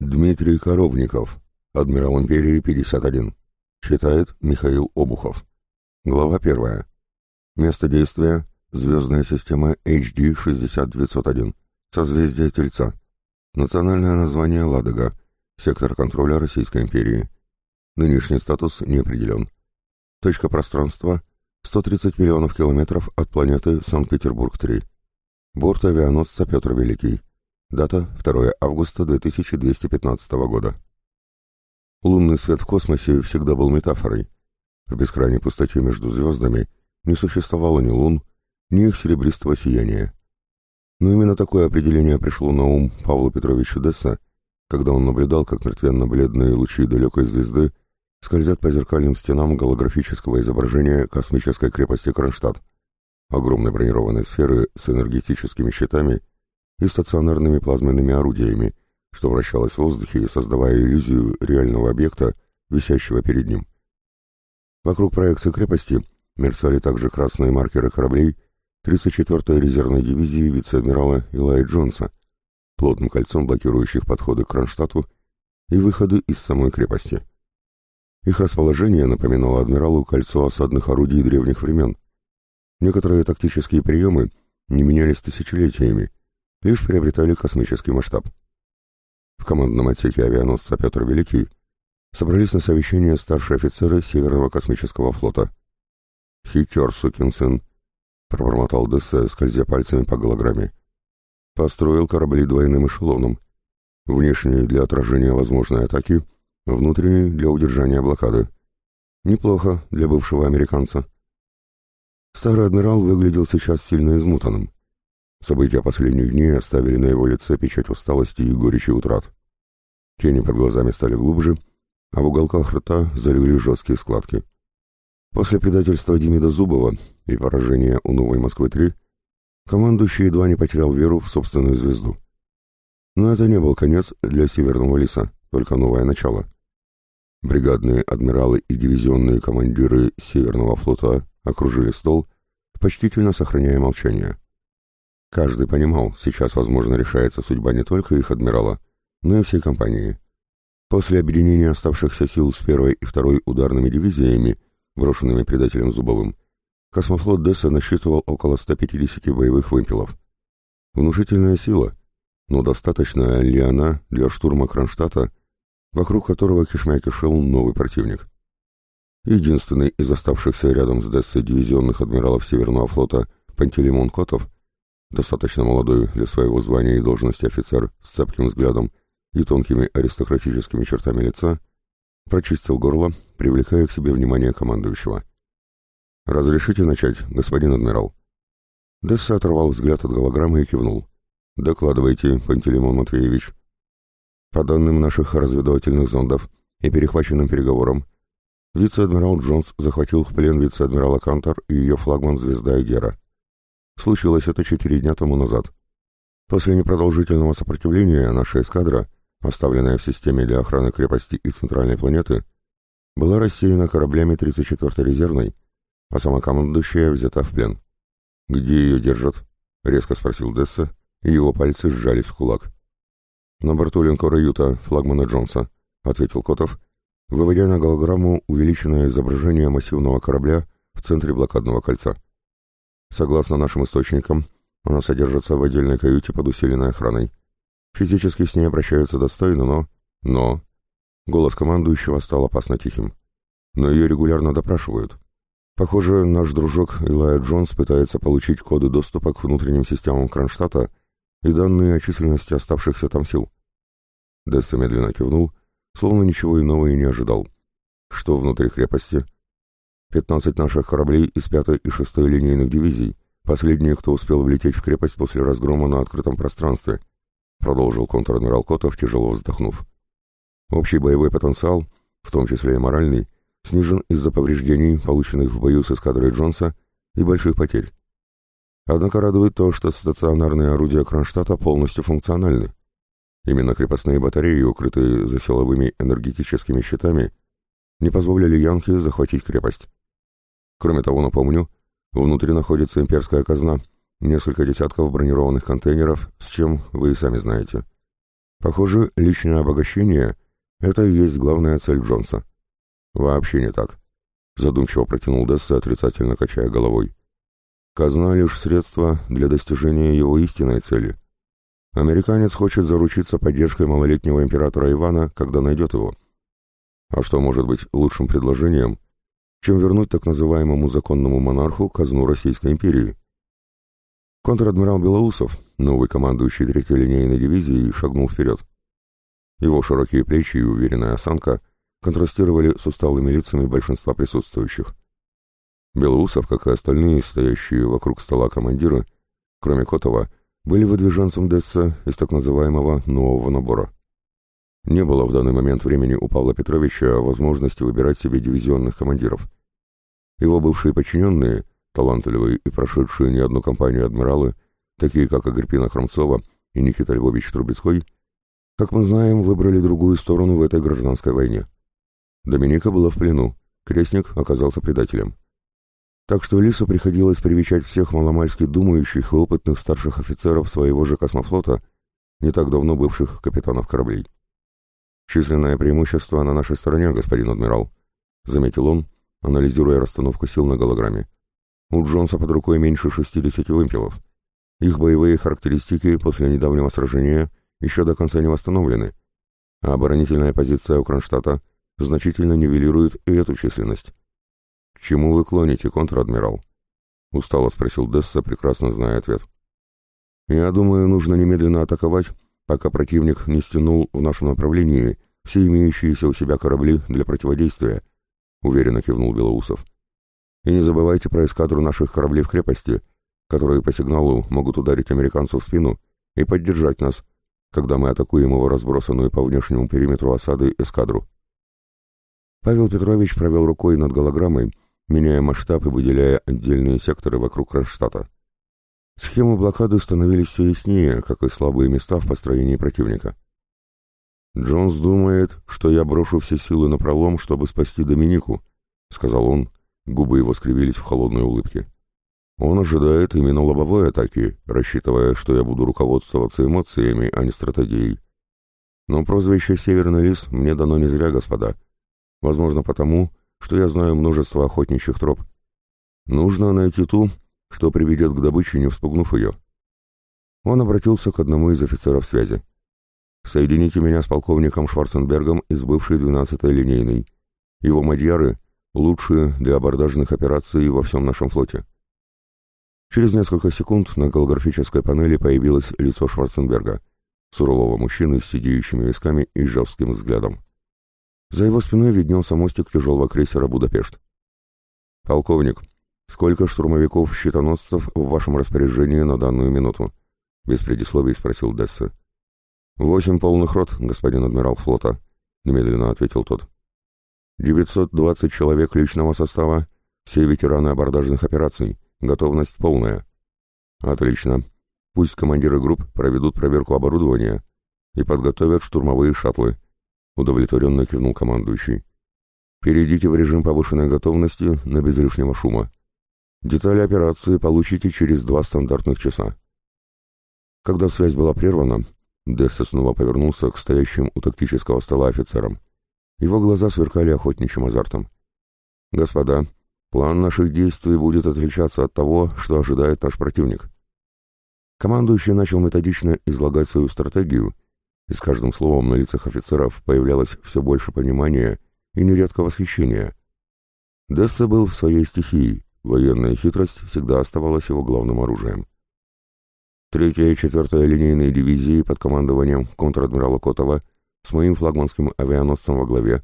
Дмитрий Коробников, адмирал империи 51, считает Михаил Обухов. Глава 1. Место действия – звездная система HD-6901, созвездие Тельца. Национальное название Ладога, сектор контроля Российской империи. Нынешний статус не определен. Точка пространства – 130 миллионов километров от планеты Санкт-Петербург-3. Борт авианосца Петр Великий. Дата 2 августа 2215 года. Лунный свет в космосе всегда был метафорой. В бескрайней пустоте между звездами не существовало ни лун, ни их серебристого сияния. Но именно такое определение пришло на ум Павлу Петровичу Десса, когда он наблюдал, как мертвенно-бледные лучи далекой звезды скользят по зеркальным стенам голографического изображения космической крепости Кронштадт, огромной бронированной сферы с энергетическими щитами и стационарными плазменными орудиями, что вращалось в воздухе, создавая иллюзию реального объекта, висящего перед ним. Вокруг проекции крепости мерцали также красные маркеры кораблей 34-й резервной дивизии вице-адмирала Илая Джонса, плотным кольцом блокирующих подходы к Кронштадту и выходы из самой крепости. Их расположение напоминало адмиралу кольцо осадных орудий древних времен. Некоторые тактические приемы не менялись тысячелетиями, лишь приобретали космический масштаб. В командном отсеке авианосца «Петр Великий» собрались на совещание старшие офицеры Северного космического флота. «Хитер, сукин сын!» — пробормотал Дессе, скользя пальцами по голограмме. «Построил корабли двойным эшелоном. Внешние для отражения возможной атаки, внутренние для удержания блокады. Неплохо для бывшего американца». Старый адмирал выглядел сейчас сильно измутанным. События последних дней оставили на его лице печать усталости и горечи утрат. Тени под глазами стали глубже, а в уголках рта залегли жесткие складки. После предательства Демида Зубова и поражения у Новой Москвы-3 командующий едва не потерял веру в собственную звезду. Но это не был конец для Северного Лиса, только новое начало. Бригадные адмиралы и дивизионные командиры Северного флота окружили стол, почтительно сохраняя молчание. Каждый понимал, сейчас, возможно, решается судьба не только их адмирала, но и всей компании. После объединения оставшихся сил с первой и второй ударными дивизиями, брошенными предателем Зубовым, космофлот Десса насчитывал около 150 боевых вымпелов. Внушительная сила, но достаточно ли она для штурма Кронштадта, вокруг которого кишмя шел новый противник? Единственный из оставшихся рядом с Дессой дивизионных адмиралов Северного флота Пантелеймон Котов – достаточно молодой для своего звания и должности офицер с цепким взглядом и тонкими аристократическими чертами лица, прочистил горло, привлекая к себе внимание командующего. «Разрешите начать, господин адмирал?» Десса оторвал взгляд от голограммы и кивнул. «Докладывайте, Пантелеймон Матвеевич. По данным наших разведывательных зондов и перехваченным переговорам, вице-адмирал Джонс захватил в плен вице-адмирала Кантор и ее флагман «Звезда Эгера». Случилось это четыре дня тому назад. После непродолжительного сопротивления наша эскадра, оставленная в системе для охраны крепости и центральной планеты, была рассеяна кораблями 34-й резервной, а сама командующая взята в плен. «Где ее держат?» — резко спросил Десса, и его пальцы сжались в кулак. «На борту линкора Юта, флагмана Джонса», — ответил Котов, выводя на голограмму увеличенное изображение массивного корабля в центре блокадного кольца. Согласно нашим источникам, она содержится в отдельной каюте под усиленной охраной. Физически с ней обращаются достойно, но... Но... Голос командующего стал опасно тихим. Но ее регулярно допрашивают. Похоже, наш дружок Илая Джонс пытается получить коды доступа к внутренним системам Кронштадта и данные о численности оставшихся там сил. Десса медленно кивнул, словно ничего иного и не ожидал. Что внутри крепости? 15 наших кораблей из 5 и 6 линейных дивизий, последние, кто успел влететь в крепость после разгрома на открытом пространстве, продолжил контр-адмирал Котов, тяжело вздохнув. Общий боевой потенциал, в том числе и моральный, снижен из-за повреждений, полученных в бою с эскадрой Джонса, и больших потерь. Однако радует то, что стационарные орудия Кронштадта полностью функциональны. Именно крепостные батареи, укрытые за силовыми энергетическими щитами, не позволили Янке захватить крепость. Кроме того, напомню, внутри находится имперская казна, несколько десятков бронированных контейнеров, с чем вы и сами знаете. Похоже, личное обогащение — это и есть главная цель Джонса. Вообще не так. Задумчиво протянул Десса, отрицательно качая головой. Казна — лишь средство для достижения его истинной цели. Американец хочет заручиться поддержкой малолетнего императора Ивана, когда найдет его. А что может быть лучшим предложением — чем вернуть так называемому законному монарху казну Российской империи. Контр-адмирал Белоусов, новый командующий третьей линейной дивизии, шагнул вперед. Его широкие плечи и уверенная осанка контрастировали с усталыми лицами большинства присутствующих. Белоусов, как и остальные, стоящие вокруг стола командиры, кроме Котова, были выдвиженцем Десса из так называемого «нового набора». Не было в данный момент времени у Павла Петровича возможности выбирать себе дивизионных командиров. Его бывшие подчиненные, талантливые и прошедшие не одну кампанию адмиралы, такие как Агриппина Хромцова и Никита Львович Трубецкой, как мы знаем, выбрали другую сторону в этой гражданской войне. Доминика была в плену, крестник оказался предателем. Так что Лису приходилось привечать всех маломальски думающих и опытных старших офицеров своего же космофлота, не так давно бывших капитанов кораблей. «Численное преимущество на нашей стороне, господин адмирал», — заметил он, анализируя расстановку сил на голограмме. «У Джонса под рукой меньше 60 вымпелов. Их боевые характеристики после недавнего сражения еще до конца не восстановлены, а оборонительная позиция у Кронштадта значительно нивелирует и эту численность». «К чему вы клоните, контр-адмирал?» — устало спросил Десса, прекрасно зная ответ. «Я думаю, нужно немедленно атаковать пока противник не стянул в нашем направлении все имеющиеся у себя корабли для противодействия, уверенно кивнул Белоусов. И не забывайте про эскадру наших кораблей в крепости, которые по сигналу могут ударить американцу в спину и поддержать нас, когда мы атакуем его разбросанную по внешнему периметру осады эскадру. Павел Петрович провел рукой над голограммой, меняя масштаб и выделяя отдельные секторы вокруг Кронштадта. Схемы блокады становились все яснее, как и слабые места в построении противника. «Джонс думает, что я брошу все силы на пролом, чтобы спасти Доминику», — сказал он. Губы его скривились в холодной улыбке. «Он ожидает именно лобовой атаки, рассчитывая, что я буду руководствоваться эмоциями, а не стратегией. Но прозвище «Северный лис» мне дано не зря, господа. Возможно, потому, что я знаю множество охотничьих троп. Нужно найти ту, что приведет к добыче, не вспугнув ее. Он обратился к одному из офицеров связи. «Соедините меня с полковником Шварценбергом из бывшей 12-й линейной. Его мадьяры — лучшие для абордажных операций во всем нашем флоте». Через несколько секунд на голографической панели появилось лицо Шварценберга, сурового мужчины с сидеющими висками и жестким взглядом. За его спиной виднелся мостик тяжелого крейсера «Будапешт». «Полковник, «Сколько штурмовиков-щитоносцев в вашем распоряжении на данную минуту?» — без предисловий спросил Десса. «Восемь полных рот, господин адмирал флота», — немедленно ответил тот. «Девятьсот двадцать человек личного состава, все ветераны абордажных операций, готовность полная». «Отлично. Пусть командиры групп проведут проверку оборудования и подготовят штурмовые шаттлы», — удовлетворенно кивнул командующий. «Перейдите в режим повышенной готовности на без лишнего шума. Детали операции получите через два стандартных часа. Когда связь была прервана, Десса снова повернулся к стоящим у тактического стола офицерам. Его глаза сверкали охотничьим азартом. «Господа, план наших действий будет отличаться от того, что ожидает наш противник». Командующий начал методично излагать свою стратегию, и с каждым словом на лицах офицеров появлялось все больше понимания и нередко восхищения. Десса был в своей стихии — Военная хитрость всегда оставалась его главным оружием. Третья и четвертая линейные дивизии под командованием контр-адмирала Котова с моим флагманским авианосцем во главе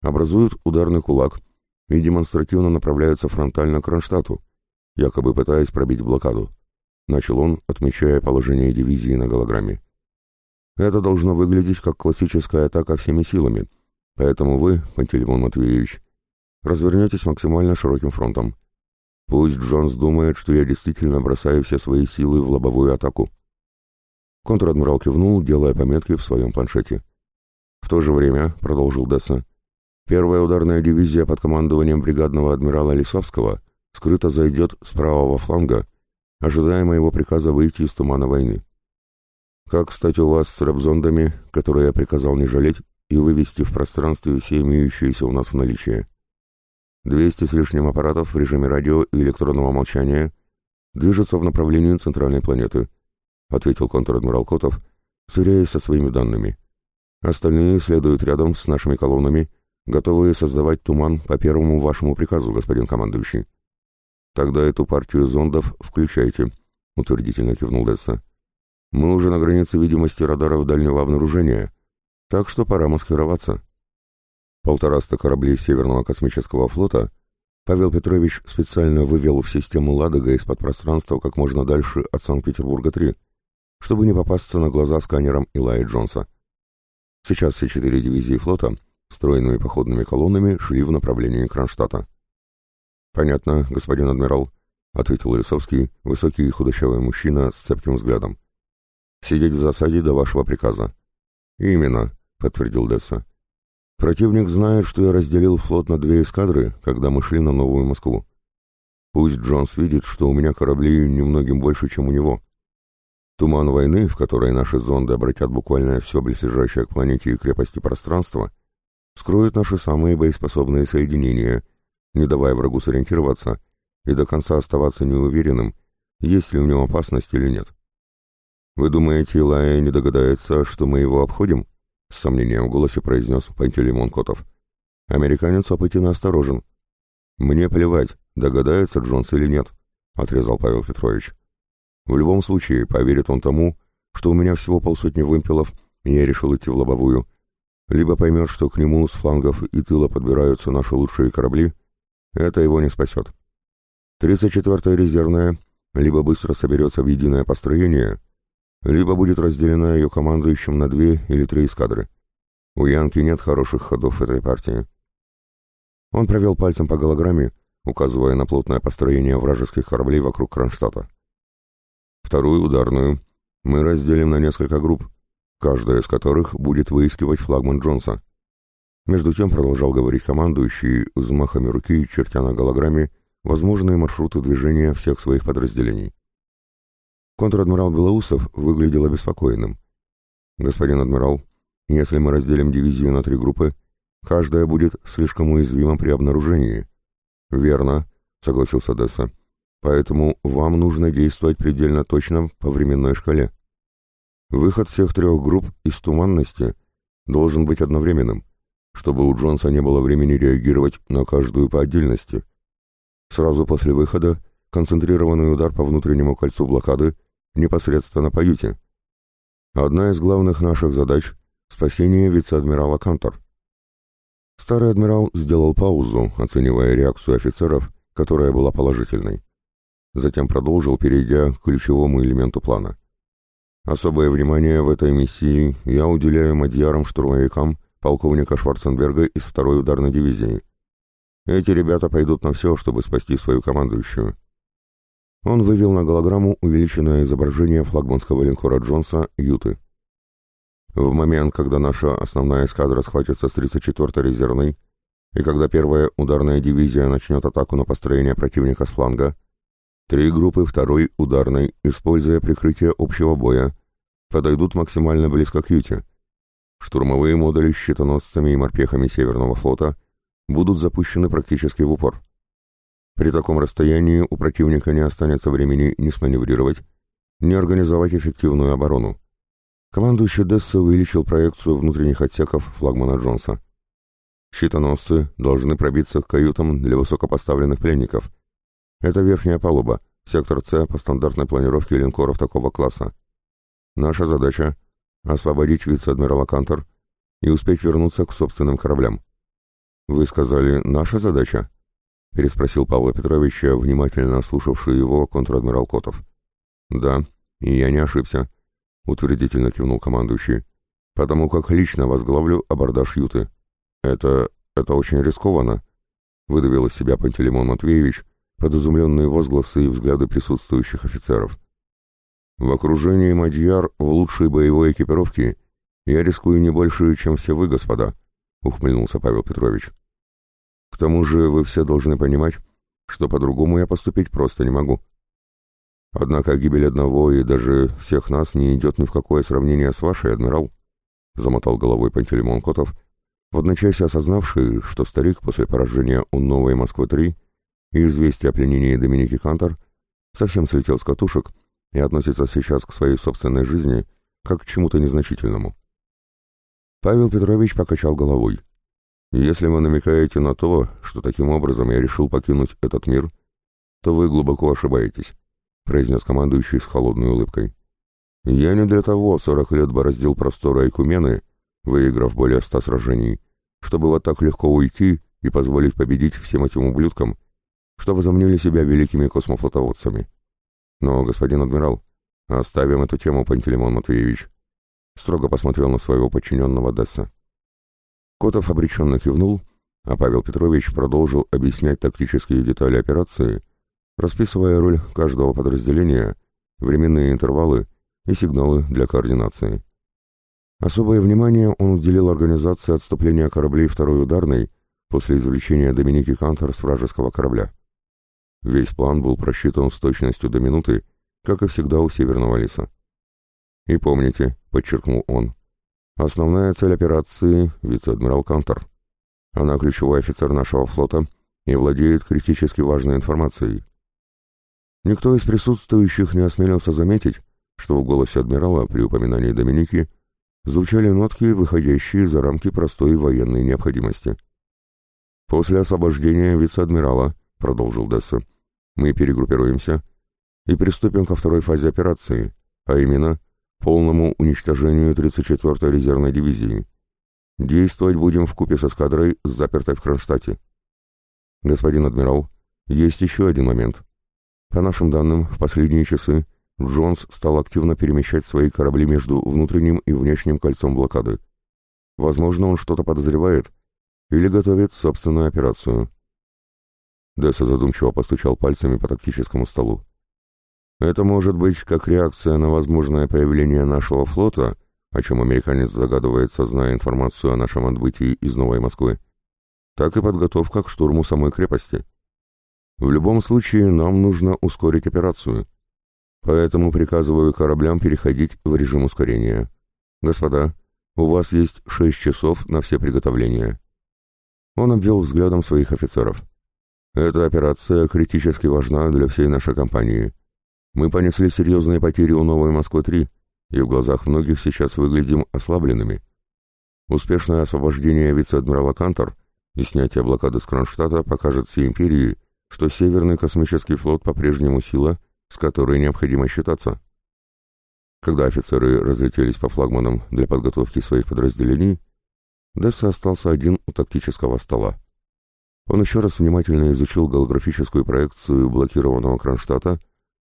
образуют ударный кулак и демонстративно направляются фронтально к Кронштадту, якобы пытаясь пробить блокаду. Начал он, отмечая положение дивизии на голограмме. Это должно выглядеть как классическая атака всеми силами, поэтому вы, Пантелеймон Матвеевич, развернетесь максимально широким фронтом. Пусть Джонс думает, что я действительно бросаю все свои силы в лобовую атаку. Контр-адмирал кивнул, делая пометки в своем планшете. В то же время, — продолжил Десса, — первая ударная дивизия под командованием бригадного адмирала Лисовского скрыто зайдет с правого фланга, ожидая моего приказа выйти из тумана войны. Как, стать у вас с рабзондами, которые я приказал не жалеть и вывести в пространстве все имеющиеся у нас в наличии? 200 с лишним аппаратов в режиме радио и электронного молчания движутся в направлении центральной планеты», — ответил контр-адмирал Котов, сверяясь со своими данными. «Остальные следуют рядом с нашими колоннами, готовые создавать туман по первому вашему приказу, господин командующий». «Тогда эту партию зондов включайте», — утвердительно кивнул Десса. «Мы уже на границе видимости радаров дальнего обнаружения, так что пора маскироваться» полтораста кораблей Северного космического флота, Павел Петрович специально вывел в систему Ладога из-под пространства как можно дальше от Санкт-Петербурга-3, чтобы не попасться на глаза сканерам Илая Джонса. Сейчас все четыре дивизии флота, стройными походными колоннами, шли в направлении Кронштадта. «Понятно, господин адмирал», — ответил Лисовский, высокий и худощавый мужчина с цепким взглядом. «Сидеть в засаде до вашего приказа». «Именно», — подтвердил Десса. Противник знает, что я разделил флот на две эскадры, когда мы шли на Новую Москву. Пусть Джонс видит, что у меня кораблей немногим больше, чем у него. Туман войны, в которой наши зонды обратят буквально все близлежащее к планете и крепости пространства, скроет наши самые боеспособные соединения, не давая врагу сориентироваться и до конца оставаться неуверенным, есть ли у него опасность или нет. Вы думаете, Илая не догадается, что мы его обходим? — с сомнением в голосе произнес Пантелеймон Котов. «Американец Апатина осторожен». «Мне плевать, догадается Джонс или нет», — отрезал Павел Петрович. «В любом случае, поверит он тому, что у меня всего полсотни вымпелов, и я решил идти в лобовую, либо поймет, что к нему с флангов и тыла подбираются наши лучшие корабли, это его не спасет. Тридцать четвертая резервная либо быстро соберется в единое построение, либо будет разделена ее командующим на две или три эскадры. У Янки нет хороших ходов этой партии. Он провел пальцем по голограмме, указывая на плотное построение вражеских кораблей вокруг Кронштадта. Вторую ударную мы разделим на несколько групп, каждая из которых будет выискивать флагман Джонса. Между тем продолжал говорить командующий взмахами руки, чертя на голограмме, возможные маршруты движения всех своих подразделений. Контр-адмирал Белоусов выглядел обеспокоенным. «Господин адмирал, если мы разделим дивизию на три группы, каждая будет слишком уязвима при обнаружении». «Верно», — согласился Десса. «Поэтому вам нужно действовать предельно точно по временной шкале. Выход всех трех групп из туманности должен быть одновременным, чтобы у Джонса не было времени реагировать на каждую по отдельности. Сразу после выхода концентрированный удар по внутреннему кольцу блокады — непосредственно по юте. Одна из главных наших задач — спасение вице-адмирала Кантор. Старый адмирал сделал паузу, оценивая реакцию офицеров, которая была положительной. Затем продолжил, перейдя к ключевому элементу плана. Особое внимание в этой миссии я уделяю мадьярам-штурмовикам полковника Шварценберга из второй ударной дивизии. Эти ребята пойдут на все, чтобы спасти свою командующую. Он вывел на голограмму увеличенное изображение флагманского линкора Джонса «Юты». В момент, когда наша основная эскадра схватится с 34-й резервной, и когда первая ударная дивизия начнет атаку на построение противника с фланга, три группы второй ударной, используя прикрытие общего боя, подойдут максимально близко к Юте. Штурмовые модули с щитоносцами и морпехами Северного флота будут запущены практически в упор. При таком расстоянии у противника не останется времени ни сманеврировать, ни организовать эффективную оборону. Командующий Десса увеличил проекцию внутренних отсеков флагмана Джонса. Щитоносцы должны пробиться к каютам для высокопоставленных пленников. Это верхняя палуба, сектор С по стандартной планировке линкоров такого класса. Наша задача — освободить вице-адмирала Кантер и успеть вернуться к собственным кораблям. Вы сказали «наша задача»? — переспросил Павла Петровича, внимательно слушавший его контр-адмирал Котов. «Да, и я не ошибся», — утвердительно кивнул командующий, «потому как лично возглавлю абордаж юты». «Это... это очень рискованно», — выдавил из себя Пантелеймон Матвеевич под изумленные возгласы и взгляды присутствующих офицеров. «В окружении Мадьяр в лучшей боевой экипировке я рискую не больше, чем все вы, господа», — ухмыльнулся Павел Петрович. К тому же вы все должны понимать, что по-другому я поступить просто не могу. Однако гибель одного и даже всех нас не идет ни в какое сравнение с вашей, адмирал, — замотал головой Пантелеймон Котов, в одночасье осознавший, что старик после поражения у Новой Москвы-3 и известия о пленении Доминики Хантер совсем слетел с катушек и относится сейчас к своей собственной жизни как к чему-то незначительному. Павел Петрович покачал головой. Если вы намекаете на то, что таким образом я решил покинуть этот мир, то вы глубоко ошибаетесь», — произнес командующий с холодной улыбкой. «Я не для того сорок лет бороздил просторы Айкумены, выиграв более ста сражений, чтобы вот так легко уйти и позволить победить всем этим ублюдкам, что возомнили себя великими космофлотоводцами. Но, господин адмирал, оставим эту тему, Пантелеймон Матвеевич», — строго посмотрел на своего подчиненного Десса. Котов обреченно кивнул, а Павел Петрович продолжил объяснять тактические детали операции, расписывая роль каждого подразделения, временные интервалы и сигналы для координации. Особое внимание он уделил организации отступления кораблей второй ударной после извлечения Доминики Кантер с вражеского корабля. Весь план был просчитан с точностью до минуты, как и всегда у Северного Лиса. «И помните», — подчеркнул он, Основная цель операции — вице-адмирал Кантор. Она ключевой офицер нашего флота и владеет критически важной информацией. Никто из присутствующих не осмелился заметить, что в голосе адмирала при упоминании Доминики звучали нотки, выходящие за рамки простой военной необходимости. «После освобождения вице-адмирала», — продолжил Десса, — «мы перегруппируемся и приступим ко второй фазе операции, а именно — полному уничтожению 34-й резервной дивизии. Действовать будем в купе с эскадрой, запертой в Кронштадте. Господин адмирал, есть еще один момент. По нашим данным, в последние часы Джонс стал активно перемещать свои корабли между внутренним и внешним кольцом блокады. Возможно, он что-то подозревает или готовит собственную операцию. Десса задумчиво постучал пальцами по тактическому столу. Это может быть как реакция на возможное появление нашего флота, о чем американец догадывается, зная информацию о нашем отбытии из Новой Москвы, так и подготовка к штурму самой крепости. В любом случае нам нужно ускорить операцию. Поэтому приказываю кораблям переходить в режим ускорения. Господа, у вас есть шесть часов на все приготовления. Он обвел взглядом своих офицеров. Эта операция критически важна для всей нашей компании. Мы понесли серьезные потери у новой Москвы-3 и в глазах многих сейчас выглядим ослабленными. Успешное освобождение вице-адмирала Кантор и снятие блокады с Кронштадта покажет всей империи, что Северный космический флот по-прежнему сила, с которой необходимо считаться. Когда офицеры разлетелись по флагманам для подготовки своих подразделений, Десса остался один у тактического стола. Он еще раз внимательно изучил голографическую проекцию блокированного Кронштадта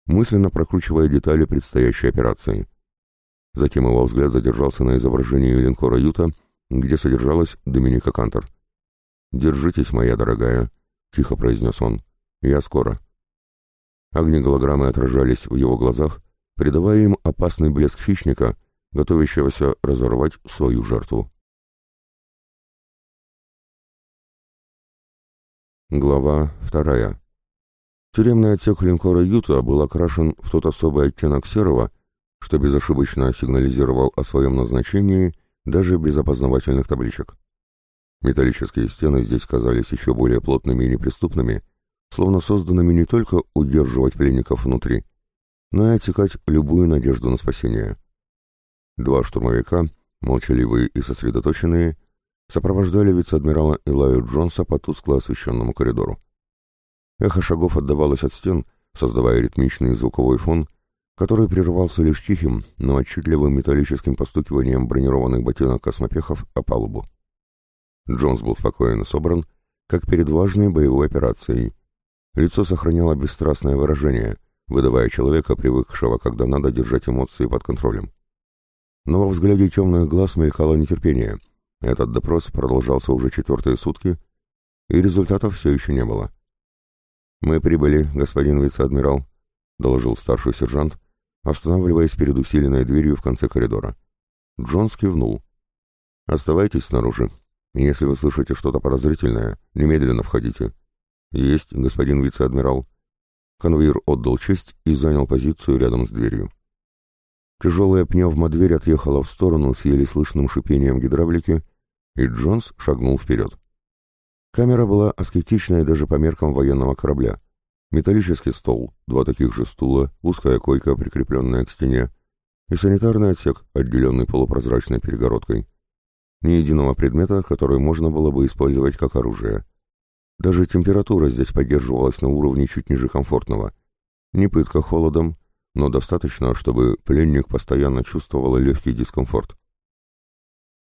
мысленно прокручивая детали предстоящей операции. Затем его взгляд задержался на изображении линкора «Юта», где содержалась Доминика Кантор. «Держитесь, моя дорогая», — тихо произнес он. «Я скоро». Огни голограммы отражались в его глазах, придавая им опасный блеск хищника, готовящегося разорвать свою жертву. Глава вторая. Тюремный отсек линкора «Юта» был окрашен в тот особый оттенок серого, что безошибочно сигнализировал о своем назначении даже без опознавательных табличек. Металлические стены здесь казались еще более плотными и неприступными, словно созданными не только удерживать пленников внутри, но и отсекать любую надежду на спасение. Два штурмовика, молчаливые и сосредоточенные, сопровождали вице-адмирала Илаю Джонса по тускло освещенному коридору. Эхо шагов отдавалось от стен, создавая ритмичный звуковой фон, который прерывался лишь тихим, но отчетливым металлическим постукиванием бронированных ботинок космопехов о палубу. Джонс был спокойно собран, как перед важной боевой операцией. Лицо сохраняло бесстрастное выражение, выдавая человека, привыкшего, когда надо держать эмоции под контролем. Но во взгляде темных глаз мелькало нетерпение. Этот допрос продолжался уже четвертые сутки, и результатов все еще не было. «Мы прибыли, господин вице-адмирал», — доложил старший сержант, останавливаясь перед усиленной дверью в конце коридора. Джонс кивнул. «Оставайтесь снаружи. Если вы слышите что-то подозрительное, немедленно входите». «Есть, господин вице-адмирал». Конвейер отдал честь и занял позицию рядом с дверью. Тяжелая пневмодверь отъехала в сторону с еле слышным шипением гидравлики, и Джонс шагнул вперед. Камера была аскетичной даже по меркам военного корабля. Металлический стол, два таких же стула, узкая койка, прикрепленная к стене, и санитарный отсек, отделенный полупрозрачной перегородкой. Ни единого предмета, который можно было бы использовать как оружие. Даже температура здесь поддерживалась на уровне чуть ниже комфортного. Не пытка холодом, но достаточно, чтобы пленник постоянно чувствовал легкий дискомфорт.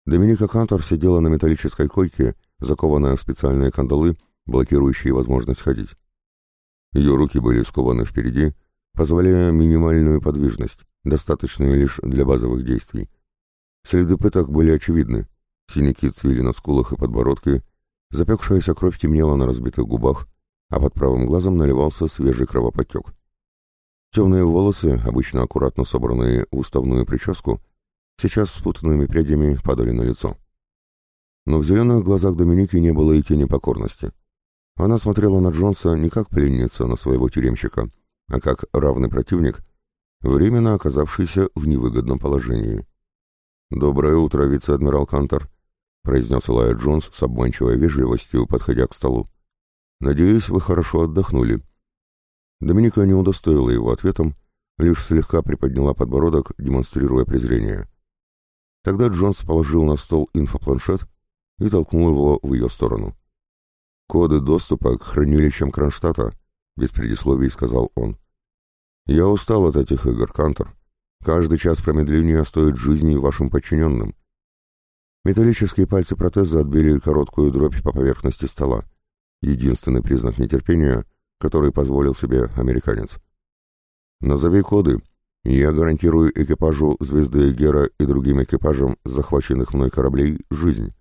Доминика Кантор сидела на металлической койке закованная в специальные кандалы, блокирующие возможность ходить. Ее руки были скованы впереди, позволяя минимальную подвижность, достаточную лишь для базовых действий. Следы пыток были очевидны. Синяки цвели на скулах и подбородке, запекшаяся кровь темнела на разбитых губах, а под правым глазом наливался свежий кровоподтек. Темные волосы, обычно аккуратно собранные в уставную прическу, сейчас спутанными прядями падали на лицо но в зеленых глазах Доминики не было и тени покорности. Она смотрела на Джонса не как пленница на своего тюремщика, а как равный противник, временно оказавшийся в невыгодном положении. «Доброе утро, вице-адмирал Кантор», — произнес Элайя Джонс с обманчивой вежливостью, подходя к столу. «Надеюсь, вы хорошо отдохнули». Доминика не удостоила его ответом, лишь слегка приподняла подбородок, демонстрируя презрение. Тогда Джонс положил на стол инфопланшет и толкнул его в ее сторону. «Коды доступа к хранилищам Кронштадта», — без предисловий сказал он. «Я устал от этих игр, Кантор. Каждый час промедления стоит жизни вашим подчиненным». Металлические пальцы протеза отбили короткую дробь по поверхности стола. Единственный признак нетерпения, который позволил себе американец. «Назови коды», И я гарантирую экипажу «Звезды Гера» и другим экипажам захваченных мной кораблей жизнь.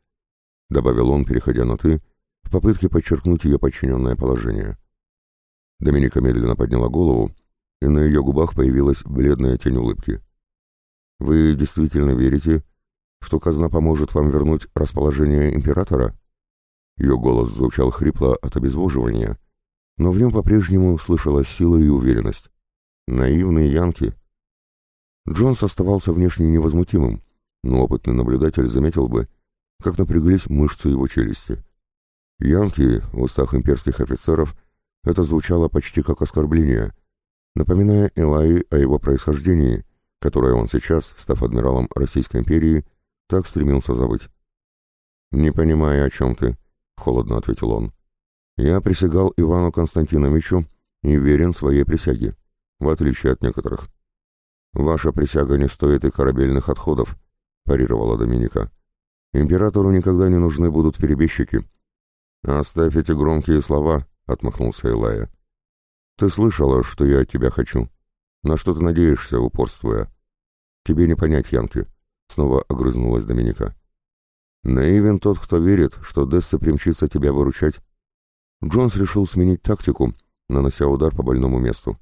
— добавил он, переходя на «ты», в попытке подчеркнуть ее подчиненное положение. Доминика медленно подняла голову, и на ее губах появилась бледная тень улыбки. «Вы действительно верите, что казна поможет вам вернуть расположение императора?» Ее голос звучал хрипло от обезвоживания, но в нем по-прежнему слышалась сила и уверенность. Наивные янки. Джонс оставался внешне невозмутимым, но опытный наблюдатель заметил бы, как напряглись мышцы его челюсти. «Янки» в устах имперских офицеров это звучало почти как оскорбление, напоминая Элаи о его происхождении, которое он сейчас, став адмиралом Российской империи, так стремился забыть. «Не понимаю, о чем ты», — холодно ответил он. «Я присягал Ивану Константиновичу и верен своей присяге, в отличие от некоторых». «Ваша присяга не стоит и корабельных отходов», — парировала Доминика. Императору никогда не нужны будут перебежчики. «Оставь эти громкие слова», — отмахнулся Элая. «Ты слышала, что я от тебя хочу. На что ты надеешься, упорствуя?» «Тебе не понять, Янки», — снова огрызнулась Доминика. «Наивен тот, кто верит, что Десса примчится тебя выручать». Джонс решил сменить тактику, нанося удар по больному месту.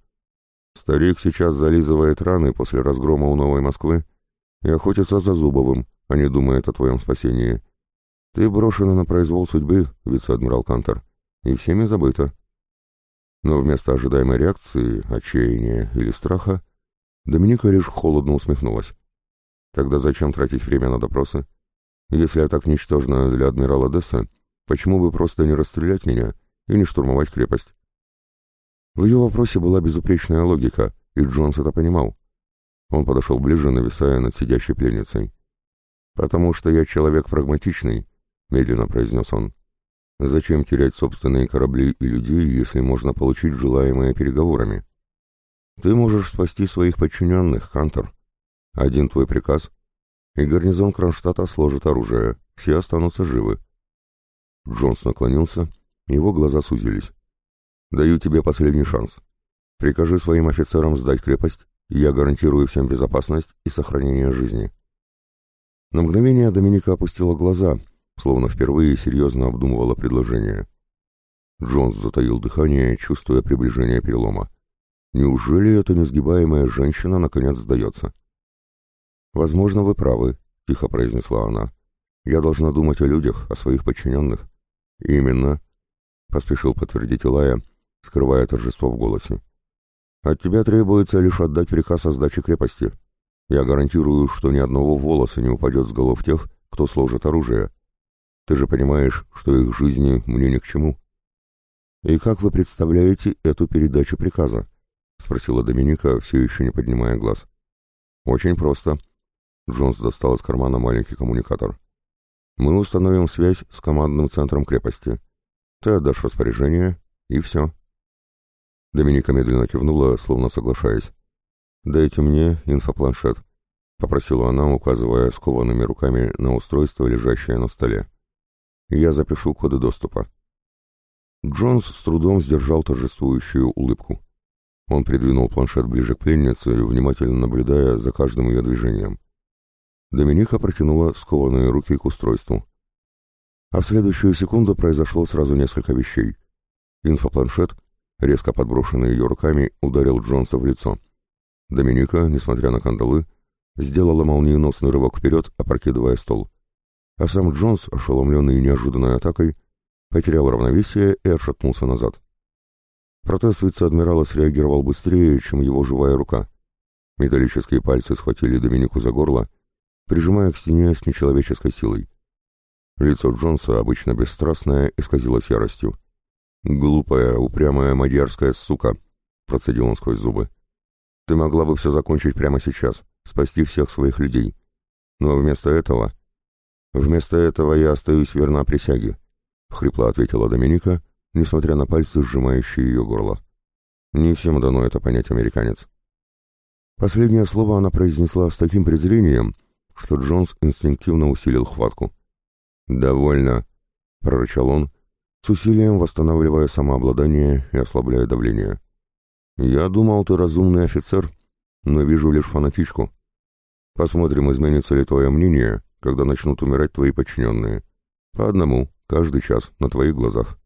Старик сейчас зализывает раны после разгрома у Новой Москвы и охотятся за Зубовым, а не думает о твоем спасении. Ты брошена на произвол судьбы, вице-адмирал Кантор, и всеми забыта. Но вместо ожидаемой реакции, отчаяния или страха, Доминика лишь холодно усмехнулась. Тогда зачем тратить время на допросы? Если я так ничтожна для адмирала Десса, почему бы просто не расстрелять меня и не штурмовать крепость? В ее вопросе была безупречная логика, и Джонс это понимал. Он подошел ближе, нависая над сидящей пленницей. «Потому что я человек прагматичный», — медленно произнес он. «Зачем терять собственные корабли и людей, если можно получить желаемое переговорами?» «Ты можешь спасти своих подчиненных, Хантер. Один твой приказ, и гарнизон Кронштадта сложит оружие. Все останутся живы». Джонс наклонился, его глаза сузились. «Даю тебе последний шанс. Прикажи своим офицерам сдать крепость, я гарантирую всем безопасность и сохранение жизни. На мгновение Доминика опустила глаза, словно впервые серьезно обдумывала предложение. Джонс затаил дыхание, чувствуя приближение перелома. Неужели эта несгибаемая женщина наконец сдается? «Возможно, вы правы», — тихо произнесла она. «Я должна думать о людях, о своих подчиненных». «Именно», — поспешил подтвердить Илая, скрывая торжество в голосе. От тебя требуется лишь отдать приказ о сдаче крепости. Я гарантирую, что ни одного волоса не упадет с голов тех, кто сложит оружие. Ты же понимаешь, что их жизни мне ни к чему. И как вы представляете эту передачу приказа? Спросила Доминика, все еще не поднимая глаз. Очень просто. Джонс достал из кармана маленький коммуникатор. Мы установим связь с командным центром крепости. Ты отдашь распоряжение, и все. Доминика медленно кивнула, словно соглашаясь. «Дайте мне инфопланшет», — попросила она, указывая скованными руками на устройство, лежащее на столе. «Я запишу коды доступа». Джонс с трудом сдержал торжествующую улыбку. Он придвинул планшет ближе к пленнице, внимательно наблюдая за каждым ее движением. Доминика протянула скованные руки к устройству. А в следующую секунду произошло сразу несколько вещей. Инфопланшет резко подброшенный ее руками, ударил Джонса в лицо. Доминика, несмотря на кандалы, сделала молниеносный рывок вперед, опрокидывая стол. А сам Джонс, ошеломленный неожиданной атакой, потерял равновесие и отшатнулся назад. Протез вице-адмирала среагировал быстрее, чем его живая рука. Металлические пальцы схватили Доминику за горло, прижимая к стене с нечеловеческой силой. Лицо Джонса, обычно бесстрастное, исказилось яростью. «Глупая, упрямая мадьярская сука!» — процедил он сквозь зубы. «Ты могла бы все закончить прямо сейчас, спасти всех своих людей. Но вместо этого...» «Вместо этого я остаюсь верна присяге», — хрипло ответила Доминика, несмотря на пальцы, сжимающие ее горло. «Не всем дано это понять, американец». Последнее слово она произнесла с таким презрением, что Джонс инстинктивно усилил хватку. «Довольно», — прорычал он, — с усилием восстанавливая самообладание и ослабляя давление. «Я думал, ты разумный офицер, но вижу лишь фанатичку. Посмотрим, изменится ли твое мнение, когда начнут умирать твои подчиненные. По одному, каждый час, на твоих глазах».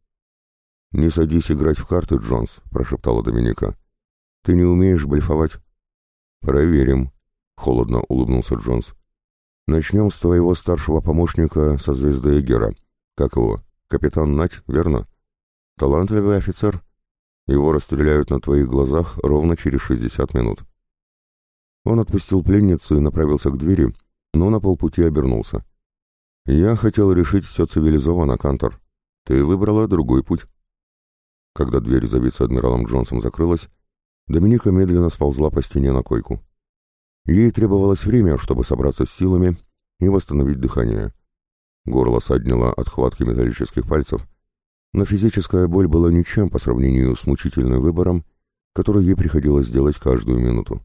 «Не садись играть в карты, Джонс», — прошептала Доминика. «Ты не умеешь блефовать». «Проверим», — холодно улыбнулся Джонс. «Начнем с твоего старшего помощника со звезды Эгера. Как его?» Капитан Нать, верно? Талантливый офицер. Его расстреляют на твоих глазах ровно через 60 минут. Он отпустил пленницу и направился к двери, но на полпути обернулся. Я хотел решить все цивилизованно, Кантор. Ты выбрала другой путь. Когда дверь за вице-адмиралом Джонсом закрылась, Доминика медленно сползла по стене на койку. Ей требовалось время, чтобы собраться с силами и восстановить дыхание. Горло саднило от хватки металлических пальцев, но физическая боль была ничем по сравнению с мучительным выбором, который ей приходилось делать каждую минуту.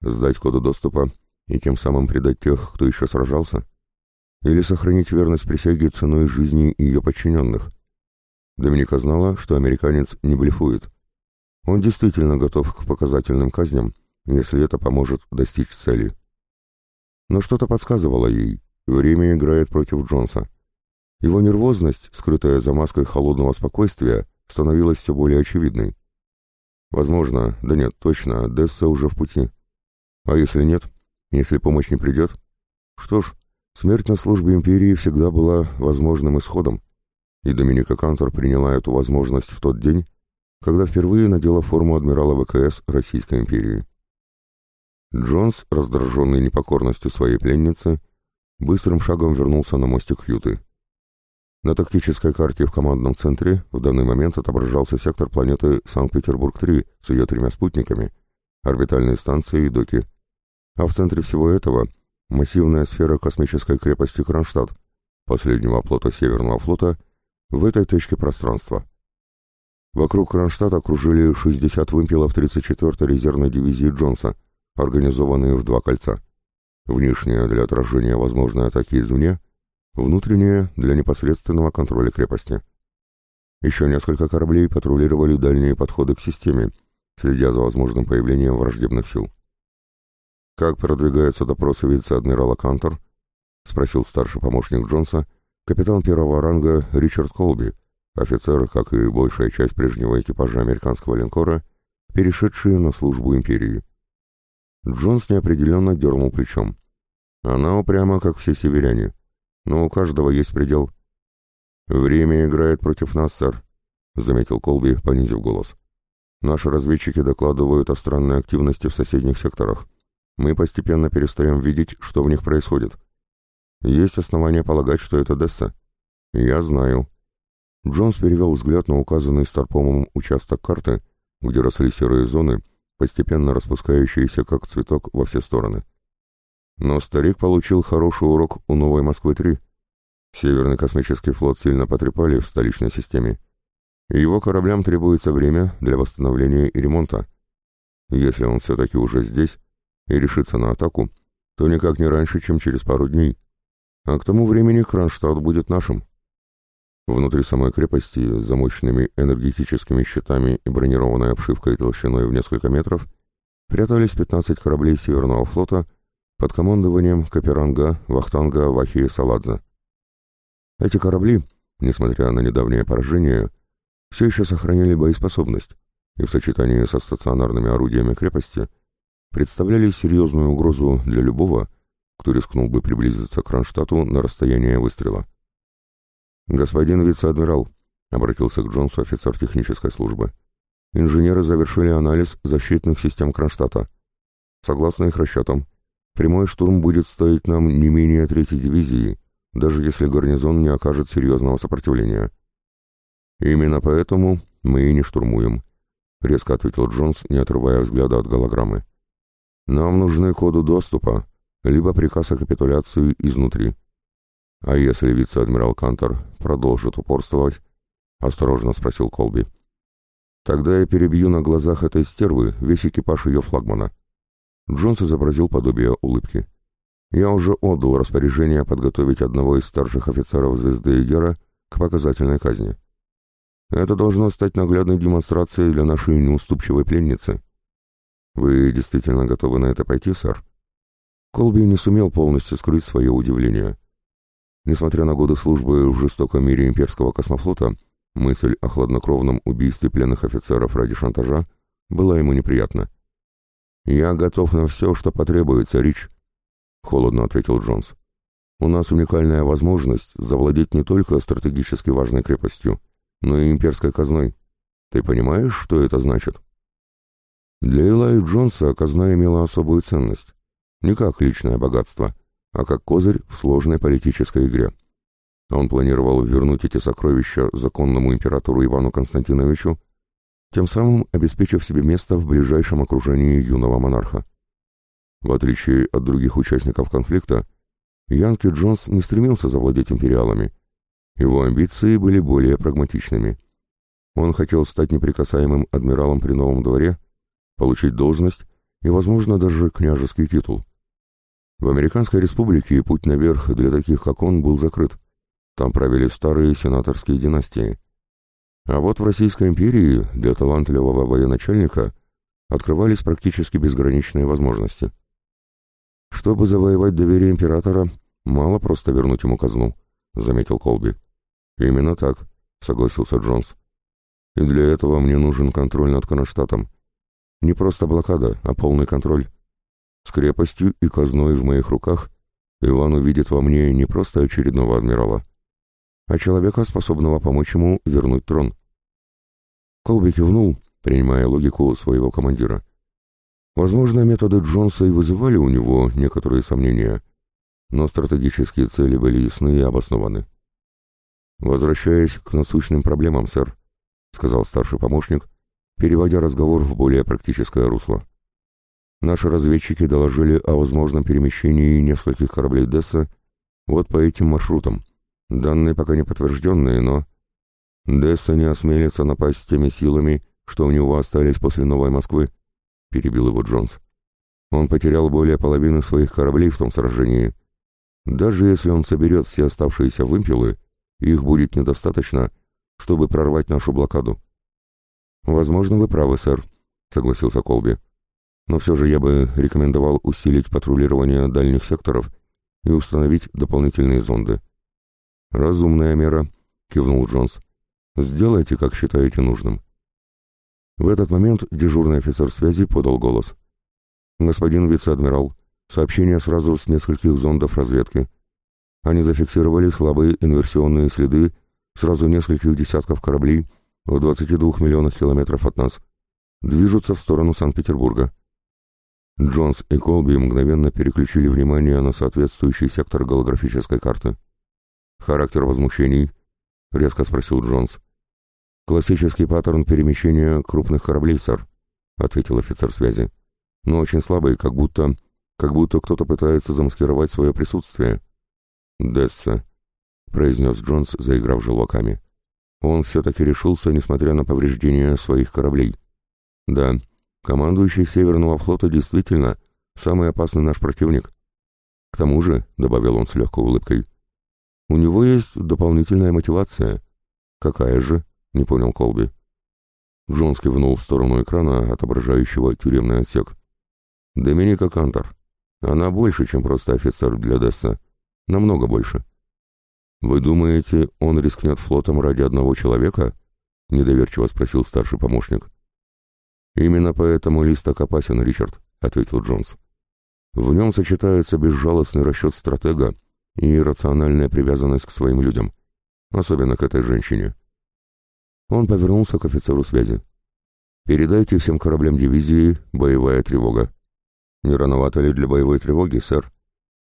Сдать коду доступа и тем самым предать тех, кто еще сражался? Или сохранить верность присяге ценой жизни ее подчиненных? Доминика знала, что американец не блефует. Он действительно готов к показательным казням, если это поможет достичь цели. Но что-то подсказывало ей, Время играет против Джонса. Его нервозность, скрытая за маской холодного спокойствия, становилась все более очевидной. Возможно, да нет, точно, Десса уже в пути. А если нет? Если помощь не придет? Что ж, смерть на службе империи всегда была возможным исходом, и Доминика Кантор приняла эту возможность в тот день, когда впервые надела форму адмирала ВКС Российской империи. Джонс, раздраженный непокорностью своей пленницы, быстрым шагом вернулся на мостик Юты. На тактической карте в командном центре в данный момент отображался сектор планеты Санкт-Петербург-3 с ее тремя спутниками, орбитальные станции и доки. А в центре всего этого массивная сфера космической крепости Кронштадт, последнего оплота Северного флота, в этой точке пространства. Вокруг Кронштадта окружили 60 вымпелов 34-й резервной дивизии Джонса, организованные в два кольца – внешняя для отражения возможной атаки извне, внутренняя для непосредственного контроля крепости. Еще несколько кораблей патрулировали дальние подходы к системе, следя за возможным появлением враждебных сил. «Как продвигаются допросы вице-адмирала Кантор?» — спросил старший помощник Джонса, капитан первого ранга Ричард Колби, офицер, как и большая часть прежнего экипажа американского линкора, перешедшие на службу империи. Джонс неопределенно дернул плечом. Она упряма, как все северяне. Но у каждого есть предел. «Время играет против нас, сэр», — заметил Колби, понизив голос. «Наши разведчики докладывают о странной активности в соседних секторах. Мы постепенно перестаем видеть, что в них происходит. Есть основания полагать, что это Десса». «Я знаю». Джонс перевел взгляд на указанный Старпомом участок карты, где росли серые зоны, постепенно распускающиеся как цветок во все стороны. Но старик получил хороший урок у Новой Москвы-3. Северный космический флот сильно потрепали в столичной системе, его кораблям требуется время для восстановления и ремонта. Если он все-таки уже здесь и решится на атаку, то никак не раньше, чем через пару дней. А к тому времени Кронштадт будет нашим. Внутри самой крепости, за мощными энергетическими щитами и бронированной обшивкой толщиной в несколько метров, прятались 15 кораблей Северного флота под командованием Каперанга Вахтанга Вахии Саладзе. Эти корабли, несмотря на недавнее поражение, все еще сохраняли боеспособность и в сочетании со стационарными орудиями крепости представляли серьезную угрозу для любого, кто рискнул бы приблизиться к Кронштадту на расстояние выстрела. «Господин вице-адмирал», — обратился к Джонсу офицер технической службы, — «инженеры завершили анализ защитных систем Кронштадта. Согласно их расчетам, прямой штурм будет стоить нам не менее третьей дивизии, даже если гарнизон не окажет серьезного сопротивления». «Именно поэтому мы и не штурмуем», — резко ответил Джонс, не отрывая взгляда от голограммы. «Нам нужны коды доступа, либо приказ о капитуляции изнутри». «А если вице-адмирал Кантор продолжит упорствовать?» — осторожно спросил Колби. «Тогда я перебью на глазах этой стервы весь экипаж ее флагмана». Джонс изобразил подобие улыбки. «Я уже отдал распоряжение подготовить одного из старших офицеров «Звезды Эгера» к показательной казни. Это должно стать наглядной демонстрацией для нашей неуступчивой пленницы». «Вы действительно готовы на это пойти, сэр?» Колби не сумел полностью скрыть свое удивление. Несмотря на годы службы в жестоком мире имперского космофлота, мысль о хладнокровном убийстве пленных офицеров ради шантажа была ему неприятна. «Я готов на все, что потребуется, Рич», — холодно ответил Джонс. «У нас уникальная возможность завладеть не только стратегически важной крепостью, но и имперской казной. Ты понимаешь, что это значит?» Для Элай Джонса казна имела особую ценность. Не как личное богатство — а как козырь в сложной политической игре. Он планировал вернуть эти сокровища законному императору Ивану Константиновичу, тем самым обеспечив себе место в ближайшем окружении юного монарха. В отличие от других участников конфликта, Янки Джонс не стремился завладеть империалами. Его амбиции были более прагматичными. Он хотел стать неприкасаемым адмиралом при новом дворе, получить должность и, возможно, даже княжеский титул. В Американской республике путь наверх для таких, как он, был закрыт. Там правили старые сенаторские династии. А вот в Российской империи для талантливого военачальника открывались практически безграничные возможности. «Чтобы завоевать доверие императора, мало просто вернуть ему казну», — заметил Колби. «Именно так», — согласился Джонс. «И для этого мне нужен контроль над Кронштадтом. Не просто блокада, а полный контроль. С крепостью и казной в моих руках Иван увидит во мне не просто очередного адмирала, а человека, способного помочь ему вернуть трон. Колби кивнул, принимая логику своего командира. Возможно, методы Джонса и вызывали у него некоторые сомнения, но стратегические цели были ясны и обоснованы. «Возвращаясь к насущным проблемам, сэр», — сказал старший помощник, переводя разговор в более практическое русло. Наши разведчики доложили о возможном перемещении нескольких кораблей Десса вот по этим маршрутам. Данные пока не подтвержденные, но... Десса не осмелится напасть теми силами, что у него остались после Новой Москвы, — перебил его Джонс. Он потерял более половины своих кораблей в том сражении. Даже если он соберет все оставшиеся вымпелы, их будет недостаточно, чтобы прорвать нашу блокаду. «Возможно, вы правы, сэр», — согласился Колби но все же я бы рекомендовал усилить патрулирование дальних секторов и установить дополнительные зонды. «Разумная мера», — кивнул Джонс. «Сделайте, как считаете нужным». В этот момент дежурный офицер связи подал голос. «Господин вице-адмирал, сообщение сразу с нескольких зондов разведки. Они зафиксировали слабые инверсионные следы сразу нескольких десятков кораблей в 22 миллионах километров от нас. Движутся в сторону Санкт-Петербурга. Джонс и Колби мгновенно переключили внимание на соответствующий сектор голографической карты. «Характер возмущений?» — резко спросил Джонс. «Классический паттерн перемещения крупных кораблей, сэр», — ответил офицер связи. «Но очень слабый, как будто... как будто кто-то пытается замаскировать свое присутствие». «Десса», — произнес Джонс, заиграв желваками. «Он все-таки решился, несмотря на повреждения своих кораблей». «Да», Командующий Северного флота действительно самый опасный наш противник. К тому же, — добавил он с легкой улыбкой, — у него есть дополнительная мотивация. Какая же? — не понял Колби. Джонс кивнул в сторону экрана, отображающего тюремный отсек. «Доминика Кантор. Она больше, чем просто офицер для Десса. Намного больше». «Вы думаете, он рискнет флотом ради одного человека?» — недоверчиво спросил старший помощник. — «Именно поэтому лист так опасен, Ричард», — ответил Джонс. «В нем сочетается безжалостный расчет стратега и рациональная привязанность к своим людям, особенно к этой женщине». Он повернулся к офицеру связи. «Передайте всем кораблям дивизии боевая тревога». «Не рановато ли для боевой тревоги, сэр?»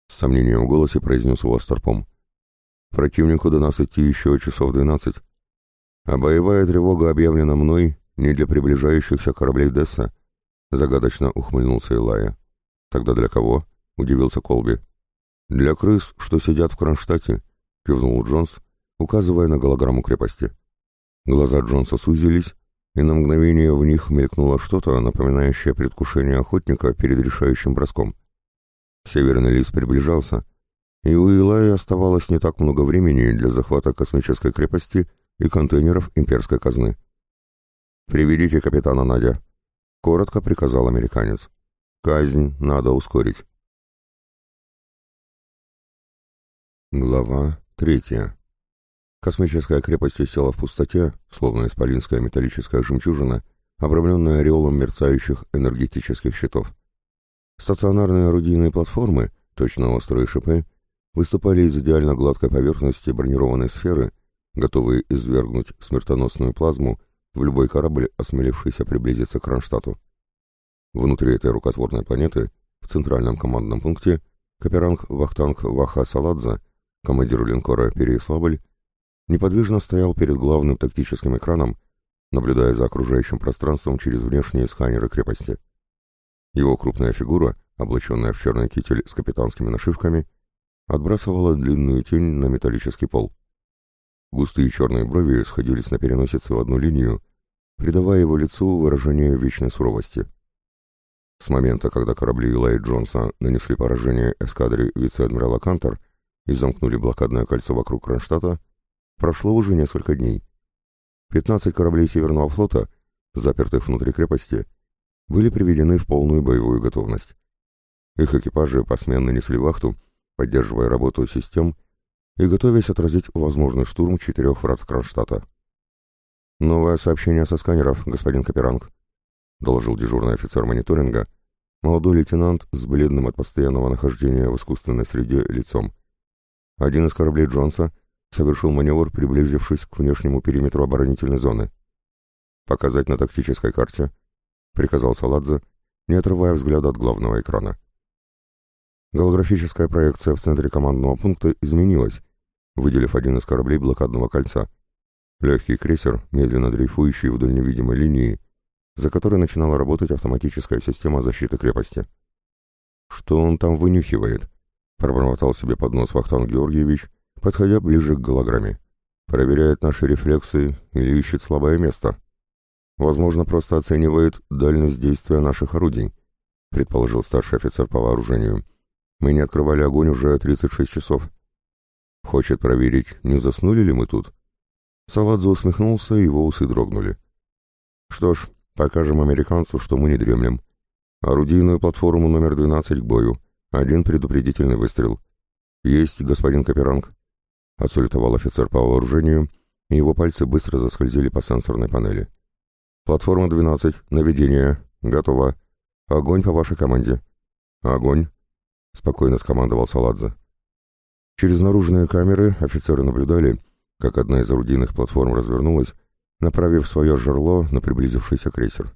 С сомнением в голосе произнес Уостерпом. «Противнику до нас идти еще часов двенадцать. А боевая тревога объявлена мной не для приближающихся кораблей Десса», — загадочно ухмыльнулся Илая. «Тогда для кого?» — удивился Колби. «Для крыс, что сидят в Кронштадте», — кивнул Джонс, указывая на голограмму крепости. Глаза Джонса сузились, и на мгновение в них мелькнуло что-то, напоминающее предвкушение охотника перед решающим броском. Северный лис приближался, и у Илая оставалось не так много времени для захвата космической крепости и контейнеров имперской казны. «Приведите капитана Надя», — коротко приказал американец. «Казнь надо ускорить». Глава третья. Космическая крепость висела в пустоте, словно исполинская металлическая жемчужина, обрамленная ореолом мерцающих энергетических щитов. Стационарные орудийные платформы, точно острые шипы, выступали из идеально гладкой поверхности бронированной сферы, готовые извергнуть смертоносную плазму — в любой корабль, осмелившийся приблизиться к Ронштадту. Внутри этой рукотворной планеты, в центральном командном пункте, Каперанг Вахтанг Ваха Саладзе, командир линкора «Переяславль», неподвижно стоял перед главным тактическим экраном, наблюдая за окружающим пространством через внешние сканеры крепости. Его крупная фигура, облаченная в черный китель с капитанскими нашивками, отбрасывала длинную тень на металлический пол. Густые черные брови сходились на переносице в одну линию, придавая его лицу выражение вечной суровости. С момента, когда корабли Илла Джонса нанесли поражение эскадре вице-адмирала Кантор и замкнули блокадное кольцо вокруг Кронштадта, прошло уже несколько дней. 15 кораблей Северного флота, запертых внутри крепости, были приведены в полную боевую готовность. Их экипажи посменно несли вахту, поддерживая работу систем и готовясь отразить возможный штурм четырех врат Кронштадта. «Новое сообщение со сканеров, господин Каперанг», — доложил дежурный офицер мониторинга, молодой лейтенант с бледным от постоянного нахождения в искусственной среде лицом. Один из кораблей Джонса совершил маневр, приблизившись к внешнему периметру оборонительной зоны. «Показать на тактической карте», — приказал Саладзе, не отрывая взгляда от главного экрана. Голографическая проекция в центре командного пункта изменилась, выделив один из кораблей блокадного кольца. Легкий крейсер, медленно дрейфующий вдоль невидимой линии, за которой начинала работать автоматическая система защиты крепости. «Что он там вынюхивает?» — пробормотал себе под нос Вахтан Георгиевич, подходя ближе к голограмме. «Проверяет наши рефлексы или ищет слабое место. Возможно, просто оценивает дальность действия наших орудий», — предположил старший офицер по вооружению. Мы не открывали огонь уже 36 часов. Хочет проверить, не заснули ли мы тут? Саладзе усмехнулся, и его усы дрогнули. Что ж, покажем американцу, что мы не дремлем. Орудийную платформу номер 12 к бою. Один предупредительный выстрел. Есть, господин Каперанг. Отсультовал офицер по вооружению, и его пальцы быстро заскользили по сенсорной панели. Платформа 12, наведение, готово. Огонь по вашей команде. Огонь. — спокойно скомандовал Саладзе. Через наружные камеры офицеры наблюдали, как одна из орудийных платформ развернулась, направив свое жерло на приблизившийся крейсер.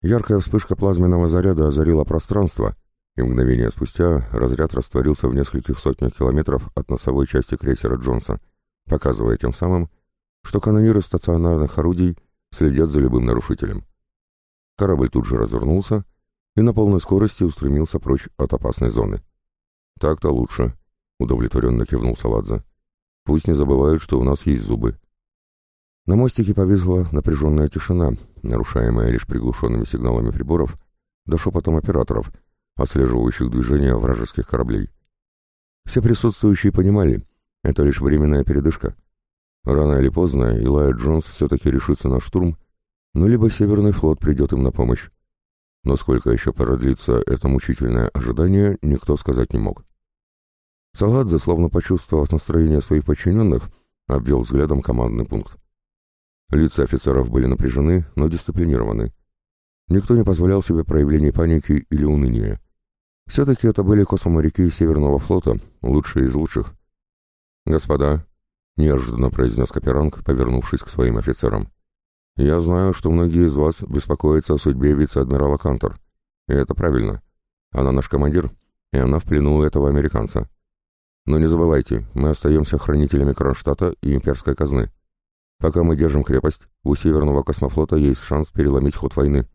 Яркая вспышка плазменного заряда озарила пространство, и мгновение спустя разряд растворился в нескольких сотнях километров от носовой части крейсера Джонса, показывая тем самым, что канониры стационарных орудий следят за любым нарушителем. Корабль тут же развернулся, и на полной скорости устремился прочь от опасной зоны. «Так-то лучше», — удовлетворенно кивнул Саладзе. «Пусть не забывают, что у нас есть зубы». На мостике повисла напряженная тишина, нарушаемая лишь приглушенными сигналами приборов, да шепотом операторов, отслеживающих движение вражеских кораблей. Все присутствующие понимали, это лишь временная передышка. Рано или поздно Илая Джонс все-таки решится на штурм, но либо Северный флот придет им на помощь, но сколько еще продлится это мучительное ожидание, никто сказать не мог. Сагадзе, словно почувствовав настроение своих подчиненных, обвел взглядом командный пункт. Лица офицеров были напряжены, но дисциплинированы. Никто не позволял себе проявлений паники или уныния. Все-таки это были космоморяки Северного флота, лучшие из лучших. «Господа», — неожиданно произнес Каперанг, повернувшись к своим офицерам, я знаю, что многие из вас беспокоятся о судьбе вице-адмирала Кантор. И это правильно. Она наш командир, и она в плену этого американца. Но не забывайте, мы остаемся хранителями Кронштадта и имперской казны. Пока мы держим крепость, у Северного космофлота есть шанс переломить ход войны.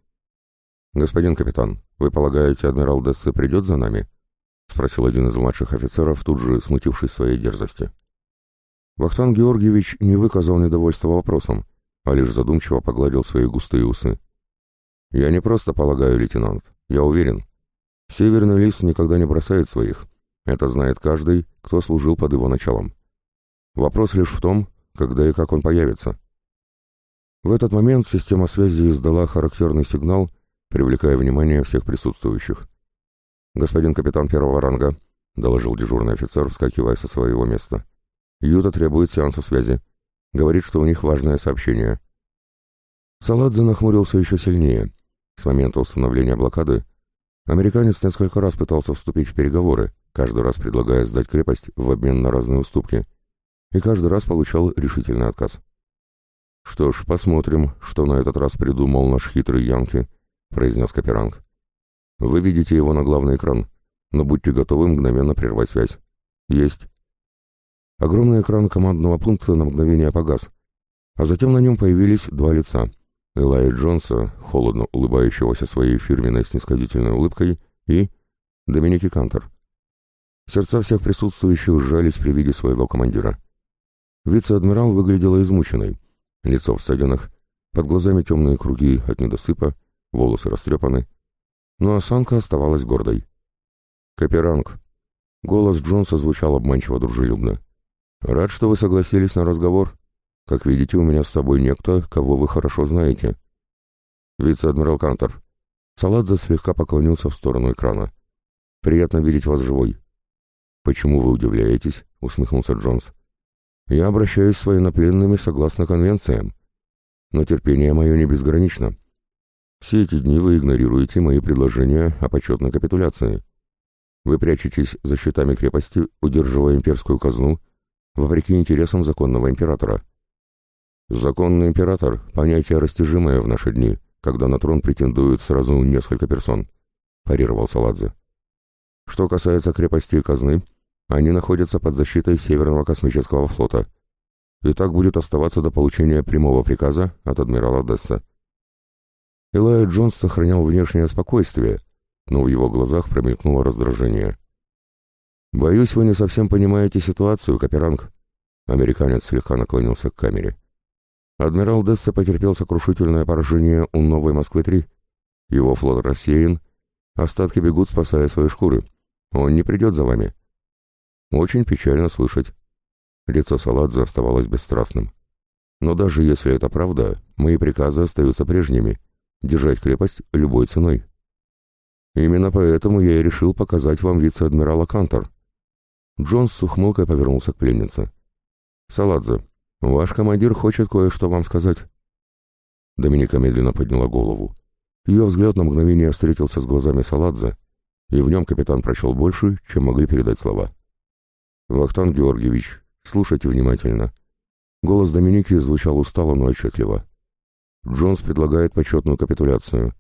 «Господин капитан, вы полагаете, адмирал Дессе придет за нами?» — спросил один из младших офицеров, тут же смутившись своей дерзости. Вахтан Георгиевич не выказал недовольства вопросом, а лишь задумчиво погладил свои густые усы. «Я не просто полагаю, лейтенант, я уверен. Северный лис никогда не бросает своих. Это знает каждый, кто служил под его началом. Вопрос лишь в том, когда и как он появится». В этот момент система связи издала характерный сигнал, привлекая внимание всех присутствующих. «Господин капитан первого ранга», — доложил дежурный офицер, вскакивая со своего места. «Юта требует сеанса связи». Говорит, что у них важное сообщение. Саладзе нахмурился еще сильнее. С момента установления блокады американец несколько раз пытался вступить в переговоры, каждый раз предлагая сдать крепость в обмен на разные уступки, и каждый раз получал решительный отказ. «Что ж, посмотрим, что на этот раз придумал наш хитрый Янки», — произнес Каперанг. «Вы видите его на главный экран, но будьте готовы мгновенно прервать связь». «Есть». Огромный экран командного пункта на мгновение погас, а затем на нем появились два лица. Элай Джонса, холодно улыбающегося своей фирменной снисходительной улыбкой, и Доминики Кантер. Сердца всех присутствующих сжались при виде своего командира. Вице-адмирал выглядела измученной. Лицо в ссадинах, под глазами темные круги от недосыпа, волосы растрепаны. Но осанка оставалась гордой. «Каперанг». Голос Джонса звучал обманчиво дружелюбно. «Рад, что вы согласились на разговор. Как видите, у меня с собой некто, кого вы хорошо знаете». «Вице-адмирал Кантор». Саладзе слегка поклонился в сторону экрана. «Приятно видеть вас живой». «Почему вы удивляетесь?» — усмехнулся Джонс. «Я обращаюсь с военнопленными согласно конвенциям. Но терпение мое не безгранично. Все эти дни вы игнорируете мои предложения о почетной капитуляции. Вы прячетесь за счетами крепости, удерживая имперскую казну, — вопреки интересам законного императора. Законный император – понятие растяжимое в наши дни, когда на трон претендуют сразу несколько персон, парировал Саладзе. Что касается крепостей и казны, они находятся под защитой Северного космического флота. И так будет оставаться до получения прямого приказа от адмирала Десса. Элайя Джонс сохранял внешнее спокойствие, но в его глазах промелькнуло раздражение. «Боюсь, вы не совсем понимаете ситуацию, Каперанг». Американец слегка наклонился к камере. Адмирал Десса потерпел сокрушительное поражение у Новой Москвы-3. Его флот рассеян, остатки бегут, спасая свои шкуры. Он не придет за вами. Очень печально слышать. Лицо Саладзе оставалось бесстрастным. Но даже если это правда, мои приказы остаются прежними. Держать крепость любой ценой. Именно поэтому я и решил показать вам вице-адмирала Кантор. Джонс с ухмылкой повернулся к пленнице. «Саладзе, ваш командир хочет кое-что вам сказать». Доминика медленно подняла голову. Ее взгляд на мгновение встретился с глазами Саладзе, и в нем капитан прочел больше, чем могли передать слова. «Вахтан Георгиевич, слушайте внимательно». Голос Доминики звучал устало, но отчетливо. Джонс предлагает почетную капитуляцию.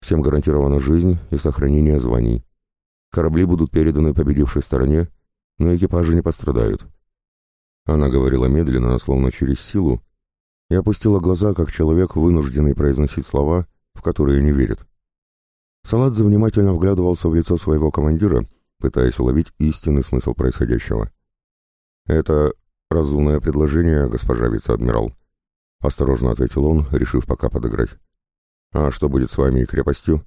Всем гарантирована жизнь и сохранение званий. Корабли будут переданы победившей стороне, но экипажи не пострадают. Она говорила медленно, словно через силу, и опустила глаза, как человек, вынужденный произносить слова, в которые не верит. Саладзе внимательно вглядывался в лицо своего командира, пытаясь уловить истинный смысл происходящего. «Это разумное предложение, госпожа вице-адмирал», — осторожно ответил он, решив пока подыграть. «А что будет с вами и крепостью?»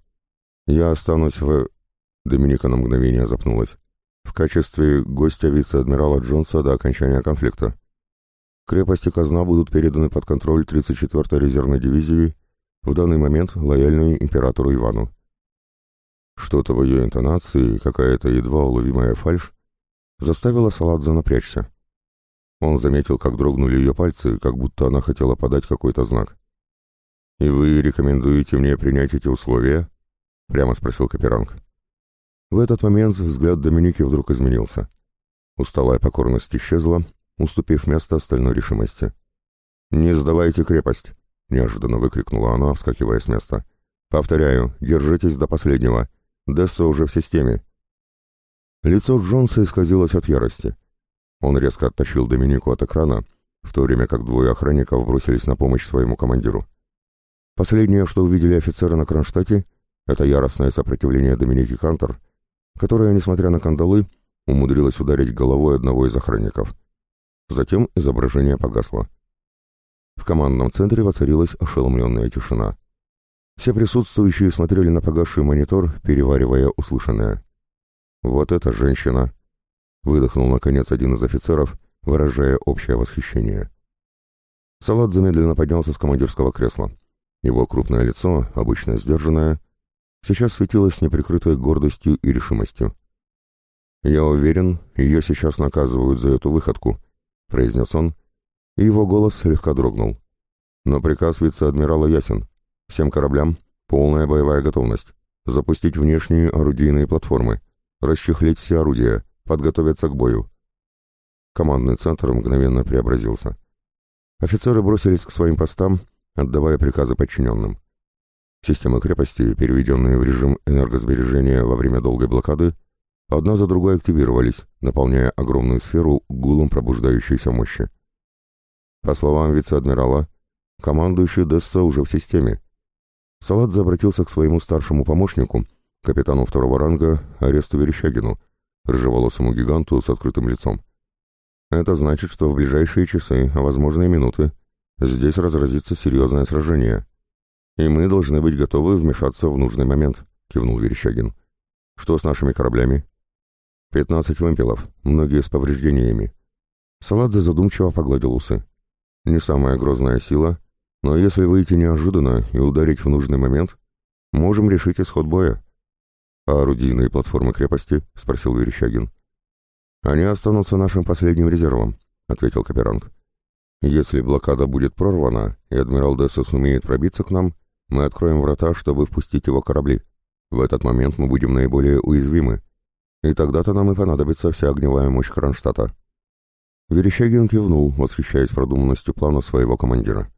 «Я останусь в...» Доминика на мгновение запнулась в качестве гостя вице-адмирала Джонса до окончания конфликта. Крепости казна будут переданы под контроль 34-й резервной дивизии, в данный момент лояльной императору Ивану. Что-то в ее интонации, какая-то едва уловимая фальшь, заставила Саладзе напрячься. Он заметил, как дрогнули ее пальцы, как будто она хотела подать какой-то знак. «И вы рекомендуете мне принять эти условия?» — прямо спросил Каперанг. В этот момент взгляд Доминики вдруг изменился. Усталая покорность исчезла, уступив место остальной решимости. «Не сдавайте крепость!» — неожиданно выкрикнула она, вскакивая с места. «Повторяю, держитесь до последнего. Десса уже в системе». Лицо Джонса исказилось от ярости. Он резко оттащил Доминику от экрана, в то время как двое охранников бросились на помощь своему командиру. Последнее, что увидели офицеры на Кронштадте, это яростное сопротивление Доминики Хантер. — которая, несмотря на кандалы, умудрилась ударить головой одного из охранников. Затем изображение погасло. В командном центре воцарилась ошеломленная тишина. Все присутствующие смотрели на погасший монитор, переваривая услышанное. «Вот эта женщина!» — выдохнул, наконец, один из офицеров, выражая общее восхищение. Салат замедленно поднялся с командирского кресла. Его крупное лицо, обычно сдержанное, сейчас светилась неприкрытой гордостью и решимостью. «Я уверен, ее сейчас наказывают за эту выходку», — произнес он, и его голос слегка дрогнул. «Но приказ вице-адмирала ясен. Всем кораблям полная боевая готовность. Запустить внешние орудийные платформы, расчехлить все орудия, подготовиться к бою». Командный центр мгновенно преобразился. Офицеры бросились к своим постам, отдавая приказы подчиненным. Системы крепости, переведенные в режим энергосбережения во время долгой блокады, одна за другой активировались, наполняя огромную сферу гулом пробуждающейся мощи. По словам вице-адмирала, командующий Десса уже в системе. Салат обратился к своему старшему помощнику, капитану второго ранга Аресту Верещагину, рыжеволосому гиганту с открытым лицом. Это значит, что в ближайшие часы, а возможно и минуты, здесь разразится серьезное сражение, «И мы должны быть готовы вмешаться в нужный момент», — кивнул Верещагин. «Что с нашими кораблями?» «Пятнадцать вымпелов, многие с повреждениями». Саладзе задумчиво погладил усы. «Не самая грозная сила, но если выйти неожиданно и ударить в нужный момент, можем решить исход боя». «А орудийные платформы крепости?» — спросил Верещагин. «Они останутся нашим последним резервом», — ответил Каперанг. «Если блокада будет прорвана, и адмирал Десса сумеет пробиться к нам, мы откроем врата, чтобы впустить его корабли. В этот момент мы будем наиболее уязвимы. И тогда-то нам и понадобится вся огневая мощь Кронштадта». Верещагин кивнул, восхищаясь продуманностью плана своего командира.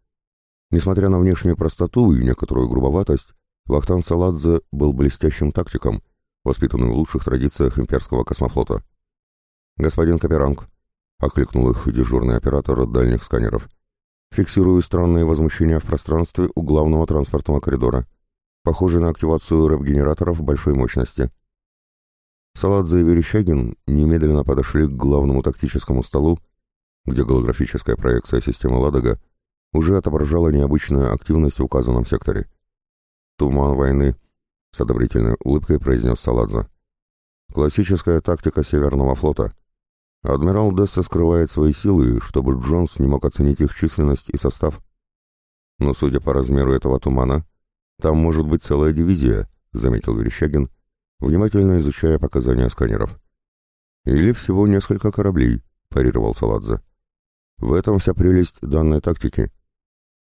Несмотря на внешнюю простоту и некоторую грубоватость, Вахтан Саладзе был блестящим тактиком, воспитанным в лучших традициях имперского космофлота. «Господин Каперанг», — окликнул их дежурный оператор дальних сканеров, фиксирую странные возмущения в пространстве у главного транспортного коридора. Похоже на активацию рэп-генераторов большой мощности. Саладзе и Верещагин немедленно подошли к главному тактическому столу, где голографическая проекция системы «Ладога» уже отображала необычную активность в указанном секторе. «Туман войны», — с одобрительной улыбкой произнес Саладзе. «Классическая тактика Северного флота. Адмирал Десса скрывает свои силы, чтобы Джонс не мог оценить их численность и состав. Но судя по размеру этого тумана, там может быть целая дивизия, заметил Верещагин, внимательно изучая показания сканеров. Или всего несколько кораблей, парировал Саладзе. В этом вся прелесть данной тактики.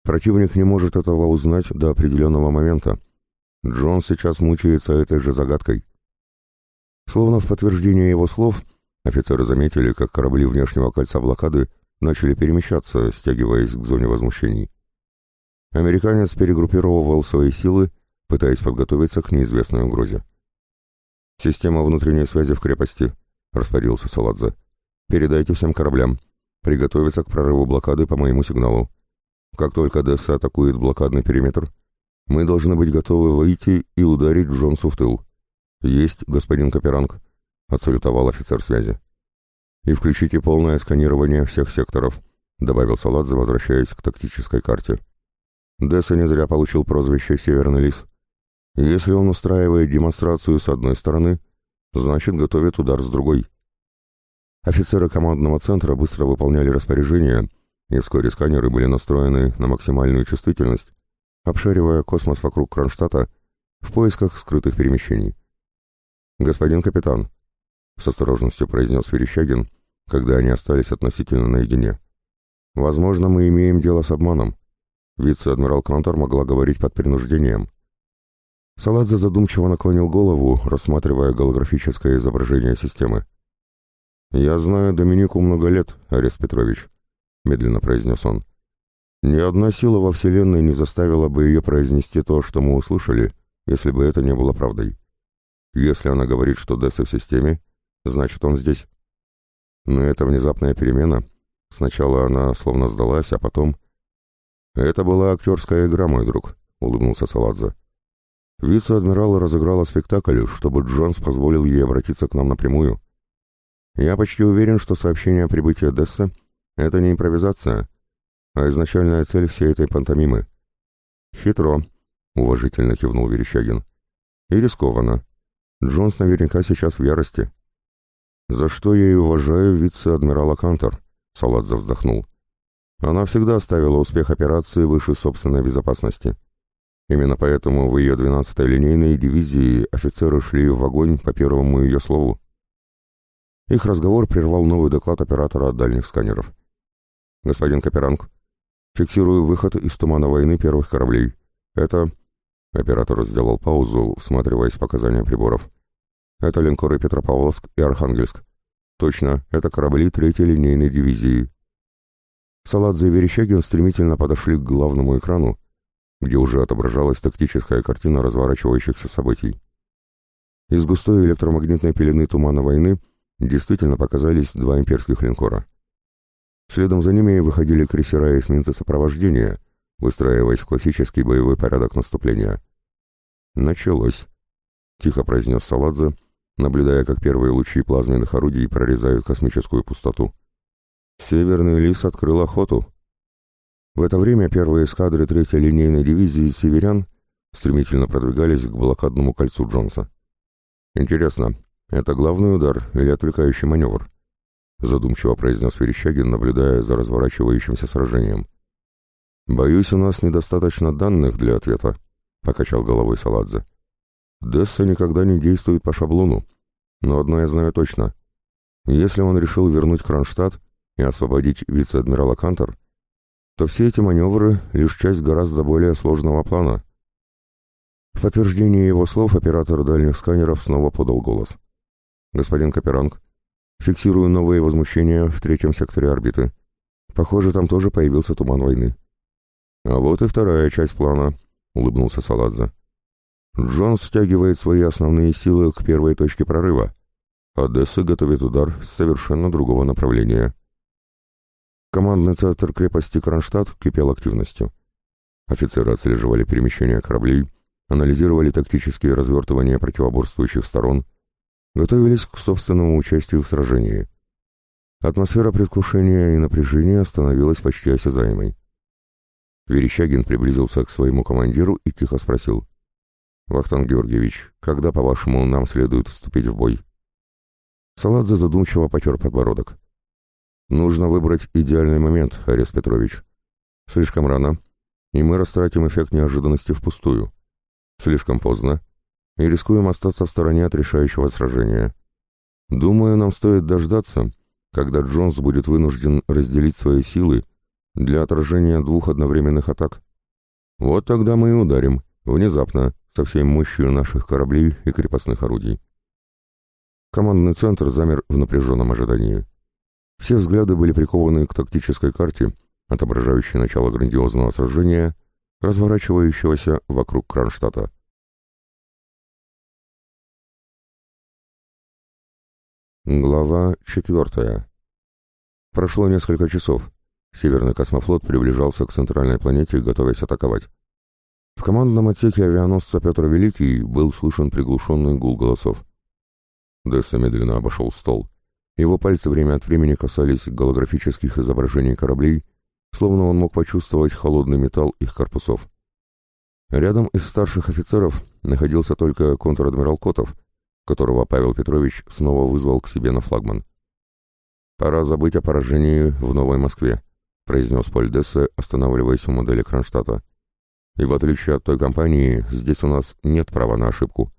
Противник не может этого узнать до определенного момента. Джон сейчас мучается этой же загадкой. Словно в подтверждение его слов, Офицеры заметили, как корабли внешнего кольца блокады начали перемещаться, стягиваясь к зоне возмущений. Американец перегруппировывал свои силы, пытаясь подготовиться к неизвестной угрозе. «Система внутренней связи в крепости», — распорядился Саладзе. «Передайте всем кораблям. Приготовиться к прорыву блокады по моему сигналу. Как только Десса атакует блокадный периметр, мы должны быть готовы выйти и ударить Джонсу в тыл. Есть, господин Каперанг». — отсалютовал офицер связи. «И включите полное сканирование всех секторов», — добавил Саладзе, возвращаясь к тактической карте. Десса не зря получил прозвище «Северный лис». Если он устраивает демонстрацию с одной стороны, значит, готовит удар с другой. Офицеры командного центра быстро выполняли распоряжения, и вскоре сканеры были настроены на максимальную чувствительность, обшаривая космос вокруг Кронштадта в поисках скрытых перемещений. «Господин капитан», — с осторожностью произнес Верещагин, когда они остались относительно наедине. «Возможно, мы имеем дело с обманом. Вице-адмирал Кантор могла говорить под принуждением». Саладзе задумчиво наклонил голову, рассматривая голографическое изображение системы. «Я знаю Доминику много лет, Арес Петрович», — медленно произнес он. «Ни одна сила во Вселенной не заставила бы ее произнести то, что мы услышали, если бы это не было правдой. Если она говорит, что Десса в системе, — Значит, он здесь. Но эта внезапная перемена, сначала она словно сдалась, а потом... Это была актерская игра, мой друг, улыбнулся Саладзе. Вице-адмирал разыграла спектакль, чтобы Джонс позволил ей обратиться к нам напрямую. Я почти уверен, что сообщение о прибытии Десса — это не импровизация, а изначальная цель всей этой пантомимы. «Хитро», — уважительно кивнул Верещагин. «И рискованно. Джонс наверняка сейчас в ярости. «За что я и уважаю вице-адмирала Кантор», — Саладзе вздохнул. «Она всегда ставила успех операции выше собственной безопасности. Именно поэтому в ее 12-й линейной дивизии офицеры шли в огонь по первому ее слову. Их разговор прервал новый доклад оператора от дальних сканеров. «Господин Каперанг, фиксирую выход из тумана войны первых кораблей. Это...» Оператор сделал паузу, всматриваясь в показания приборов. Это линкоры Петропавловск и Архангельск. Точно, это корабли третьей линейной дивизии. Саладзе и Верещагин стремительно подошли к главному экрану, где уже отображалась тактическая картина разворачивающихся событий. Из густой электромагнитной пелены тумана войны действительно показались два имперских линкора. Следом за ними выходили крейсера и эсминцы сопровождения, выстраиваясь в классический боевой порядок наступления. «Началось», — тихо произнес Саладзе, наблюдая, как первые лучи плазменных орудий прорезают космическую пустоту. Северный лис открыл охоту. В это время первые эскадры третьей линейной дивизии «Северян» стремительно продвигались к блокадному кольцу Джонса. «Интересно, это главный удар или отвлекающий маневр?» задумчиво произнес Верещагин, наблюдая за разворачивающимся сражением. «Боюсь, у нас недостаточно данных для ответа», — покачал головой Саладзе. Десса никогда не действует по шаблону, но одно я знаю точно. Если он решил вернуть Кронштадт и освободить вице-адмирала Кантор, то все эти маневры — лишь часть гораздо более сложного плана. В подтверждение его слов оператор дальних сканеров снова подал голос. «Господин Каперанг, фиксирую новые возмущения в третьем секторе орбиты. Похоже, там тоже появился туман войны». «А вот и вторая часть плана», — улыбнулся Саладзе. Джон стягивает свои основные силы к первой точке прорыва. Одесса готовит удар с совершенно другого направления. Командный центр крепости Кронштадт кипел активностью. Офицеры отслеживали перемещение кораблей, анализировали тактические развертывания противоборствующих сторон, готовились к собственному участию в сражении. Атмосфера предвкушения и напряжения становилась почти осязаемой. Верещагин приблизился к своему командиру и тихо спросил. «Вахтанг Георгиевич, когда, по-вашему, нам следует вступить в бой?» Саладзе задумчиво потер подбородок. «Нужно выбрать идеальный момент, Арес Петрович. Слишком рано, и мы растратим эффект неожиданности впустую. Слишком поздно, и рискуем остаться в стороне от решающего сражения. Думаю, нам стоит дождаться, когда Джонс будет вынужден разделить свои силы для отражения двух одновременных атак. Вот тогда мы и ударим, внезапно, со всей мощью наших кораблей и крепостных орудий. Командный центр замер в напряженном ожидании. Все взгляды были прикованы к тактической карте, отображающей начало грандиозного сражения, разворачивающегося вокруг Кронштадта. Глава четвертая. Прошло несколько часов. Северный космофлот приближался к центральной планете, готовясь атаковать. В командном отсеке авианосца Петр Великий был слышен приглушенный гул голосов. Десса медленно обошел стол. Его пальцы время от времени касались голографических изображений кораблей, словно он мог почувствовать холодный металл их корпусов. Рядом из старших офицеров находился только контр-адмирал Котов, которого Павел Петрович снова вызвал к себе на флагман. «Пора забыть о поражении в Новой Москве», — произнес Поль Дессе, останавливаясь у модели Кронштадта. И в отличие от той компании, здесь у нас нет права на ошибку.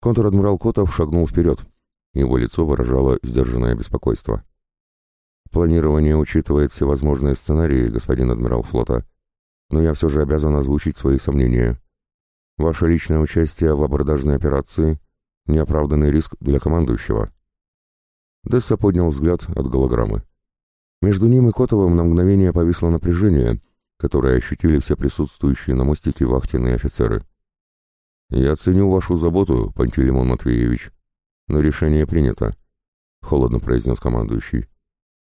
Контр-адмирал Котов шагнул вперед. Его лицо выражало сдержанное беспокойство. Планирование учитывает все возможные сценарии, господин адмирал флота. Но я все же обязан озвучить свои сомнения. Ваше личное участие в абордажной операции — неоправданный риск для командующего. Десса поднял взгляд от голограммы. Между ним и Котовым на мгновение повисло напряжение — которое ощутили все присутствующие на мостике вахтенные офицеры. «Я ценю вашу заботу, Пантелеймон Матвеевич, но решение принято», — холодно произнес командующий.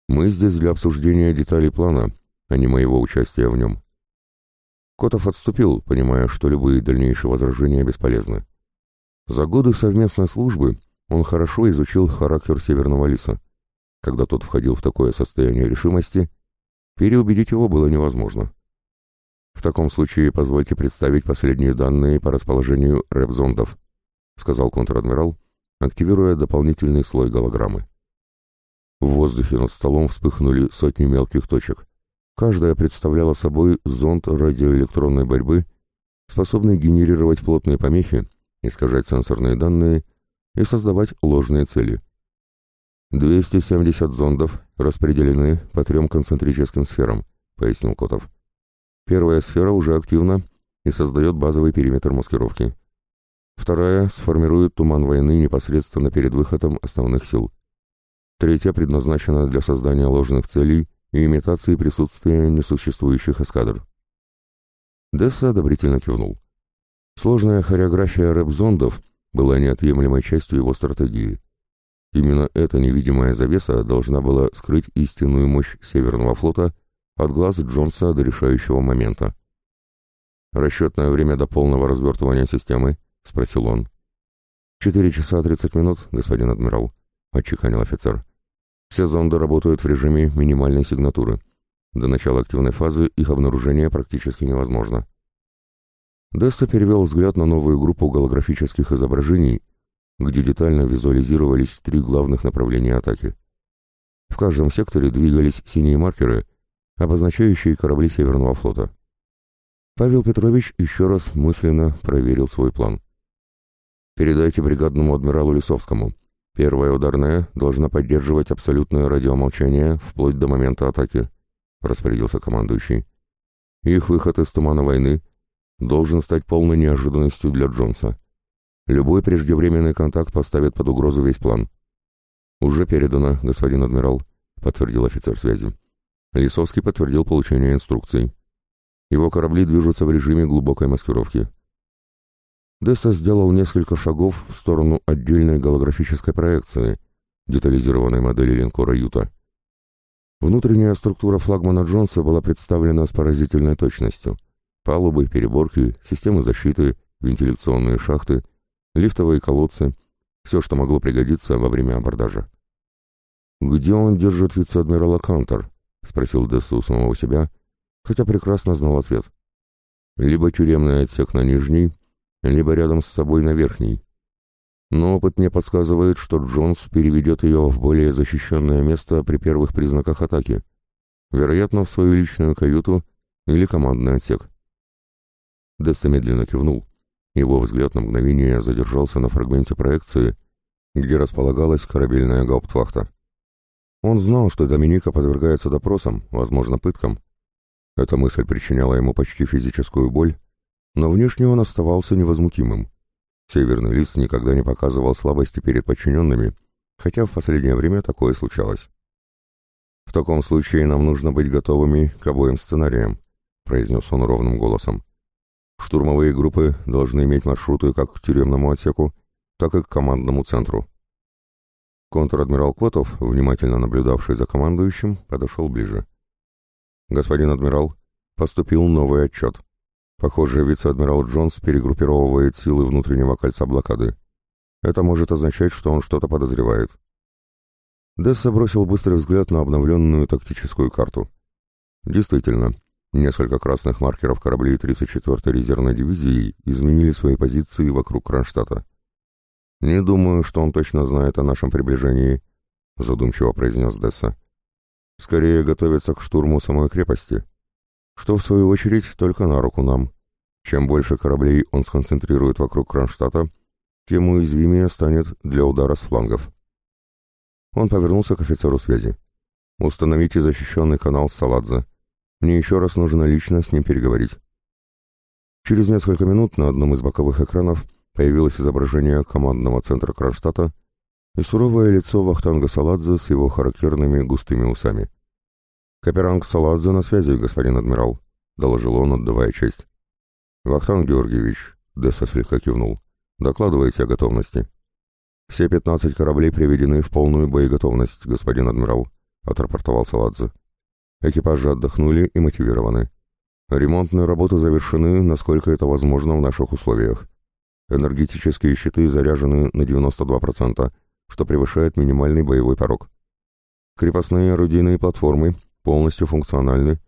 «Мы здесь для обсуждения деталей плана, а не моего участия в нем». Котов отступил, понимая, что любые дальнейшие возражения бесполезны. За годы совместной службы он хорошо изучил характер Северного Лиса. Когда тот входил в такое состояние решимости, переубедить его было невозможно. В таком случае позвольте представить последние данные по расположению рэпзондов, сказал контр-адмирал, активируя дополнительный слой голограммы. В воздухе над столом вспыхнули сотни мелких точек. Каждая представляла собой зонд радиоэлектронной борьбы, способный генерировать плотные помехи, искажать сенсорные данные и создавать ложные цели. 270 зондов распределены по трем концентрическим сферам, пояснил Котов. Первая сфера уже активна и создает базовый периметр маскировки. Вторая сформирует туман войны непосредственно перед выходом основных сил. Третья предназначена для создания ложных целей и имитации присутствия несуществующих эскадр. Десса одобрительно кивнул. Сложная хореография рэп-зондов была неотъемлемой частью его стратегии. Именно эта невидимая завеса должна была скрыть истинную мощь Северного флота от глаз Джонса до решающего момента. «Расчетное время до полного развертывания системы?» — спросил он. «Четыре часа тридцать минут, господин адмирал», — отчеканил офицер. «Все зонды работают в режиме минимальной сигнатуры. До начала активной фазы их обнаружение практически невозможно». Деста перевел взгляд на новую группу голографических изображений, где детально визуализировались три главных направления атаки. В каждом секторе двигались синие маркеры, обозначающие корабли Северного флота. Павел Петрович еще раз мысленно проверил свой план. «Передайте бригадному адмиралу Лисовскому. Первая ударная должна поддерживать абсолютное радиомолчание вплоть до момента атаки», — распорядился командующий. «Их выход из тумана войны должен стать полной неожиданностью для Джонса. Любой преждевременный контакт поставит под угрозу весь план». «Уже передано, господин адмирал», — подтвердил офицер связи. Лисовский подтвердил получение инструкций. Его корабли движутся в режиме глубокой маскировки. Деста сделал несколько шагов в сторону отдельной голографической проекции, детализированной модели линкора «Юта». Внутренняя структура флагмана Джонса была представлена с поразительной точностью. Палубы, переборки, системы защиты, вентиляционные шахты, лифтовые колодцы — все, что могло пригодиться во время абордажа. Где он держит вице-адмирала Кантор? — спросил Десса у самого себя, хотя прекрасно знал ответ. «Либо тюремный отсек на нижней, либо рядом с собой на верхней. Но опыт мне подсказывает, что Джонс переведет ее в более защищенное место при первых признаках атаки, вероятно, в свою личную каюту или командный отсек». Десса медленно кивнул. Его взгляд на мгновение задержался на фрагменте проекции, где располагалась корабельная гауптвахта. Он знал, что Доминика подвергается допросам, возможно, пыткам. Эта мысль причиняла ему почти физическую боль, но внешне он оставался невозмутимым. Северный Лист никогда не показывал слабости перед подчиненными, хотя в последнее время такое случалось. «В таком случае нам нужно быть готовыми к обоим сценариям», — произнес он ровным голосом. «Штурмовые группы должны иметь маршруты как к тюремному отсеку, так и к командному центру. Контр-адмирал Котов, внимательно наблюдавший за командующим, подошел ближе. «Господин адмирал, поступил новый отчет. Похоже, вице-адмирал Джонс перегруппировывает силы внутреннего кольца блокады. Это может означать, что он что-то подозревает». Десса бросил быстрый взгляд на обновленную тактическую карту. Действительно, несколько красных маркеров кораблей 34-й резервной дивизии изменили свои позиции вокруг Кронштадта. «Не думаю, что он точно знает о нашем приближении», — задумчиво произнес Десса. «Скорее готовится к штурму самой крепости, что, в свою очередь, только на руку нам. Чем больше кораблей он сконцентрирует вокруг Кронштадта, тем уязвимее станет для удара с флангов». Он повернулся к офицеру связи. «Установите защищенный канал с Саладзе. Мне еще раз нужно лично с ним переговорить». Через несколько минут на одном из боковых экранов — Появилось изображение командного центра Кронштадта и суровое лицо Вахтанга Саладзе с его характерными густыми усами. «Каперанг Саладзе на связи, господин адмирал», — доложил он, отдавая честь. «Вахтанг Георгиевич», — Десса слегка кивнул, — «докладывайте о готовности». «Все пятнадцать кораблей приведены в полную боеготовность, господин адмирал», — отрапортовал Саладзе. «Экипажи отдохнули и мотивированы. Ремонтные работы завершены, насколько это возможно в наших условиях. Энергетические щиты заряжены на 92%, что превышает минимальный боевой порог. Крепостные орудийные платформы полностью функциональны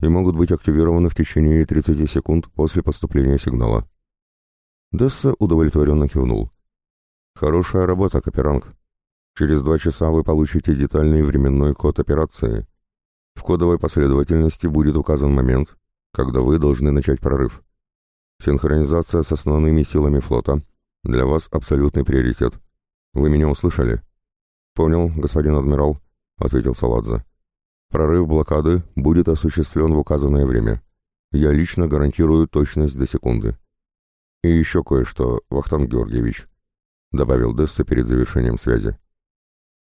и могут быть активированы в течение 30 секунд после поступления сигнала. Десса удовлетворенно кивнул. «Хорошая работа, Каперанг. Через два часа вы получите детальный временной код операции. В кодовой последовательности будет указан момент, когда вы должны начать прорыв. Синхронизация с основными силами флота. Для вас абсолютный приоритет. Вы меня услышали? Понял, господин адмирал, ответил Саладзе. Прорыв блокады будет осуществлен в указанное время. Я лично гарантирую точность до секунды. И еще кое-что, Вахтанг Георгиевич, добавил Десса перед завершением связи.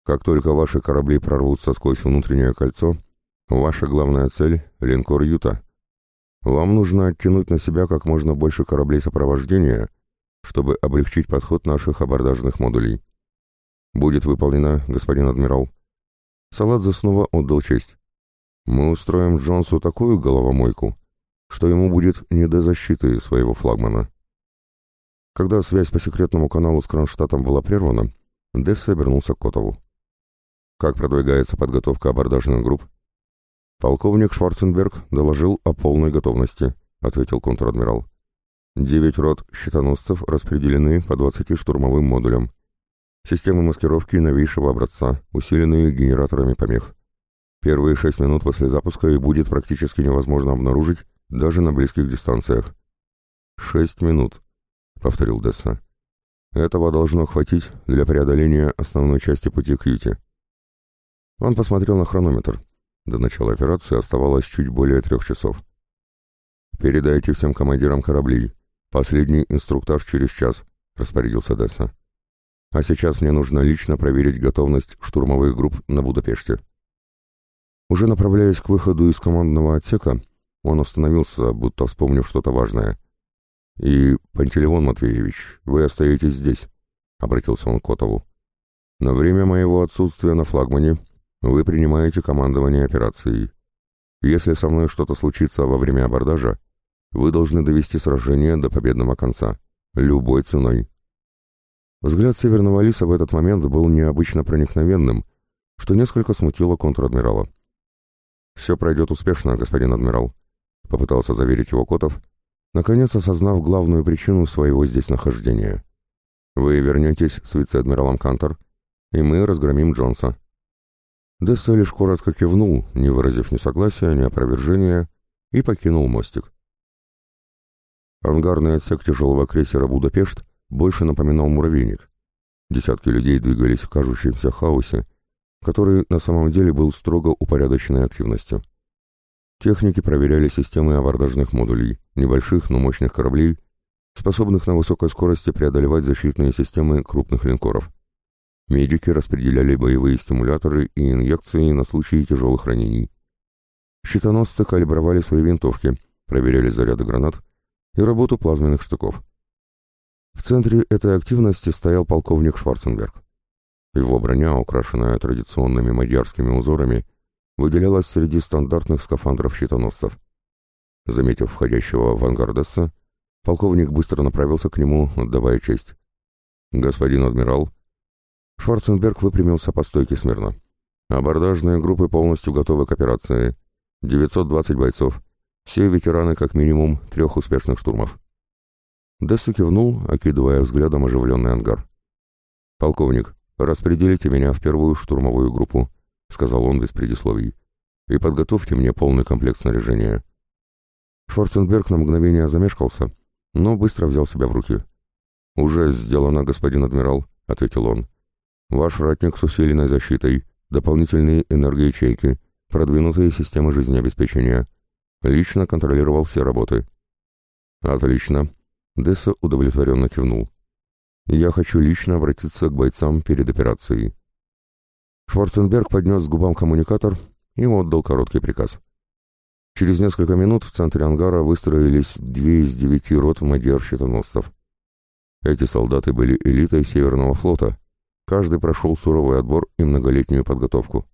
Как только ваши корабли прорвутся сквозь внутреннее кольцо, ваша главная цель — линкор «Юта», вам нужно оттянуть на себя как можно больше кораблей сопровождения, чтобы облегчить подход наших абордажных модулей. Будет выполнено, господин адмирал. Саладзе снова отдал честь. Мы устроим Джонсу такую головомойку, что ему будет не до защиты своего флагмана. Когда связь по секретному каналу с Кронштадтом была прервана, Десс обернулся к Котову. «Как продвигается подготовка абордажных групп?» «Полковник Шварценберг доложил о полной готовности», — ответил контр-адмирал. «Девять рот щитоносцев распределены по 20 штурмовым модулям. Системы маскировки новейшего образца, усиленные генераторами помех. Первые шесть минут после запуска и будет практически невозможно обнаружить даже на близких дистанциях». «Шесть минут», — повторил Десса. «Этого должно хватить для преодоления основной части пути к Юте». Он посмотрел на хронометр. До начала операции оставалось чуть более трех часов. «Передайте всем командирам кораблей. Последний инструктаж через час», — распорядился Десса. «А сейчас мне нужно лично проверить готовность штурмовых групп на Будапеште». Уже направляясь к выходу из командного отсека, он остановился, будто вспомнив что-то важное. «И, Пантелеймон Матвеевич, вы остаетесь здесь», — обратился он к Котову. «На время моего отсутствия на флагмане вы принимаете командование операцией. Если со мной что-то случится во время абордажа, вы должны довести сражение до победного конца. Любой ценой. Взгляд Северного Алиса в этот момент был необычно проникновенным, что несколько смутило контр-адмирала. «Все пройдет успешно, господин адмирал», — попытался заверить его Котов, наконец осознав главную причину своего здесь нахождения. «Вы вернетесь с вице-адмиралом Кантор, и мы разгромим Джонса. Десса лишь коротко кивнул, не выразив ни согласия, ни опровержения, и покинул мостик. Ангарный отсек тяжелого крейсера «Будапешт» больше напоминал муравейник. Десятки людей двигались в кажущемся хаосе, который на самом деле был строго упорядоченной активностью. Техники проверяли системы абордажных модулей, небольших, но мощных кораблей, способных на высокой скорости преодолевать защитные системы крупных линкоров. Медики распределяли боевые стимуляторы и инъекции на случай тяжелых ранений. Щитоносцы калибровали свои винтовки, проверяли заряды гранат и работу плазменных штуков. В центре этой активности стоял полковник Шварценберг. Его броня, украшенная традиционными мадьярскими узорами, выделялась среди стандартных скафандров щитоносцев. Заметив входящего вангардесса, полковник быстро направился к нему, отдавая честь. «Господин адмирал», Шварценберг выпрямился по стойке смирно. «Абордажные группы полностью готовы к операции. 920 бойцов. Все ветераны как минимум трех успешных штурмов». Дессу кивнул, окидывая взглядом оживленный ангар. «Полковник, распределите меня в первую штурмовую группу», — сказал он без предисловий, — «и подготовьте мне полный комплект снаряжения». Шварценберг на мгновение замешкался, но быстро взял себя в руки. «Уже сделано, господин адмирал», — ответил он. Ваш ратник с усиленной защитой, дополнительные энергоячейки, продвинутые системы жизнеобеспечения. Лично контролировал все работы. Отлично. Десса удовлетворенно кивнул. Я хочу лично обратиться к бойцам перед операцией. Шварценберг поднес к губам коммуникатор и отдал короткий приказ. Через несколько минут в центре ангара выстроились две из девяти рот мадьяр-щитоносцев. Эти солдаты были элитой Северного флота, Каждый прошел суровый отбор и многолетнюю подготовку.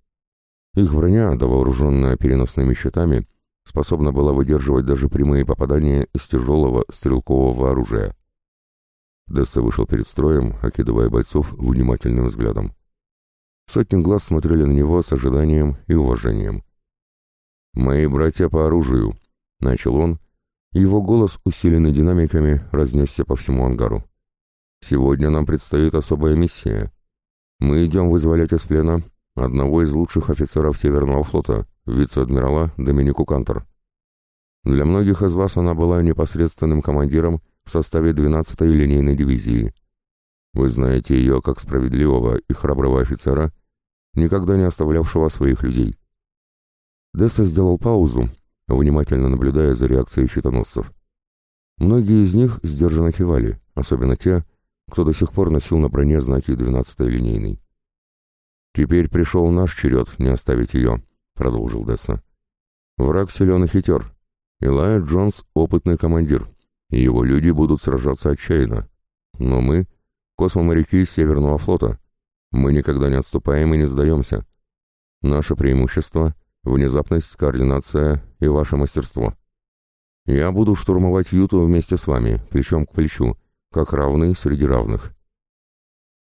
Их броня, довооруженная переносными щитами, способна была выдерживать даже прямые попадания из тяжелого стрелкового оружия. Десса вышел перед строем, окидывая бойцов внимательным взглядом. Сотни глаз смотрели на него с ожиданием и уважением. «Мои братья по оружию», — начал он, его голос, усиленный динамиками, разнесся по всему ангару. «Сегодня нам предстоит особая миссия. Мы идем вызволять из плена одного из лучших офицеров Северного флота, вице-адмирала Доминику Кантор. Для многих из вас она была непосредственным командиром в составе 12-й линейной дивизии. Вы знаете ее как справедливого и храброго офицера, никогда не оставлявшего своих людей. Десса сделал паузу, внимательно наблюдая за реакцией щитоносцев. Многие из них сдержанно кивали, особенно те, кто до сих пор носил на броне знаки 12-й линейной. «Теперь пришел наш черед не оставить ее», — продолжил Десса. «Враг силен и хитер. Илая Джонс — опытный командир, и его люди будут сражаться отчаянно. Но мы — космоморяки Северного флота. Мы никогда не отступаем и не сдаемся. Наше преимущество — внезапность, координация и ваше мастерство. Я буду штурмовать Юту вместе с вами, плечом к плечу, как равны среди равных.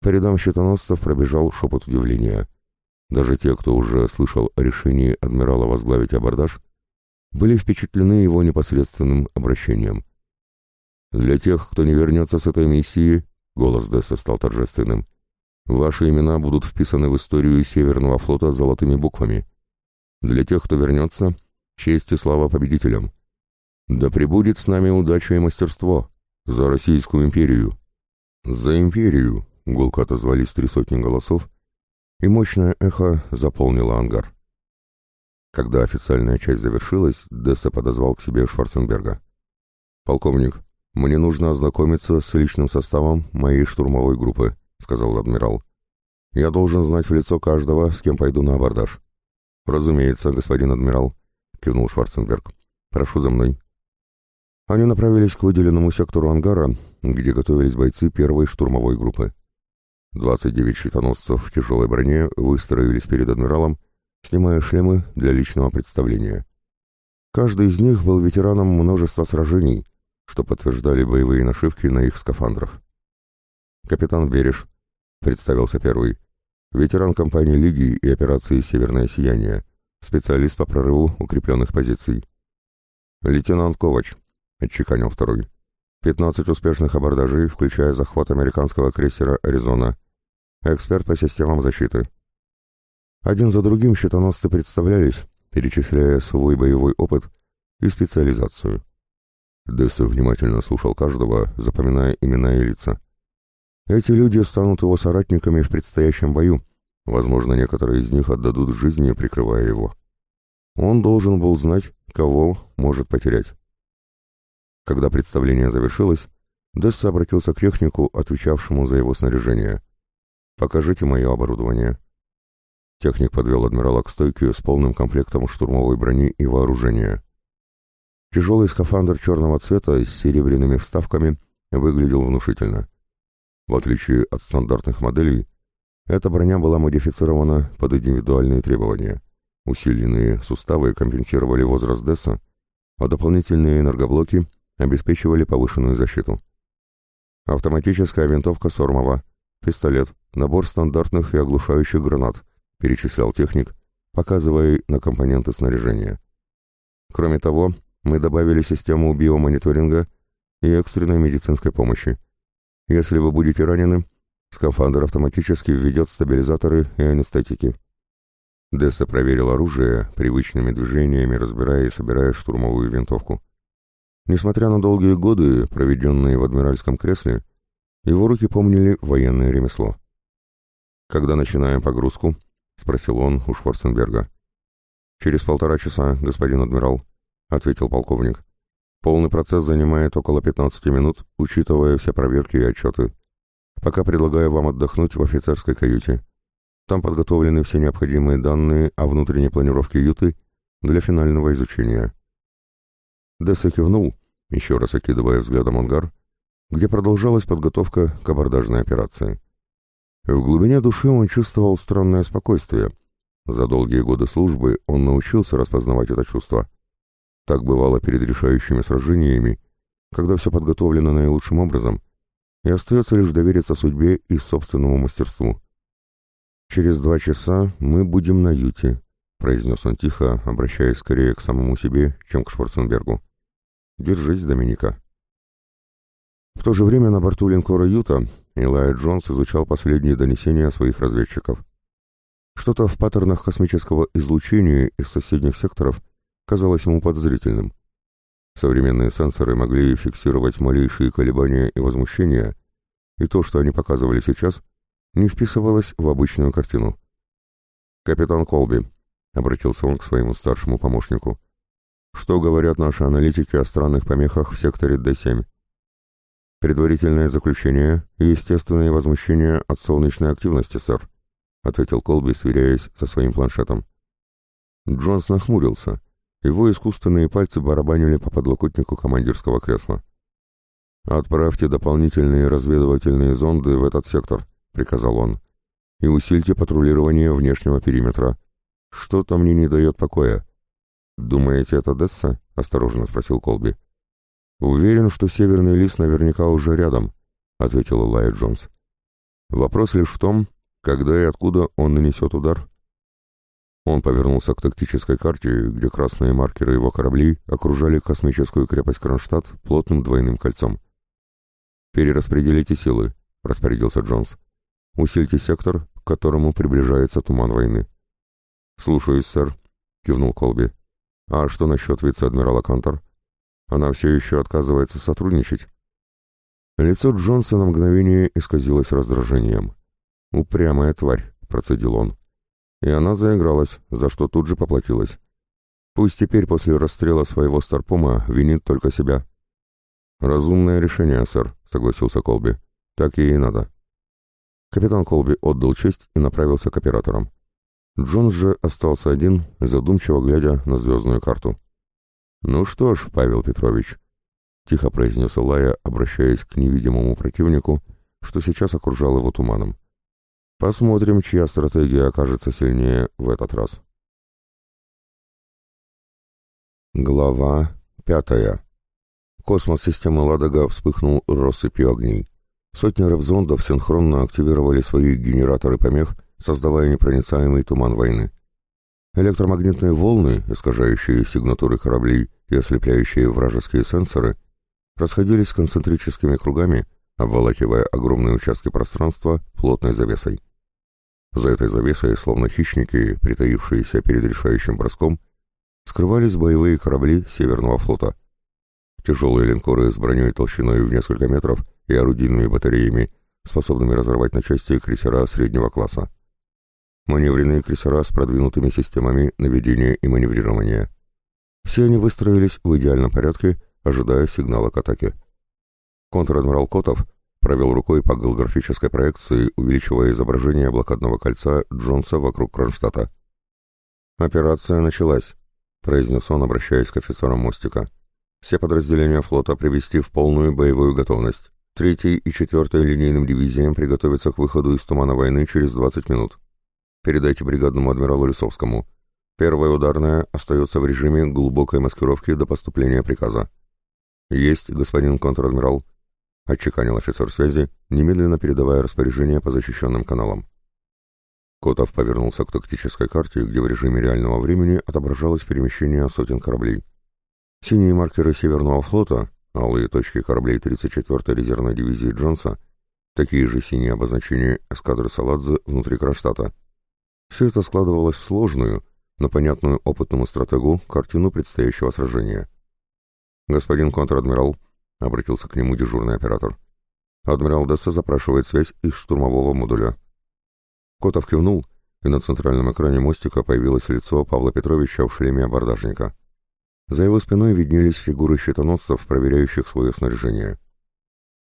По рядам щитоносцев пробежал шепот удивления. Даже те, кто уже слышал о решении адмирала возглавить абордаж, были впечатлены его непосредственным обращением. «Для тех, кто не вернется с этой миссии», — голос Десса стал торжественным, «ваши имена будут вписаны в историю Северного флота золотыми буквами. Для тех, кто вернется, честь и слава победителям. Да пребудет с нами удача и мастерство!» «За Российскую империю!» «За империю!» — гулко отозвались три сотни голосов, и мощное эхо заполнило ангар. Когда официальная часть завершилась, Десса подозвал к себе Шварценберга. «Полковник, мне нужно ознакомиться с личным составом моей штурмовой группы», — сказал адмирал. «Я должен знать в лицо каждого, с кем пойду на абордаж». «Разумеется, господин адмирал», — кивнул Шварценберг. «Прошу за мной». Они направились к выделенному сектору ангара, где готовились бойцы первой штурмовой группы. 29 щитоносцев в тяжелой броне выстроились перед адмиралом, снимая шлемы для личного представления. Каждый из них был ветераном множества сражений, что подтверждали боевые нашивки на их скафандрах. «Капитан Береш», — представился первый, — «ветеран компании Лиги и операции «Северное сияние», специалист по прорыву укрепленных позиций». «Лейтенант Ковач», — отчеканил второй. «Пятнадцать успешных абордажей, включая захват американского крейсера «Аризона». Эксперт по системам защиты». Один за другим щитоносцы представлялись, перечисляя свой боевой опыт и специализацию. Десса внимательно слушал каждого, запоминая имена и лица. Эти люди станут его соратниками в предстоящем бою. Возможно, некоторые из них отдадут жизни, прикрывая его. Он должен был знать, кого может потерять. Когда представление завершилось, Десса обратился к технику, отвечавшему за его снаряжение. «Покажите мое оборудование». Техник подвел адмирала к стойке с полным комплектом штурмовой брони и вооружения. Тяжелый скафандр черного цвета с серебряными вставками выглядел внушительно. В отличие от стандартных моделей, эта броня была модифицирована под индивидуальные требования. Усиленные суставы компенсировали возраст Десса, а дополнительные энергоблоки обеспечивали повышенную защиту. Автоматическая винтовка Сормова, пистолет, набор стандартных и оглушающих гранат, перечислял техник, показывая на компоненты снаряжения. Кроме того, мы добавили систему биомониторинга и экстренной медицинской помощи. Если вы будете ранены, скафандр автоматически введет стабилизаторы и анестетики. Десса проверил оружие, привычными движениями разбирая и собирая штурмовую винтовку. Несмотря на долгие годы, проведенные в адмиральском кресле, его руки помнили военное ремесло. «Когда начинаем погрузку?» — спросил он у Шварценберга. «Через полтора часа, господин адмирал», — ответил полковник. «Полный процесс занимает около 15 минут, учитывая все проверки и отчеты. Пока предлагаю вам отдохнуть в офицерской каюте. Там подготовлены все необходимые данные о внутренней планировке юты для финального изучения». Десса кивнул, еще раз окидывая взглядом ангар, где продолжалась подготовка к абордажной операции. В глубине души он чувствовал странное спокойствие. За долгие годы службы он научился распознавать это чувство. Так бывало перед решающими сражениями, когда все подготовлено наилучшим образом, и остается лишь довериться судьбе и собственному мастерству. «Через два часа мы будем на юте», — произнес он тихо, обращаясь скорее к самому себе, чем к Шварценбергу. «Держись, Доминика». В то же время на борту линкора «Юта» Элайя Джонс изучал последние донесения своих разведчиков. Что-то в паттернах космического излучения из соседних секторов казалось ему подозрительным. Современные сенсоры могли фиксировать малейшие колебания и возмущения, и то, что они показывали сейчас, не вписывалось в обычную картину. «Капитан Колби», обратился он к своему старшему помощнику. Что говорят наши аналитики о странных помехах в секторе Д7? Предварительное заключение и естественные возмущения от солнечной активности, сэр, ответил Колби, сверяясь со своим планшетом. Джонс нахмурился. Его искусственные пальцы барабанили по подлокотнику командирского кресла. «Отправьте дополнительные разведывательные зонды в этот сектор», — приказал он, — «и усильте патрулирование внешнего периметра. Что-то мне не дает покоя. Думаете, это Десса? Осторожно спросил Колби. Уверен, что северный лис наверняка уже рядом, ответил Лая Джонс. Вопрос лишь в том, когда и откуда он нанесет удар. Он повернулся к тактической карте, где красные маркеры его кораблей окружали космическую крепость Кронштадт плотным двойным кольцом. «Перераспределите силы», — распорядился Джонс. «Усильте сектор, к которому приближается туман войны». «Слушаюсь, сэр», — кивнул Колби. «А что насчет вице-адмирала Кантор? Она все еще отказывается сотрудничать?» Лицо Джонса на мгновение исказилось раздражением. «Упрямая тварь», — процедил он. И она заигралась, за что тут же поплатилась. Пусть теперь после расстрела своего старпома винит только себя. «Разумное решение, сэр», — согласился Колби. «Так ей и надо». Капитан Колби отдал честь и направился к операторам. Джонс же остался один, задумчиво глядя на звездную карту. «Ну что ж, Павел Петрович», — тихо произнес Лая, обращаясь к невидимому противнику, что сейчас окружал его туманом. «Посмотрим, чья стратегия окажется сильнее в этот раз». Глава пятая. Космос системы Ладога вспыхнул россыпью огней. Сотни рыбзондов синхронно активировали свои генераторы помех — создавая непроницаемый туман войны. Электромагнитные волны, искажающие сигнатуры кораблей и ослепляющие вражеские сенсоры, расходились концентрическими кругами, обволакивая огромные участки пространства плотной завесой. За этой завесой, словно хищники, притаившиеся перед решающим броском, скрывались боевые корабли Северного флота. Тяжелые линкоры с броней толщиной в несколько метров и орудийными батареями, способными разорвать на части крейсера среднего класса маневренные крейсера с продвинутыми системами наведения и маневрирования. Все они выстроились в идеальном порядке, ожидая сигнала к атаке. Контр-адмирал Котов провел рукой по голографической проекции, увеличивая изображение блокадного кольца Джонса вокруг Кронштадта. «Операция началась», — произнес он, обращаясь к офицерам мостика. «Все подразделения флота привести в полную боевую готовность. Третьей и четвертой линейным дивизиям приготовиться к выходу из тумана войны через 20 минут. Передайте бригадному адмиралу Лисовскому. Первая ударная остается в режиме глубокой маскировки до поступления приказа. Есть, господин контр-адмирал. Отчеканил офицер связи, немедленно передавая распоряжение по защищенным каналам. Котов повернулся к тактической карте, где в режиме реального времени отображалось перемещение сотен кораблей. Синие маркеры Северного флота, алые точки кораблей 34-й резервной дивизии Джонса, такие же синие обозначения эскадры Саладзе внутри Кронштадта. Все это складывалось в сложную, но понятную опытному стратегу картину предстоящего сражения. «Господин контр-адмирал», — обратился к нему дежурный оператор. «Адмирал Десса запрашивает связь из штурмового модуля». Котов кивнул, и на центральном экране мостика появилось лицо Павла Петровича в шлеме абордажника. За его спиной виднелись фигуры щитоносцев, проверяющих свое снаряжение.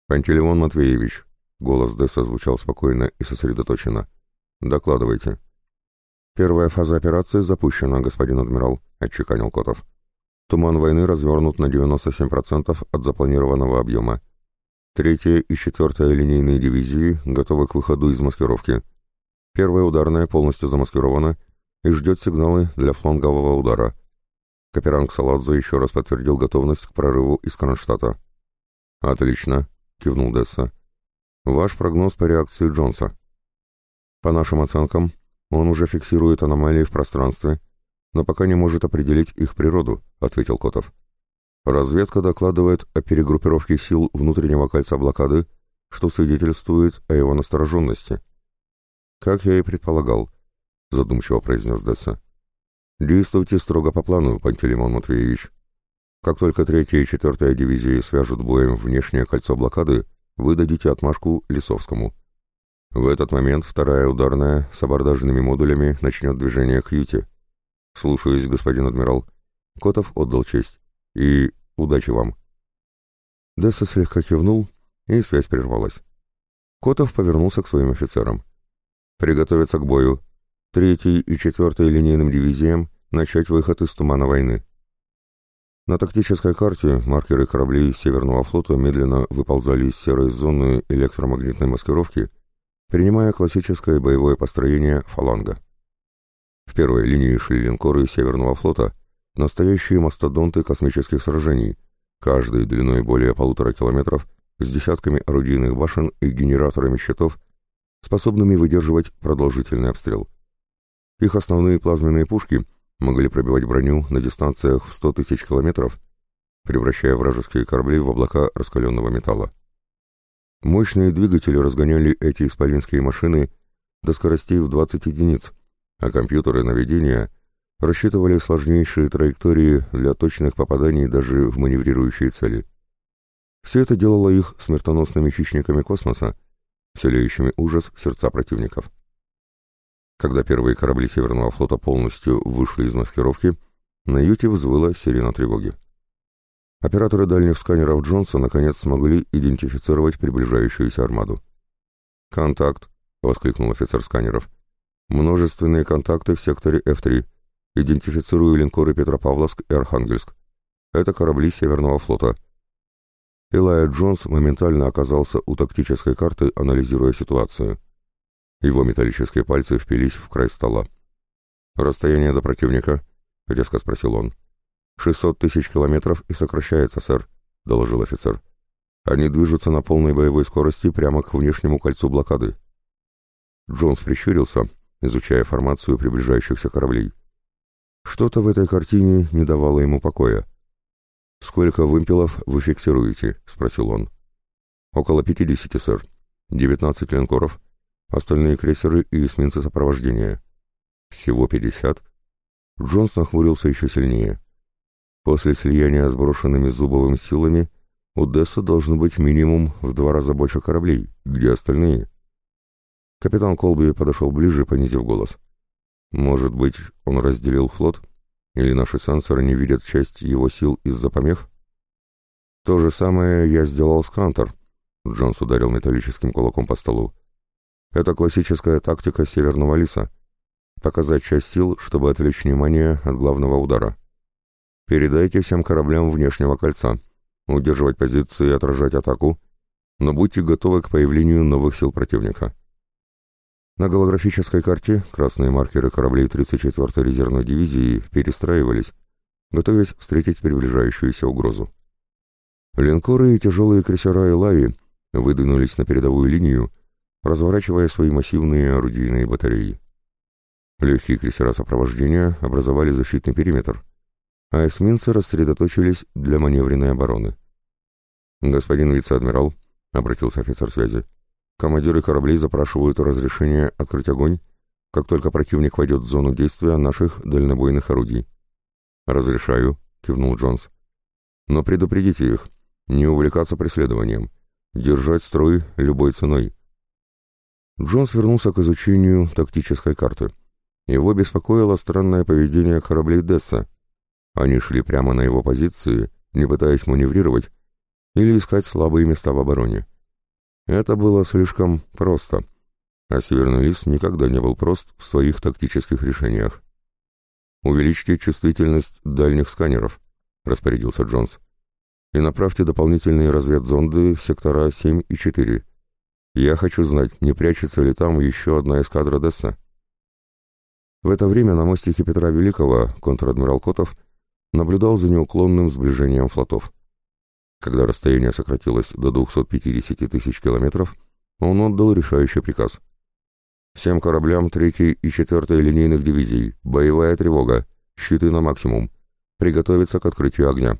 «Пантелеймон Матвеевич», — голос Десса звучал спокойно и сосредоточенно, — «докладывайте». «Первая фаза операции запущена, господин адмирал», — отчеканил Котов. «Туман войны развернут на 97% от запланированного объема. Третья и четвертая линейные дивизии готовы к выходу из маскировки. Первая ударная полностью замаскирована и ждет сигналы для флангового удара». Каперанг Саладзе еще раз подтвердил готовность к прорыву из Кронштадта. «Отлично», — кивнул Десса. «Ваш прогноз по реакции Джонса?» «По нашим оценкам, он уже фиксирует аномалии в пространстве, но пока не может определить их природу, ответил Котов. Разведка докладывает о перегруппировке сил внутреннего кольца блокады, что свидетельствует о его настороженности. Как я и предполагал, задумчиво произнес Десса. Действуйте строго по плану, Пантелеймон Матвеевич. Как только третья и четвертая дивизии свяжут боем внешнее кольцо блокады, вы дадите отмашку Лисовскому. В этот момент вторая ударная с абордажными модулями начнет движение к юте. Слушаюсь, господин адмирал. Котов отдал честь. И удачи вам. Десса слегка кивнул, и связь прервалась. Котов повернулся к своим офицерам. «Приготовиться к бою. Третий и четвертый линейным дивизиям начать выход из тумана войны». На тактической карте маркеры кораблей Северного флота медленно выползали из серой зоны электромагнитной маскировки принимая классическое боевое построение фаланга. В первой линии шли линкоры Северного флота, настоящие мастодонты космических сражений, каждый длиной более полутора километров, с десятками орудийных башен и генераторами щитов, способными выдерживать продолжительный обстрел. Их основные плазменные пушки могли пробивать броню на дистанциях в 100 тысяч километров, превращая вражеские корабли в облака раскаленного металла. Мощные двигатели разгоняли эти исполинские машины до скоростей в 20 единиц, а компьютеры наведения рассчитывали сложнейшие траектории для точных попаданий даже в маневрирующие цели. Все это делало их смертоносными хищниками космоса, вселяющими ужас в сердца противников. Когда первые корабли Северного флота полностью вышли из маскировки, на юте взвыла сирена тревоги. Операторы дальних сканеров Джонса наконец смогли идентифицировать приближающуюся армаду. «Контакт!» — воскликнул офицер сканеров. «Множественные контакты в секторе F3. Идентифицирую линкоры Петропавловск и Архангельск. Это корабли Северного флота». Элая Джонс моментально оказался у тактической карты, анализируя ситуацию. Его металлические пальцы впились в край стола. «Расстояние до противника?» — резко спросил он. «Шестьсот тысяч километров и сокращается, сэр», — доложил офицер. «Они движутся на полной боевой скорости прямо к внешнему кольцу блокады». Джонс прищурился, изучая формацию приближающихся кораблей. Что-то в этой картине не давало ему покоя. «Сколько вымпелов вы фиксируете?» — спросил он. «Около пятидесяти, сэр. Девятнадцать линкоров. Остальные крейсеры и эсминцы сопровождения». «Всего пятьдесят». Джонс нахмурился еще сильнее. После слияния с брошенными зубовым силами у Десса должно быть минимум в два раза больше кораблей. Где остальные? Капитан Колби подошел ближе, понизив голос. Может быть, он разделил флот? Или наши сенсоры не видят часть его сил из-за помех? То же самое я сделал с Хантер. Джонс ударил металлическим кулаком по столу. Это классическая тактика Северного Лиса. Показать часть сил, чтобы отвлечь внимание от главного удара. Передайте всем кораблям внешнего кольца. Удерживать позиции и отражать атаку. Но будьте готовы к появлению новых сил противника. На голографической карте красные маркеры кораблей 34-й резервной дивизии перестраивались, готовясь встретить приближающуюся угрозу. Линкоры и тяжелые крейсера Элаи выдвинулись на передовую линию, разворачивая свои массивные орудийные батареи. Легкие крейсера сопровождения образовали защитный периметр — а эсминцы рассредоточились для маневренной обороны. «Господин вице-адмирал», — обратился офицер связи, — «командиры кораблей запрашивают разрешение открыть огонь, как только противник войдет в зону действия наших дальнобойных орудий». «Разрешаю», — кивнул Джонс. «Но предупредите их, не увлекаться преследованием, держать строй любой ценой». Джонс вернулся к изучению тактической карты. Его беспокоило странное поведение кораблей Десса, они шли прямо на его позиции, не пытаясь маневрировать или искать слабые места в обороне. Это было слишком просто, а Северный Лис никогда не был прост в своих тактических решениях. «Увеличьте чувствительность дальних сканеров», — распорядился Джонс, «и направьте дополнительные разведзонды в сектора 7 и 4. Я хочу знать, не прячется ли там еще одна эскадра Десса». В это время на мостике Петра Великого контр-адмирал Котов — наблюдал за неуклонным сближением флотов. Когда расстояние сократилось до 250 тысяч километров, он отдал решающий приказ. «Всем кораблям 3 и 4 линейных дивизий, боевая тревога, щиты на максимум, приготовиться к открытию огня».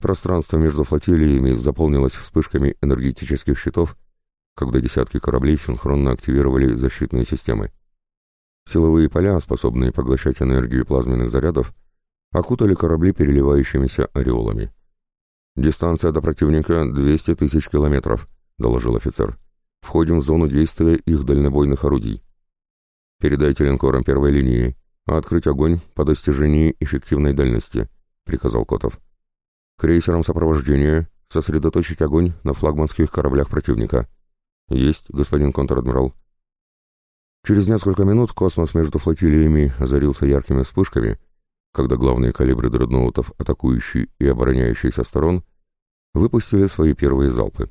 Пространство между флотилиями заполнилось вспышками энергетических щитов, когда десятки кораблей синхронно активировали защитные системы. Силовые поля, способные поглощать энергию плазменных зарядов, окутали корабли переливающимися ореолами. «Дистанция до противника 200 тысяч километров», — доложил офицер. «Входим в зону действия их дальнобойных орудий. Передайте линкорам первой линии, а открыть огонь по достижении эффективной дальности», — приказал Котов. «Крейсерам сопровождения сосредоточить огонь на флагманских кораблях противника». «Есть, господин контр-адмирал». Через несколько минут космос между флотилиями озарился яркими вспышками — когда главные калибры дредноутов атакующие и обороняющейся сторон выпустили свои первые залпы.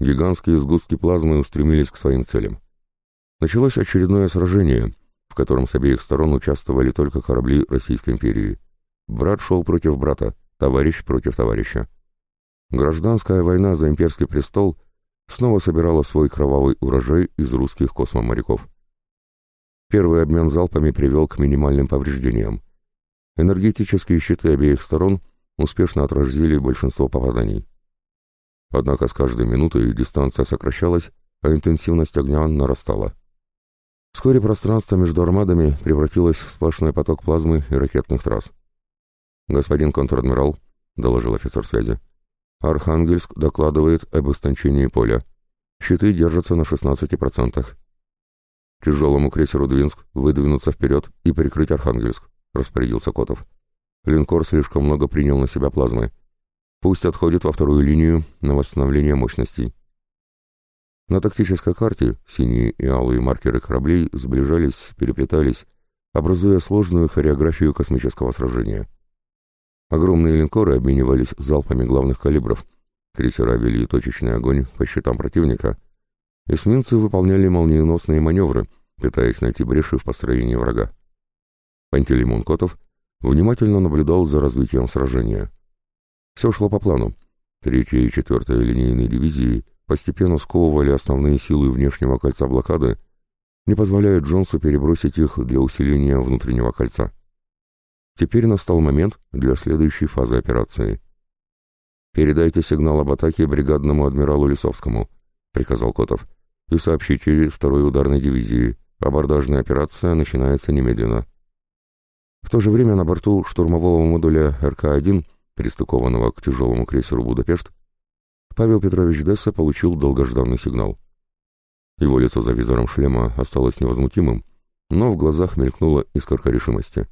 Гигантские сгустки плазмы устремились к своим целям. Началось очередное сражение, в котором с обеих сторон участвовали только корабли Российской империи. Брат шел против брата, товарищ против товарища. Гражданская война за имперский престол снова собирала свой кровавый урожай из русских космоморяков. Первый обмен залпами привел к минимальным повреждениям. Энергетические щиты обеих сторон успешно отразили большинство попаданий. Однако с каждой минутой дистанция сокращалась, а интенсивность огня нарастала. Вскоре пространство между армадами превратилось в сплошной поток плазмы и ракетных трасс. «Господин контр-адмирал», — доложил офицер связи, — «Архангельск докладывает об истончении поля. Щиты держатся на 16%. Тяжелому крейсеру «Двинск» выдвинуться вперед и прикрыть Архангельск. — распорядился Котов. «Линкор слишком много принял на себя плазмы. Пусть отходит во вторую линию на восстановление мощностей». На тактической карте синие и алые маркеры кораблей сближались, переплетались, образуя сложную хореографию космического сражения. Огромные линкоры обменивались залпами главных калибров, крейсера вели точечный огонь по щитам противника, эсминцы выполняли молниеносные маневры, пытаясь найти бреши в построении врага. Пантелеймон Котов внимательно наблюдал за развитием сражения. Все шло по плану. Третья и четвертая линейные дивизии постепенно сковывали основные силы внешнего кольца блокады, не позволяя Джонсу перебросить их для усиления внутреннего кольца. Теперь настал момент для следующей фазы операции. «Передайте сигнал об атаке бригадному адмиралу Лисовскому», — приказал Котов, — «и сообщите второй ударной дивизии. Абордажная операция начинается немедленно». В то же время на борту штурмового модуля РК-1, пристыкованного к тяжелому крейсеру «Будапешт», Павел Петрович Десса получил долгожданный сигнал. Его лицо за визором шлема осталось невозмутимым, но в глазах мелькнула искорка решимости.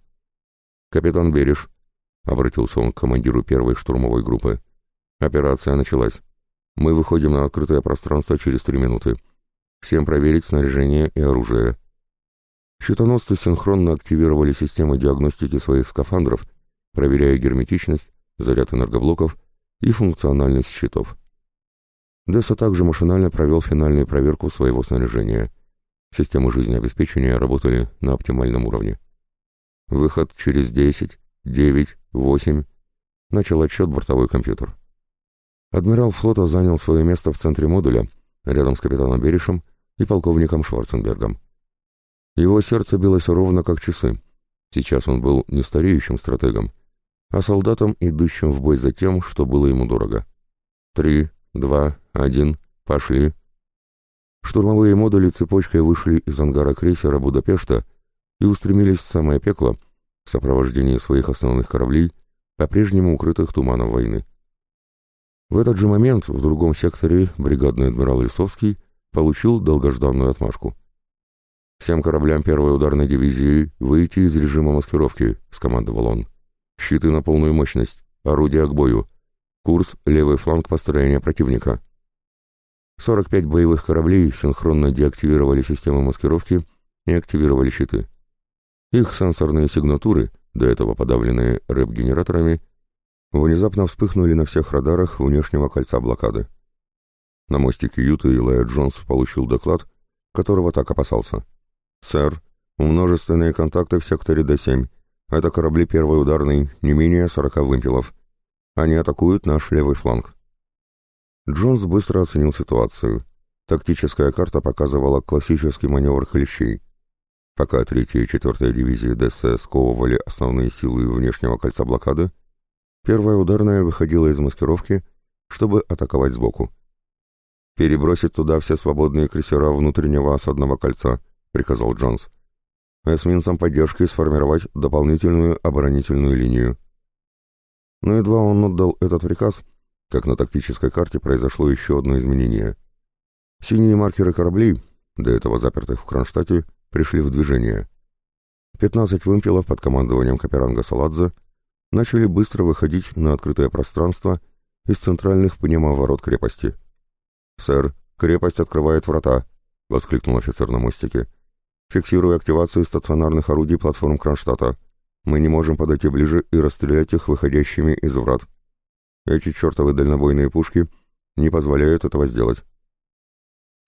«Капитан Береш», — обратился он к командиру первой штурмовой группы, — «операция началась. Мы выходим на открытое пространство через три минуты. Всем проверить снаряжение и оружие. Щитоносцы синхронно активировали системы диагностики своих скафандров, проверяя герметичность, заряд энергоблоков и функциональность щитов. Десса также машинально провел финальную проверку своего снаряжения. Системы жизнеобеспечения работали на оптимальном уровне. «Выход через 10, 9, 8», — начал отчет бортовой компьютер. Адмирал флота занял свое место в центре модуля, рядом с капитаном Беришем и полковником Шварценбергом. Его сердце билось ровно как часы. Сейчас он был не стареющим стратегом, а солдатом, идущим в бой за тем, что было ему дорого. Три, два, один, пошли. Штурмовые модули цепочкой вышли из ангара крейсера Будапешта и устремились в самое пекло в сопровождении своих основных кораблей, по-прежнему укрытых туманом войны. В этот же момент в другом секторе бригадный адмирал Лисовский получил долгожданную отмашку — «Всем кораблям первой ударной дивизии выйти из режима маскировки», — скомандовал он. «Щиты на полную мощность, орудия к бою. Курс — левый фланг построения противника». 45 боевых кораблей синхронно деактивировали системы маскировки и активировали щиты. Их сенсорные сигнатуры, до этого подавленные рэп-генераторами, внезапно вспыхнули на всех радарах внешнего кольца блокады. На мостике Юта Илая Джонс получил доклад, которого так опасался — Сэр, у множественные контакты в секторе Д-7. Это корабли первой ударной, не менее 40 вымпелов. Они атакуют наш левый фланг. Джонс быстро оценил ситуацию. Тактическая карта показывала классический маневр хлещей. Пока 3-я и 4-я дивизии ДС сковывали основные силы внешнего кольца блокады, первая ударная выходила из маскировки, чтобы атаковать сбоку. Перебросить туда все свободные крейсера внутреннего осадного кольца —— приказал Джонс. «А «Эсминцам поддержки сформировать дополнительную оборонительную линию». Но едва он отдал этот приказ, как на тактической карте произошло еще одно изменение. Синие маркеры кораблей, до этого запертых в Кронштадте, пришли в движение. 15 вымпелов под командованием Каперанга Саладзе начали быстро выходить на открытое пространство из центральных ворот крепости. «Сэр, крепость открывает врата!» — воскликнул офицер на мостике фиксируя активацию стационарных орудий платформ Кронштадта. Мы не можем подойти ближе и расстрелять их выходящими из врат. Эти чертовы дальнобойные пушки не позволяют этого сделать.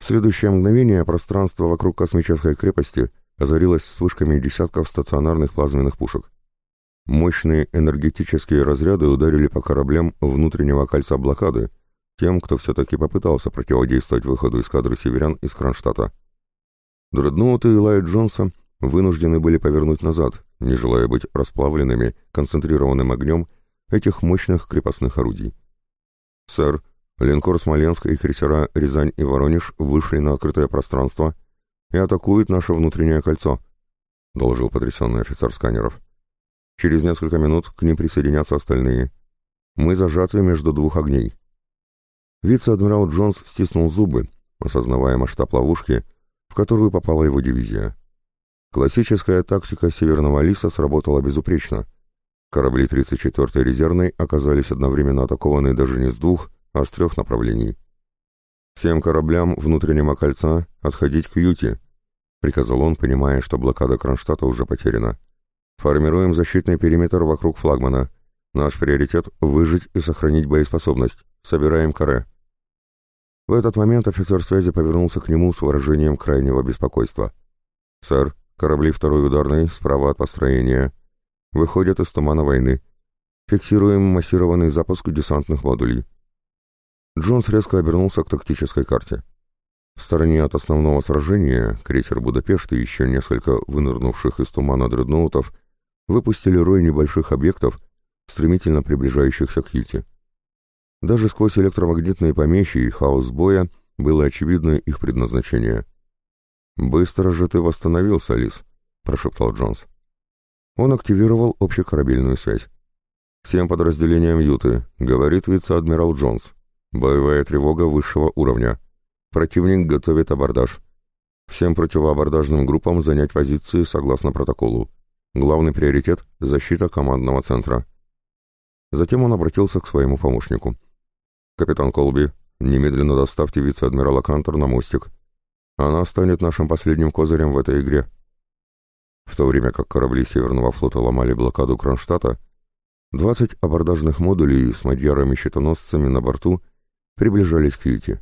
В следующее мгновение пространство вокруг космической крепости озарилось вспышками десятков стационарных плазменных пушек. Мощные энергетические разряды ударили по кораблям внутреннего кольца блокады, тем, кто все-таки попытался противодействовать выходу из эскадры северян из Кронштадта. Дредноуты и Лайт Джонса вынуждены были повернуть назад, не желая быть расплавленными концентрированным огнем этих мощных крепостных орудий. «Сэр, линкор Смоленск и крейсера Рязань и Воронеж вышли на открытое пространство и атакуют наше внутреннее кольцо», — доложил потрясенный офицер сканеров. «Через несколько минут к ним присоединятся остальные. Мы зажаты между двух огней». Вице-адмирал Джонс стиснул зубы, осознавая масштаб ловушки — в которую попала его дивизия. Классическая тактика «Северного лиса» сработала безупречно. Корабли 34-й резервной оказались одновременно атакованы даже не с двух, а с трех направлений. «Всем кораблям внутреннего кольца отходить к юте», — приказал он, понимая, что блокада Кронштадта уже потеряна. «Формируем защитный периметр вокруг флагмана. Наш приоритет — выжить и сохранить боеспособность. Собираем каре». В этот момент офицер связи повернулся к нему с выражением крайнего беспокойства. «Сэр, корабли второй ударной справа от построения. Выходят из тумана войны. Фиксируем массированный запуск десантных модулей». Джонс резко обернулся к тактической карте. В стороне от основного сражения крейсер «Будапешт» и еще несколько вынырнувших из тумана дредноутов выпустили рой небольших объектов, стремительно приближающихся к Юте. Даже сквозь электромагнитные помехи и хаос боя было очевидно их предназначение. «Быстро же ты восстановился, Лис», — прошептал Джонс. Он активировал общекорабельную связь. «Всем подразделениям Юты», — говорит вице-адмирал Джонс. «Боевая тревога высшего уровня. Противник готовит абордаж. Всем противоабордажным группам занять позиции согласно протоколу. Главный приоритет — защита командного центра». Затем он обратился к своему помощнику капитан Колби. Немедленно доставьте вице-адмирала Кантор на мостик. Она станет нашим последним козырем в этой игре». В то время как корабли Северного флота ломали блокаду Кронштадта, 20 абордажных модулей с мадьярами-щитоносцами на борту приближались к Юте.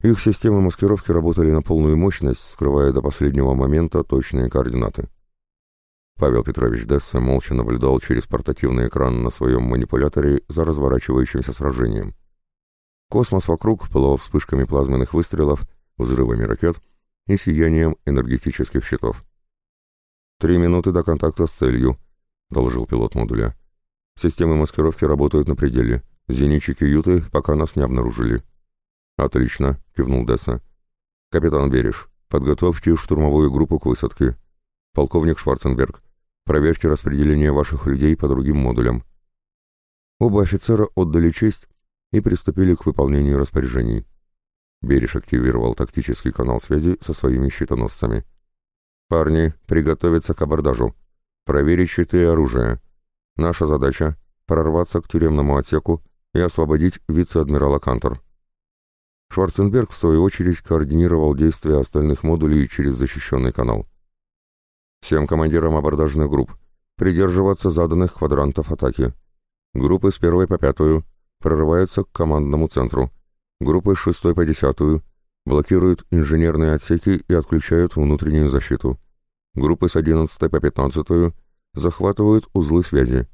Их системы маскировки работали на полную мощность, скрывая до последнего момента точные координаты. Павел Петрович Десса молча наблюдал через портативный экран на своем манипуляторе за разворачивающимся сражением — Космос вокруг пылал вспышками плазменных выстрелов, взрывами ракет и сиянием энергетических щитов. «Три минуты до контакта с целью», — доложил пилот модуля. «Системы маскировки работают на пределе. Зенитчики Юты пока нас не обнаружили». «Отлично», — кивнул Десса. «Капитан Береш, подготовьте штурмовую группу к высадке. Полковник Шварценберг, проверьте распределение ваших людей по другим модулям». Оба офицера отдали честь и приступили к выполнению распоряжений. Бериш активировал тактический канал связи со своими щитоносцами. «Парни, приготовиться к абордажу. Проверить щиты и оружие. Наша задача — прорваться к тюремному отсеку и освободить вице-адмирала Кантор». Шварценберг, в свою очередь, координировал действия остальных модулей через защищенный канал. «Всем командирам абордажных групп придерживаться заданных квадрантов атаки. Группы с первой по пятую прорываются к командному центру. Группы с 6 по 10 блокируют инженерные отсеки и отключают внутреннюю защиту. Группы с 11 по 15 захватывают узлы связи.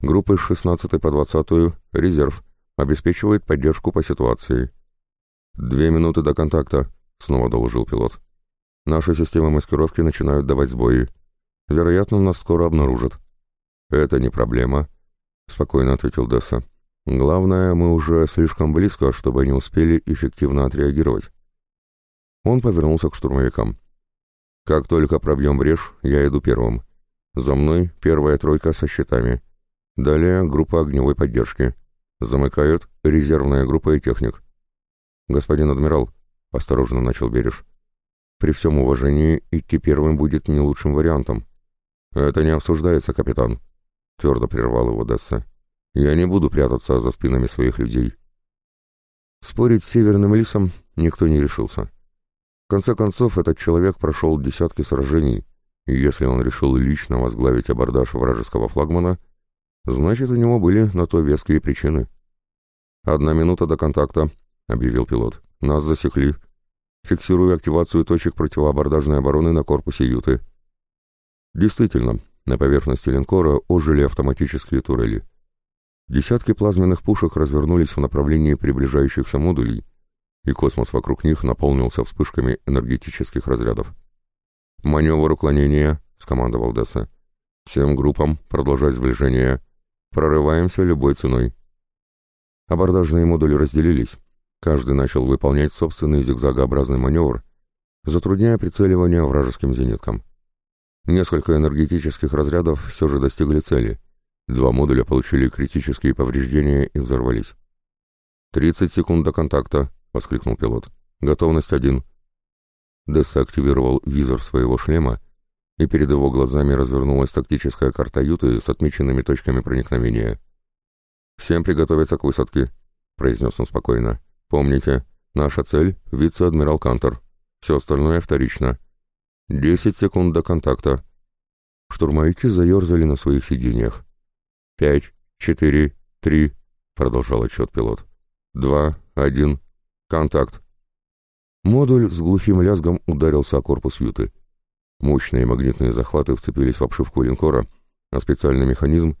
Группы с 16 по 20 резерв обеспечивает поддержку по ситуации. «Две минуты до контакта», — снова доложил пилот. «Наши системы маскировки начинают давать сбои. Вероятно, нас скоро обнаружат». «Это не проблема», — спокойно ответил Десса. Главное, мы уже слишком близко, чтобы они успели эффективно отреагировать. Он повернулся к штурмовикам. «Как только пробьем брешь, я иду первым. За мной первая тройка со щитами. Далее группа огневой поддержки. Замыкают резервная группа и техник». «Господин адмирал», — осторожно начал Береж, — «при всем уважении идти первым будет не лучшим вариантом». «Это не обсуждается, капитан», — твердо прервал его Десса. Я не буду прятаться за спинами своих людей. Спорить с северным лисом никто не решился. В конце концов, этот человек прошел десятки сражений, и если он решил лично возглавить абордаж вражеского флагмана, значит, у него были на то веские причины. «Одна минута до контакта», — объявил пилот. «Нас засекли. Фиксирую активацию точек противоабордажной обороны на корпусе Юты». Действительно, на поверхности линкора ожили автоматические турели. Десятки плазменных пушек развернулись в направлении приближающихся модулей, и космос вокруг них наполнился вспышками энергетических разрядов. «Маневр уклонения», — скомандовал Десса. «Всем группам продолжать сближение. Прорываемся любой ценой». Абордажные модули разделились. Каждый начал выполнять собственный зигзагообразный маневр, затрудняя прицеливание вражеским зениткам. Несколько энергетических разрядов все же достигли цели — Два модуля получили критические повреждения и взорвались. «Тридцать секунд до контакта», — воскликнул пилот. «Готовность один». Десса активировал визор своего шлема, и перед его глазами развернулась тактическая карта Юты с отмеченными точками проникновения. «Всем приготовиться к высадке», — произнес он спокойно. «Помните, наша цель — вице-адмирал Кантор. Все остальное вторично. Десять секунд до контакта». Штурмовики заерзали на своих сиденьях. «Пять, четыре, три», — продолжал отчет пилот. «Два, один, контакт». Модуль с глухим лязгом ударился о корпус юты. Мощные магнитные захваты вцепились в обшивку линкора, а специальный механизм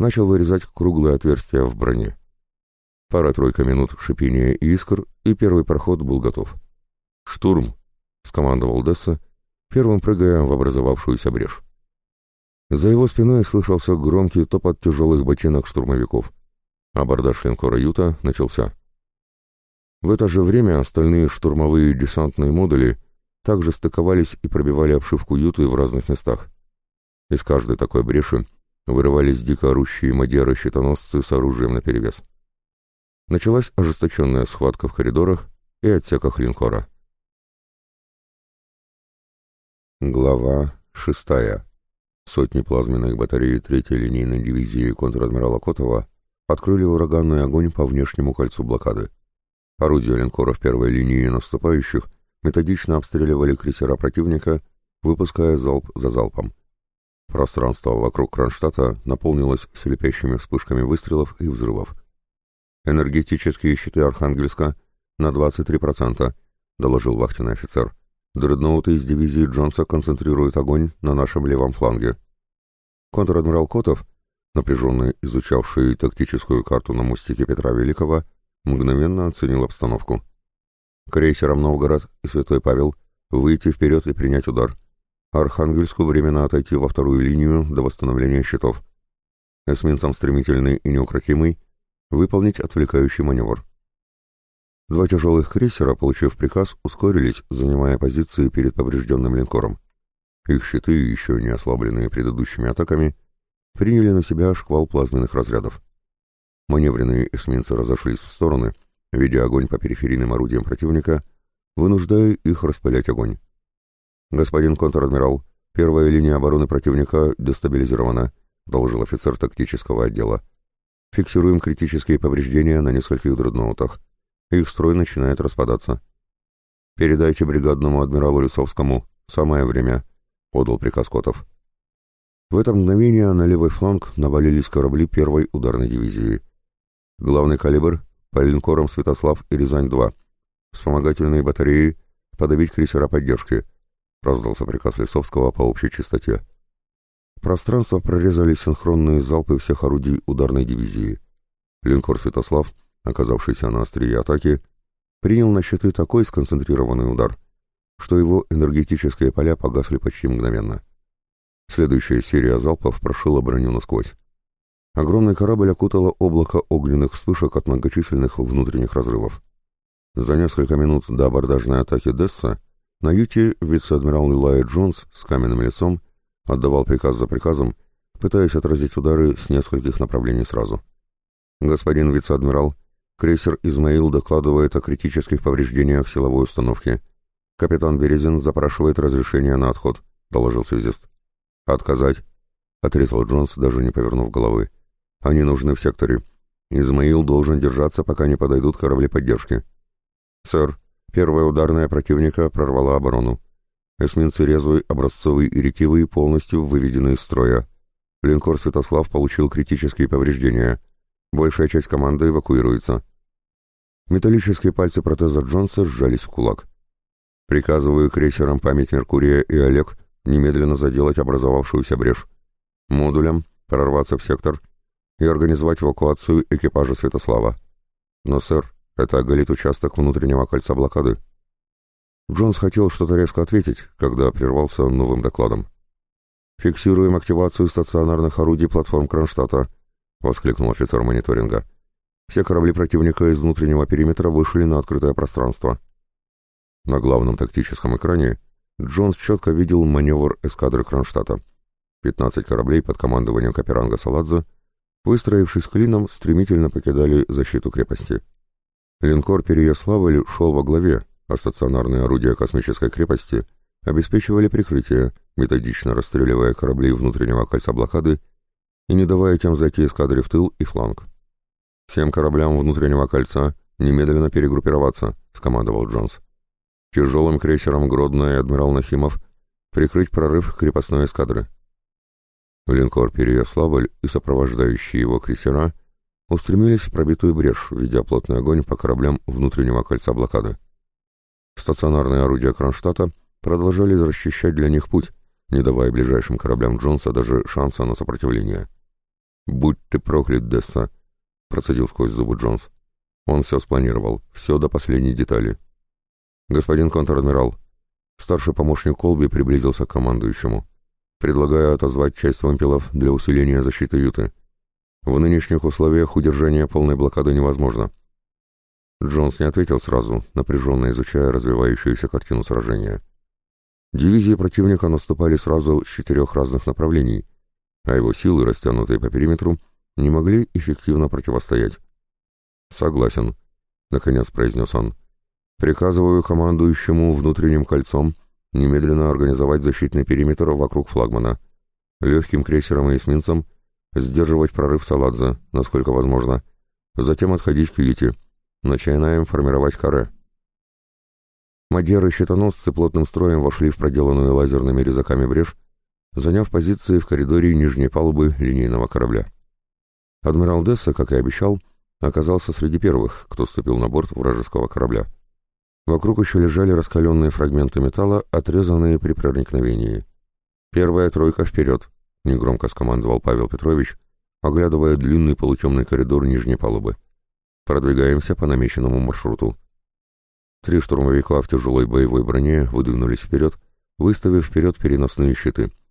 начал вырезать круглое отверстие в броне. Пара-тройка минут шипения и искр, и первый проход был готов. «Штурм!» — скомандовал Десса, первым прыгая в образовавшуюся брешь. За его спиной слышался громкий топот тяжелых ботинок штурмовиков. Абордаж линкора «Юта» начался. В это же время остальные штурмовые десантные модули также стыковались и пробивали обшивку «Юты» в разных местах. Из каждой такой бреши вырывались дико орущие мадьяры-щитоносцы с оружием наперевес. Началась ожесточенная схватка в коридорах и отсеках линкора. Глава шестая Сотни плазменных батарей третьей линейной дивизии контр-адмирала Котова открыли ураганный огонь по внешнему кольцу блокады. Орудия линкоров первой линии наступающих методично обстреливали крейсера противника, выпуская залп за залпом. Пространство вокруг Кронштадта наполнилось слепящими вспышками выстрелов и взрывов. «Энергетические щиты Архангельска на 23%, — доложил вахтенный офицер. Дредноуты из дивизии Джонса концентрируют огонь на нашем левом фланге. Контр-адмирал Котов, напряженно изучавший тактическую карту на мостике Петра Великого, мгновенно оценил обстановку. Крейсером Новгород и Святой Павел выйти вперед и принять удар. Архангельску временно отойти во вторую линию до восстановления щитов. Эсминцам стремительный и неукротимый выполнить отвлекающий маневр. Два тяжелых крейсера, получив приказ, ускорились, занимая позиции перед поврежденным линкором. Их щиты, еще не ослабленные предыдущими атаками, приняли на себя шквал плазменных разрядов. Маневренные эсминцы разошлись в стороны, ведя огонь по периферийным орудиям противника, вынуждая их распылять огонь. «Господин контр-адмирал, первая линия обороны противника дестабилизирована», доложил офицер тактического отдела. «Фиксируем критические повреждения на нескольких дредноутах. Их строй начинает распадаться. «Передайте бригадному адмиралу Лисовскому. Самое время», — подал приказ Котов. В это мгновение на левый фланг навалились корабли первой ударной дивизии. Главный калибр — по линкорам «Святослав» и «Рязань-2». Вспомогательные батареи — подавить крейсера поддержки. Раздался приказ Лисовского по общей частоте. Пространство прорезали синхронные залпы всех орудий ударной дивизии. Линкор «Святослав» — оказавшийся на острие атаки, принял на щиты такой сконцентрированный удар, что его энергетические поля погасли почти мгновенно. Следующая серия залпов прошила броню насквозь. Огромный корабль окутало облако огненных вспышек от многочисленных внутренних разрывов. За несколько минут до абордажной атаки Десса на юте вице-адмирал Лилай Джонс с каменным лицом отдавал приказ за приказом, пытаясь отразить удары с нескольких направлений сразу. «Господин вице-адмирал, Крейсер «Измаил» докладывает о критических повреждениях силовой установки. Капитан Березин запрашивает разрешение на отход, доложил связист. Отказать, отрезал Джонс, даже не повернув головы. Они нужны в секторе. Измаил должен держаться, пока не подойдут корабли поддержки. Сэр, первая ударная противника прорвала оборону. Эсминцы резвый, образцовый и ретивый полностью выведены из строя. Линкор «Святослав» получил критические повреждения — Большая часть команды эвакуируется. Металлические пальцы протеза Джонса сжались в кулак. Приказываю крейсерам память Меркурия и Олег немедленно заделать образовавшуюся брешь. Модулям прорваться в сектор и организовать эвакуацию экипажа Святослава. Но, сэр, это оголит участок внутреннего кольца блокады. Джонс хотел что-то резко ответить, когда прервался новым докладом. «Фиксируем активацию стационарных орудий платформ Кронштадта», воскликнул офицер мониторинга. Все корабли противника из внутреннего периметра вышли на открытое пространство. На главном тактическом экране Джонс четко видел маневр эскадры Кронштадта. 15 кораблей под командованием Каперанга Саладзе, выстроившись клином, стремительно покидали защиту крепости. Линкор «Переяславль» шел во главе, а стационарные орудия космической крепости обеспечивали прикрытие, методично расстреливая корабли внутреннего кольца блокады и не давая тем зайти эскадре в тыл и фланг. «Всем кораблям внутреннего кольца немедленно перегруппироваться», — скомандовал Джонс. «Тяжелым крейсером Гродно и адмирал Нахимов прикрыть прорыв крепостной эскадры». Линкор «Переяславль» и сопровождающие его крейсера устремились в пробитую брешь, ведя плотный огонь по кораблям внутреннего кольца блокады. Стационарные орудия Кронштадта продолжали расчищать для них путь, не давая ближайшим кораблям Джонса даже шанса на сопротивление. «Будь ты проклят, Десса!» — процедил сквозь зубы Джонс. Он все спланировал, все до последней детали. «Господин контр-адмирал!» Старший помощник Колби приблизился к командующему. «Предлагаю отозвать часть вампилов для усиления защиты Юты. В нынешних условиях удержание полной блокады невозможно». Джонс не ответил сразу, напряженно изучая развивающуюся картину сражения. Дивизии противника наступали сразу с четырех разных направлений — а его силы, растянутые по периметру, не могли эффективно противостоять. «Согласен», — наконец произнес он. «Приказываю командующему внутренним кольцом немедленно организовать защитный периметр вокруг флагмана, легким крейсером и эсминцем сдерживать прорыв Саладзе, насколько возможно, затем отходить к Юти. Начинаем формировать каре». Мадеры-щитоносцы плотным строем вошли в проделанную лазерными резаками брешь заняв позиции в коридоре нижней палубы линейного корабля. Адмирал Десса, как и обещал, оказался среди первых, кто ступил на борт вражеского корабля. Вокруг еще лежали раскаленные фрагменты металла, отрезанные при проникновении. «Первая тройка вперед!» — негромко скомандовал Павел Петрович, оглядывая длинный полутемный коридор нижней палубы. «Продвигаемся по намеченному маршруту». Три штурмовика в тяжелой боевой броне выдвинулись вперед, выставив вперед переносные щиты —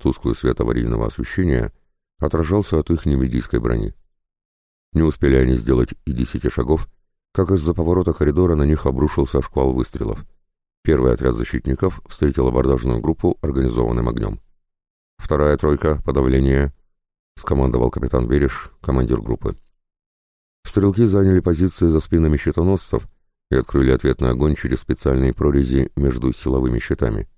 Тусклый свет аварийного освещения отражался от их немедийской брони. Не успели они сделать и десяти шагов, как из-за поворота коридора на них обрушился шквал выстрелов. Первый отряд защитников встретил абордажную группу организованным огнем. «Вторая тройка, подавление», — скомандовал капитан Береш, командир группы. Стрелки заняли позиции за спинами щитоносцев и открыли ответный огонь через специальные прорези между силовыми щитами.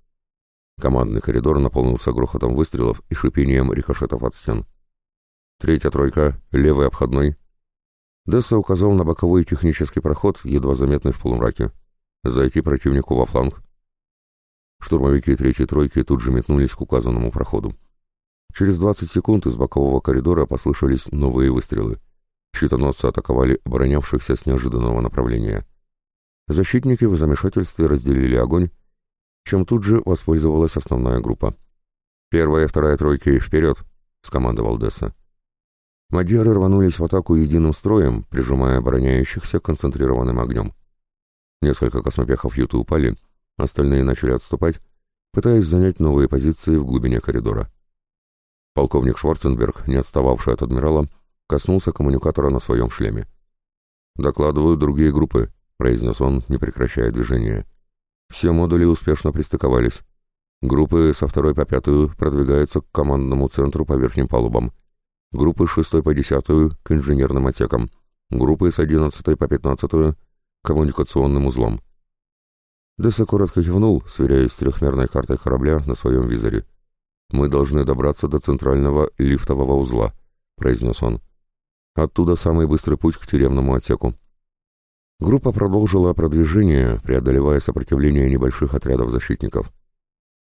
Командный коридор наполнился грохотом выстрелов и шипением рикошетов от стен. Третья тройка, левый обходной. Десса указал на боковой технический проход, едва заметный в полумраке. Зайти противнику во фланг. Штурмовики третьей тройки тут же метнулись к указанному проходу. Через 20 секунд из бокового коридора послышались новые выстрелы. Щитоносцы атаковали оборонявшихся с неожиданного направления. Защитники в замешательстве разделили огонь, чем тут же воспользовалась основная группа. «Первая и вторая тройки вперед!» — скомандовал Десса. Мадьяры рванулись в атаку единым строем, прижимая обороняющихся концентрированным огнем. Несколько космопехов Юты упали, остальные начали отступать, пытаясь занять новые позиции в глубине коридора. Полковник Шварценберг, не отстававший от адмирала, коснулся коммуникатора на своем шлеме. «Докладывают другие группы», — произнес он, не прекращая движения. Все модули успешно пристыковались. Группы со второй по пятую продвигаются к командному центру по верхним палубам. Группы с шестой по десятую к инженерным отсекам. Группы с одиннадцатой по пятнадцатую к коммуникационным узлам. Десса коротко кивнул, сверяясь с трехмерной картой корабля на своем визоре. «Мы должны добраться до центрального лифтового узла», — произнес он. «Оттуда самый быстрый путь к тюремному отсеку». Группа продолжила продвижение, преодолевая сопротивление небольших отрядов защитников.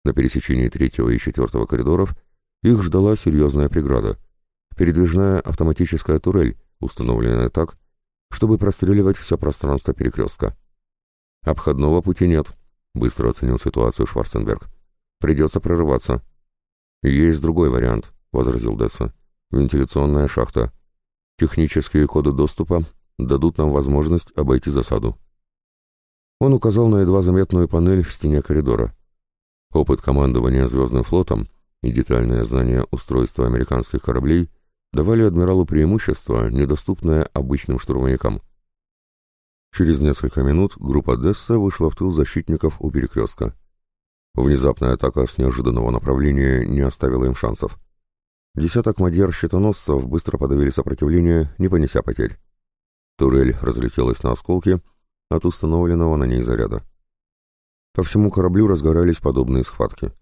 На пересечении третьего и четвертого коридоров их ждала серьезная преграда. Передвижная автоматическая турель, установленная так, чтобы простреливать все пространство перекрестка. «Обходного пути нет», — быстро оценил ситуацию Шварценберг. «Придется прорываться». «Есть другой вариант», — возразил Десса. «Вентиляционная шахта. Технические коды доступа дадут нам возможность обойти засаду. Он указал на едва заметную панель в стене коридора. Опыт командования Звездным флотом и детальное знание устройства американских кораблей давали адмиралу преимущество, недоступное обычным штурмовикам. Через несколько минут группа Десса вышла в тыл защитников у перекрестка. Внезапная атака с неожиданного направления не оставила им шансов. Десяток мадьяр-щитоносцев быстро подавили сопротивление, не понеся потерь. Турель разлетелась на осколки от установленного на ней заряда. По всему кораблю разгорались подобные схватки.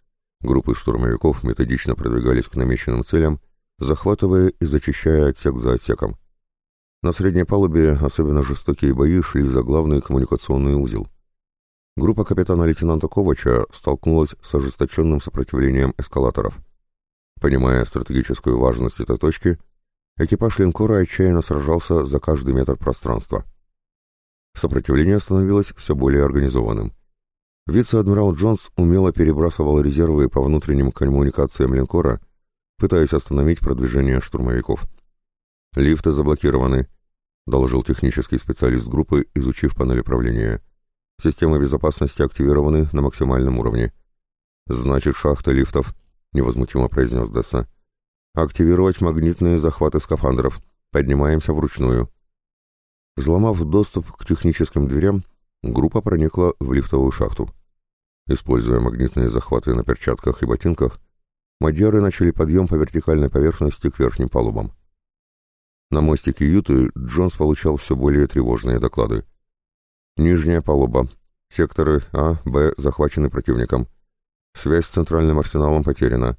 Группы штурмовиков методично продвигались к намеченным целям, захватывая и зачищая отсек за отсеком. На средней палубе особенно жестокие бои шли за главный коммуникационный узел. Группа капитана-лейтенанта Ковача столкнулась с ожесточенным сопротивлением эскалаторов. Понимая стратегическую важность этой точки, Экипаж линкора отчаянно сражался за каждый метр пространства. Сопротивление становилось все более организованным. Вице-адмирал Джонс умело перебрасывал резервы по внутренним коммуникациям линкора, пытаясь остановить продвижение штурмовиков. «Лифты заблокированы», — доложил технический специалист группы, изучив панель управления. «Системы безопасности активированы на максимальном уровне». «Значит, шахты лифтов», — невозмутимо произнес Десса активировать магнитные захваты скафандров. Поднимаемся вручную. Взломав доступ к техническим дверям, группа проникла в лифтовую шахту. Используя магнитные захваты на перчатках и ботинках, мадьяры начали подъем по вертикальной поверхности к верхним палубам. На мостике Юты Джонс получал все более тревожные доклады. Нижняя палуба. Секторы А, Б захвачены противником. Связь с центральным арсеналом потеряна.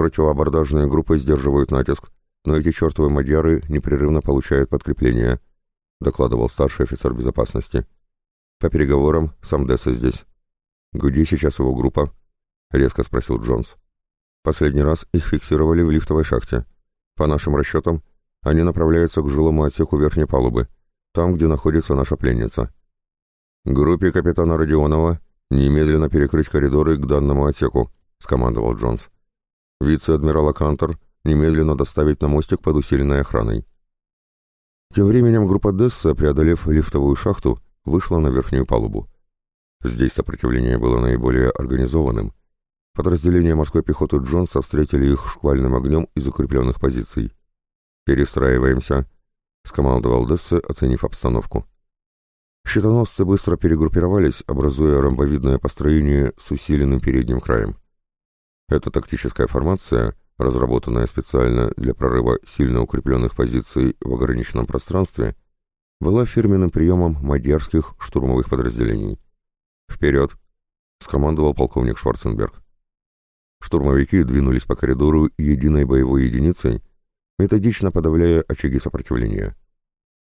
Противоабордажные группы сдерживают натиск, но эти чертовы мадьяры непрерывно получают подкрепление», — докладывал старший офицер безопасности. «По переговорам сам Десса здесь». «Где сейчас его группа?» — резко спросил Джонс. «Последний раз их фиксировали в лифтовой шахте. По нашим расчетам, они направляются к жилому отсеку верхней палубы, там, где находится наша пленница». «Группе капитана Родионова немедленно перекрыть коридоры к данному отсеку», — скомандовал Джонс. Вице-адмирала Кантор немедленно доставить на мостик под усиленной охраной. Тем временем группа Десса, преодолев лифтовую шахту, вышла на верхнюю палубу. Здесь сопротивление было наиболее организованным. Подразделения морской пехоты Джонса встретили их шквальным огнем из укрепленных позиций. «Перестраиваемся», — скомандовал Десса, оценив обстановку. Щитоносцы быстро перегруппировались, образуя ромбовидное построение с усиленным передним краем. Эта тактическая формация, разработанная специально для прорыва сильно укрепленных позиций в ограниченном пространстве, была фирменным приемом мадьярских штурмовых подразделений. «Вперед!» — скомандовал полковник Шварценберг. Штурмовики двинулись по коридору единой боевой единицей, методично подавляя очаги сопротивления.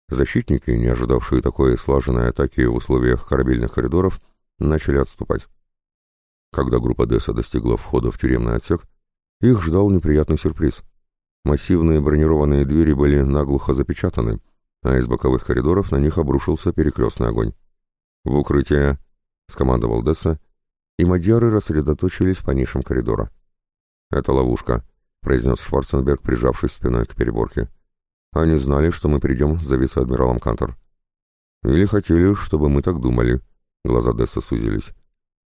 Защитники, не ожидавшие такой слаженной атаки в условиях корабельных коридоров, начали отступать. Когда группа Десса достигла входа в тюремный отсек, их ждал неприятный сюрприз. Массивные бронированные двери были наглухо запечатаны, а из боковых коридоров на них обрушился перекрестный огонь. «В укрытие!» — скомандовал Десса, и мадьяры рассредоточились по нишам коридора. «Это ловушка», — произнес Шварценберг, прижавшись спиной к переборке. «Они знали, что мы придем за вице-адмиралом Кантор». «Или хотели, чтобы мы так думали». Глаза Десса сузились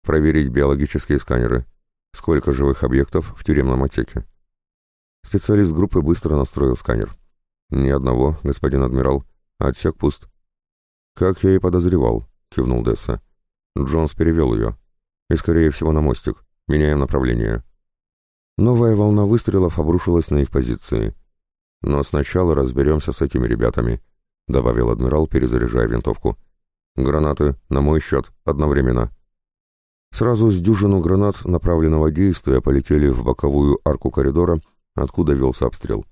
проверить биологические сканеры. Сколько живых объектов в тюремном отсеке? Специалист группы быстро настроил сканер. «Ни одного, господин адмирал. Отсек пуст». «Как я и подозревал», — кивнул Десса. Джонс перевел ее. «И, скорее всего, на мостик. Меняем направление». Новая волна выстрелов обрушилась на их позиции. «Но сначала разберемся с этими ребятами», — добавил адмирал, перезаряжая винтовку. «Гранаты, на мой счет, одновременно». Сразу с дюжину гранат направленного действия полетели в боковую арку коридора, откуда велся обстрел.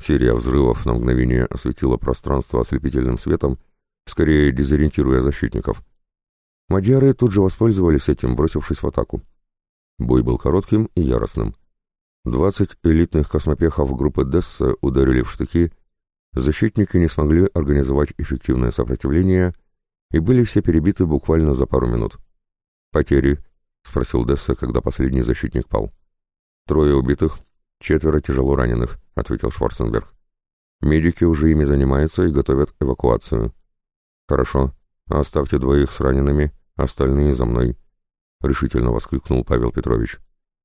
Серия взрывов на мгновение осветила пространство ослепительным светом, скорее дезориентируя защитников. Мадьяры тут же воспользовались этим, бросившись в атаку. Бой был коротким и яростным. Двадцать элитных космопехов группы Десса ударили в штыки, защитники не смогли организовать эффективное сопротивление и были все перебиты буквально за пару минут. «Потери?» — спросил Десса, когда последний защитник пал. «Трое убитых, четверо тяжело раненых», — ответил Шварценберг. «Медики уже ими занимаются и готовят эвакуацию». «Хорошо. А оставьте двоих с ранеными, остальные за мной», — решительно воскликнул Павел Петрович.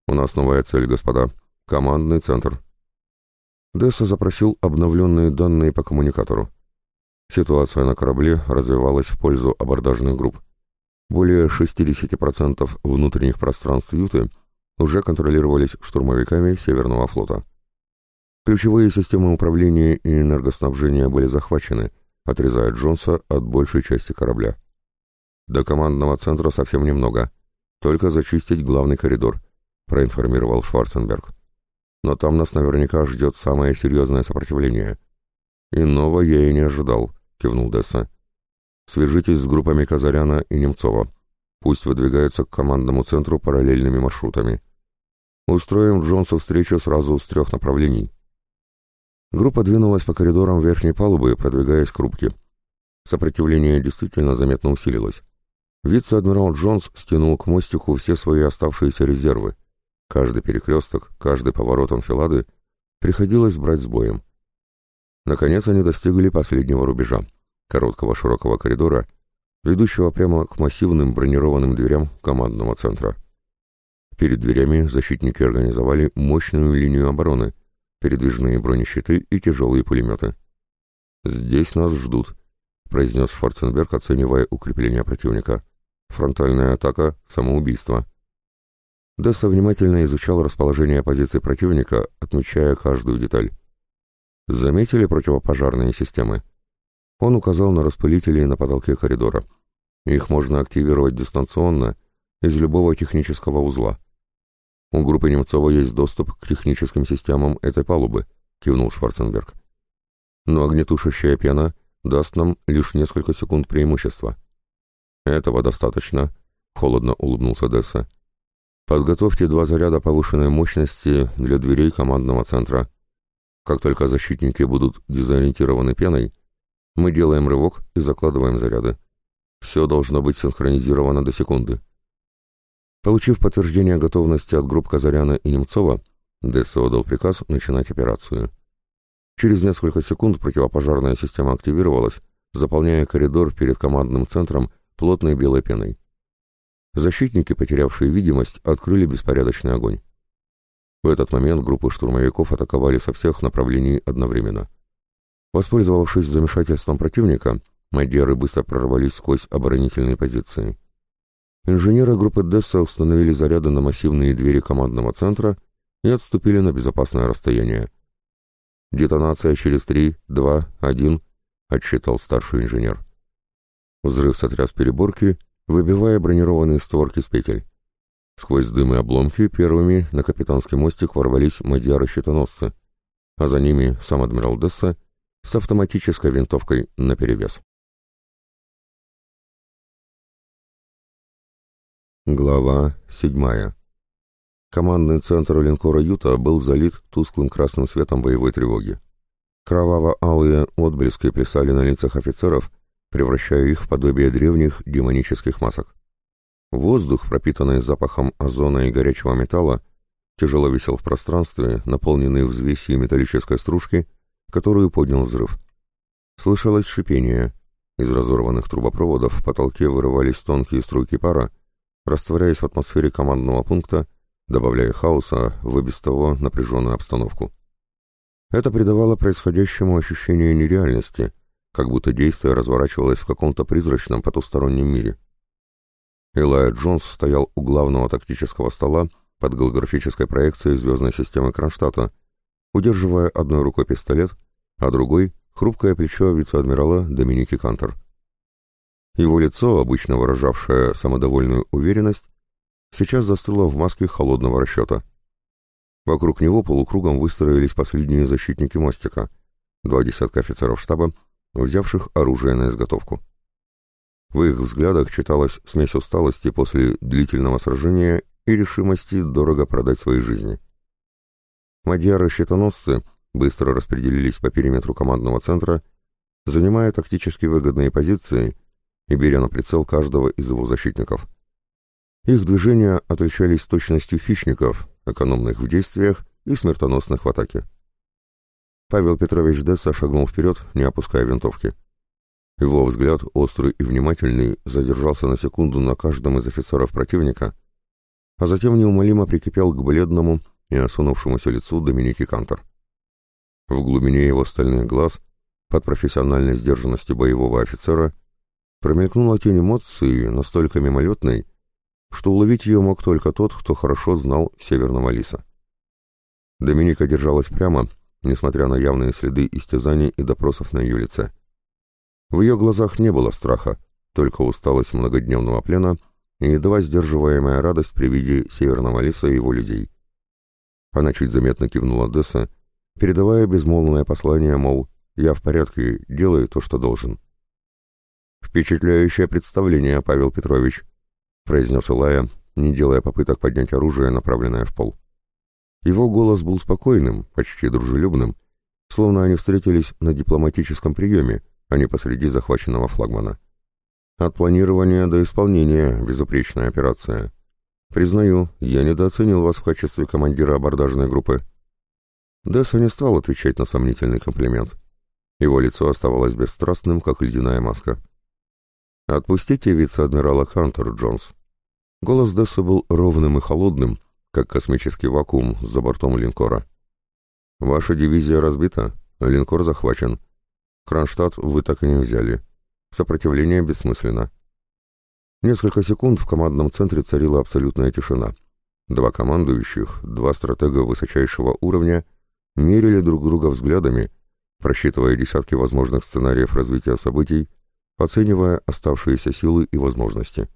«У нас новая цель, господа. Командный центр». Десса запросил обновленные данные по коммуникатору. Ситуация на корабле развивалась в пользу абордажных групп. Более 60% внутренних пространств Юты уже контролировались штурмовиками Северного флота. Ключевые системы управления и энергоснабжения были захвачены, отрезая Джонса от большей части корабля. До командного центра совсем немного. Только зачистить главный коридор, проинформировал Шварценберг. Но там нас наверняка ждет самое серьезное сопротивление. Иного я и не ожидал, кивнул Десса. Свяжитесь с группами Казаряна и Немцова. Пусть выдвигаются к командному центру параллельными маршрутами. Устроим Джонсу встречу сразу с трех направлений. Группа двинулась по коридорам верхней палубы, продвигаясь к рубке. Сопротивление действительно заметно усилилось. Вице-адмирал Джонс стянул к мостику все свои оставшиеся резервы. Каждый перекресток, каждый поворот анфилады приходилось брать с боем. Наконец они достигли последнего рубежа короткого широкого коридора, ведущего прямо к массивным бронированным дверям командного центра. Перед дверями защитники организовали мощную линию обороны, передвижные бронещиты и тяжелые пулеметы. «Здесь нас ждут», — произнес Шварценберг, оценивая укрепление противника. «Фронтальная атака, самоубийство». Десса внимательно изучал расположение позиций противника, отмечая каждую деталь. Заметили противопожарные системы? Он указал на распылители на потолке коридора. Их можно активировать дистанционно из любого технического узла. У группы Немцова есть доступ к техническим системам этой палубы, кивнул Шварценберг. Но огнетушащая пена даст нам лишь несколько секунд преимущества. Этого достаточно, холодно улыбнулся Десса. Подготовьте два заряда повышенной мощности для дверей командного центра. Как только защитники будут дезориентированы пеной, мы делаем рывок и закладываем заряды. Все должно быть синхронизировано до секунды. Получив подтверждение готовности от групп Казаряна и Немцова, ДСО дал приказ начинать операцию. Через несколько секунд противопожарная система активировалась, заполняя коридор перед командным центром плотной белой пеной. Защитники, потерявшие видимость, открыли беспорядочный огонь. В этот момент группы штурмовиков атаковали со всех направлений одновременно. Воспользовавшись замешательством противника, мадьяры быстро прорвались сквозь оборонительные позиции. Инженеры группы Десса установили заряды на массивные двери командного центра и отступили на безопасное расстояние. «Детонация через три, два, один», — отсчитал старший инженер. Взрыв сотряс переборки, выбивая бронированные створки с петель. Сквозь дым и обломки первыми на капитанский мостик ворвались мадьяры-щитоносцы, а за ними сам адмирал Десса — с автоматической винтовкой наперевес. Глава 7. Командный центр линкора «Юта» был залит тусклым красным светом боевой тревоги. Кроваво-алые отблески плясали на лицах офицеров, превращая их в подобие древних демонических масок. Воздух, пропитанный запахом озона и горячего металла, тяжело висел в пространстве, наполненный взвесью металлической стружки которую поднял взрыв. Слышалось шипение. Из разорванных трубопроводов в потолке вырывались тонкие струйки пара, растворяясь в атмосфере командного пункта, добавляя хаоса в и без того напряженную обстановку. Это придавало происходящему ощущение нереальности, как будто действие разворачивалось в каком-то призрачном потустороннем мире. Элайя Джонс стоял у главного тактического стола под голографической проекцией звездной системы Кронштадта, удерживая одной рукой пистолет, а другой — хрупкое плечо вице-адмирала Доминики Кантер. Его лицо, обычно выражавшее самодовольную уверенность, сейчас застыло в маске холодного расчета. Вокруг него полукругом выстроились последние защитники мостика, два десятка офицеров штаба, взявших оружие на изготовку. В их взглядах читалась смесь усталости после длительного сражения и решимости дорого продать свои жизни. Мадьяры щитоносцы быстро распределились по периметру командного центра, занимая тактически выгодные позиции и беря на прицел каждого из его защитников. Их движения отличались точностью хищников, экономных в действиях и смертоносных в атаке. Павел Петрович Десса шагнул вперед, не опуская винтовки. Его взгляд, острый и внимательный, задержался на секунду на каждом из офицеров противника, а затем неумолимо прикипел к бледному, и осунувшемуся лицу Доминики Кантор. В глубине его стальных глаз, под профессиональной сдержанностью боевого офицера, промелькнула тень эмоций настолько мимолетной, что уловить ее мог только тот, кто хорошо знал северного лиса. Доминика держалась прямо, несмотря на явные следы истязаний и допросов на ее лице. В ее глазах не было страха, только усталость многодневного плена и едва сдерживаемая радость при виде северного лиса и его людей — она чуть заметно кивнула Десса, передавая безмолвное послание, мол, «Я в порядке, делаю то, что должен». «Впечатляющее представление, Павел Петрович», — произнес Илая, не делая попыток поднять оружие, направленное в пол. Его голос был спокойным, почти дружелюбным, словно они встретились на дипломатическом приеме, а не посреди захваченного флагмана. От планирования до исполнения безупречная операция. Признаю, я недооценил вас в качестве командира абордажной группы. Десса не стал отвечать на сомнительный комплимент. Его лицо оставалось бесстрастным, как ледяная маска. «Отпустите вице-адмирала Хантер, Джонс». Голос Десса был ровным и холодным, как космический вакуум за бортом линкора. «Ваша дивизия разбита, линкор захвачен. Кронштадт вы так и не взяли. Сопротивление бессмысленно. Несколько секунд в командном центре царила абсолютная тишина. Два командующих, два стратега высочайшего уровня мерили друг друга взглядами, просчитывая десятки возможных сценариев развития событий, оценивая оставшиеся силы и возможности.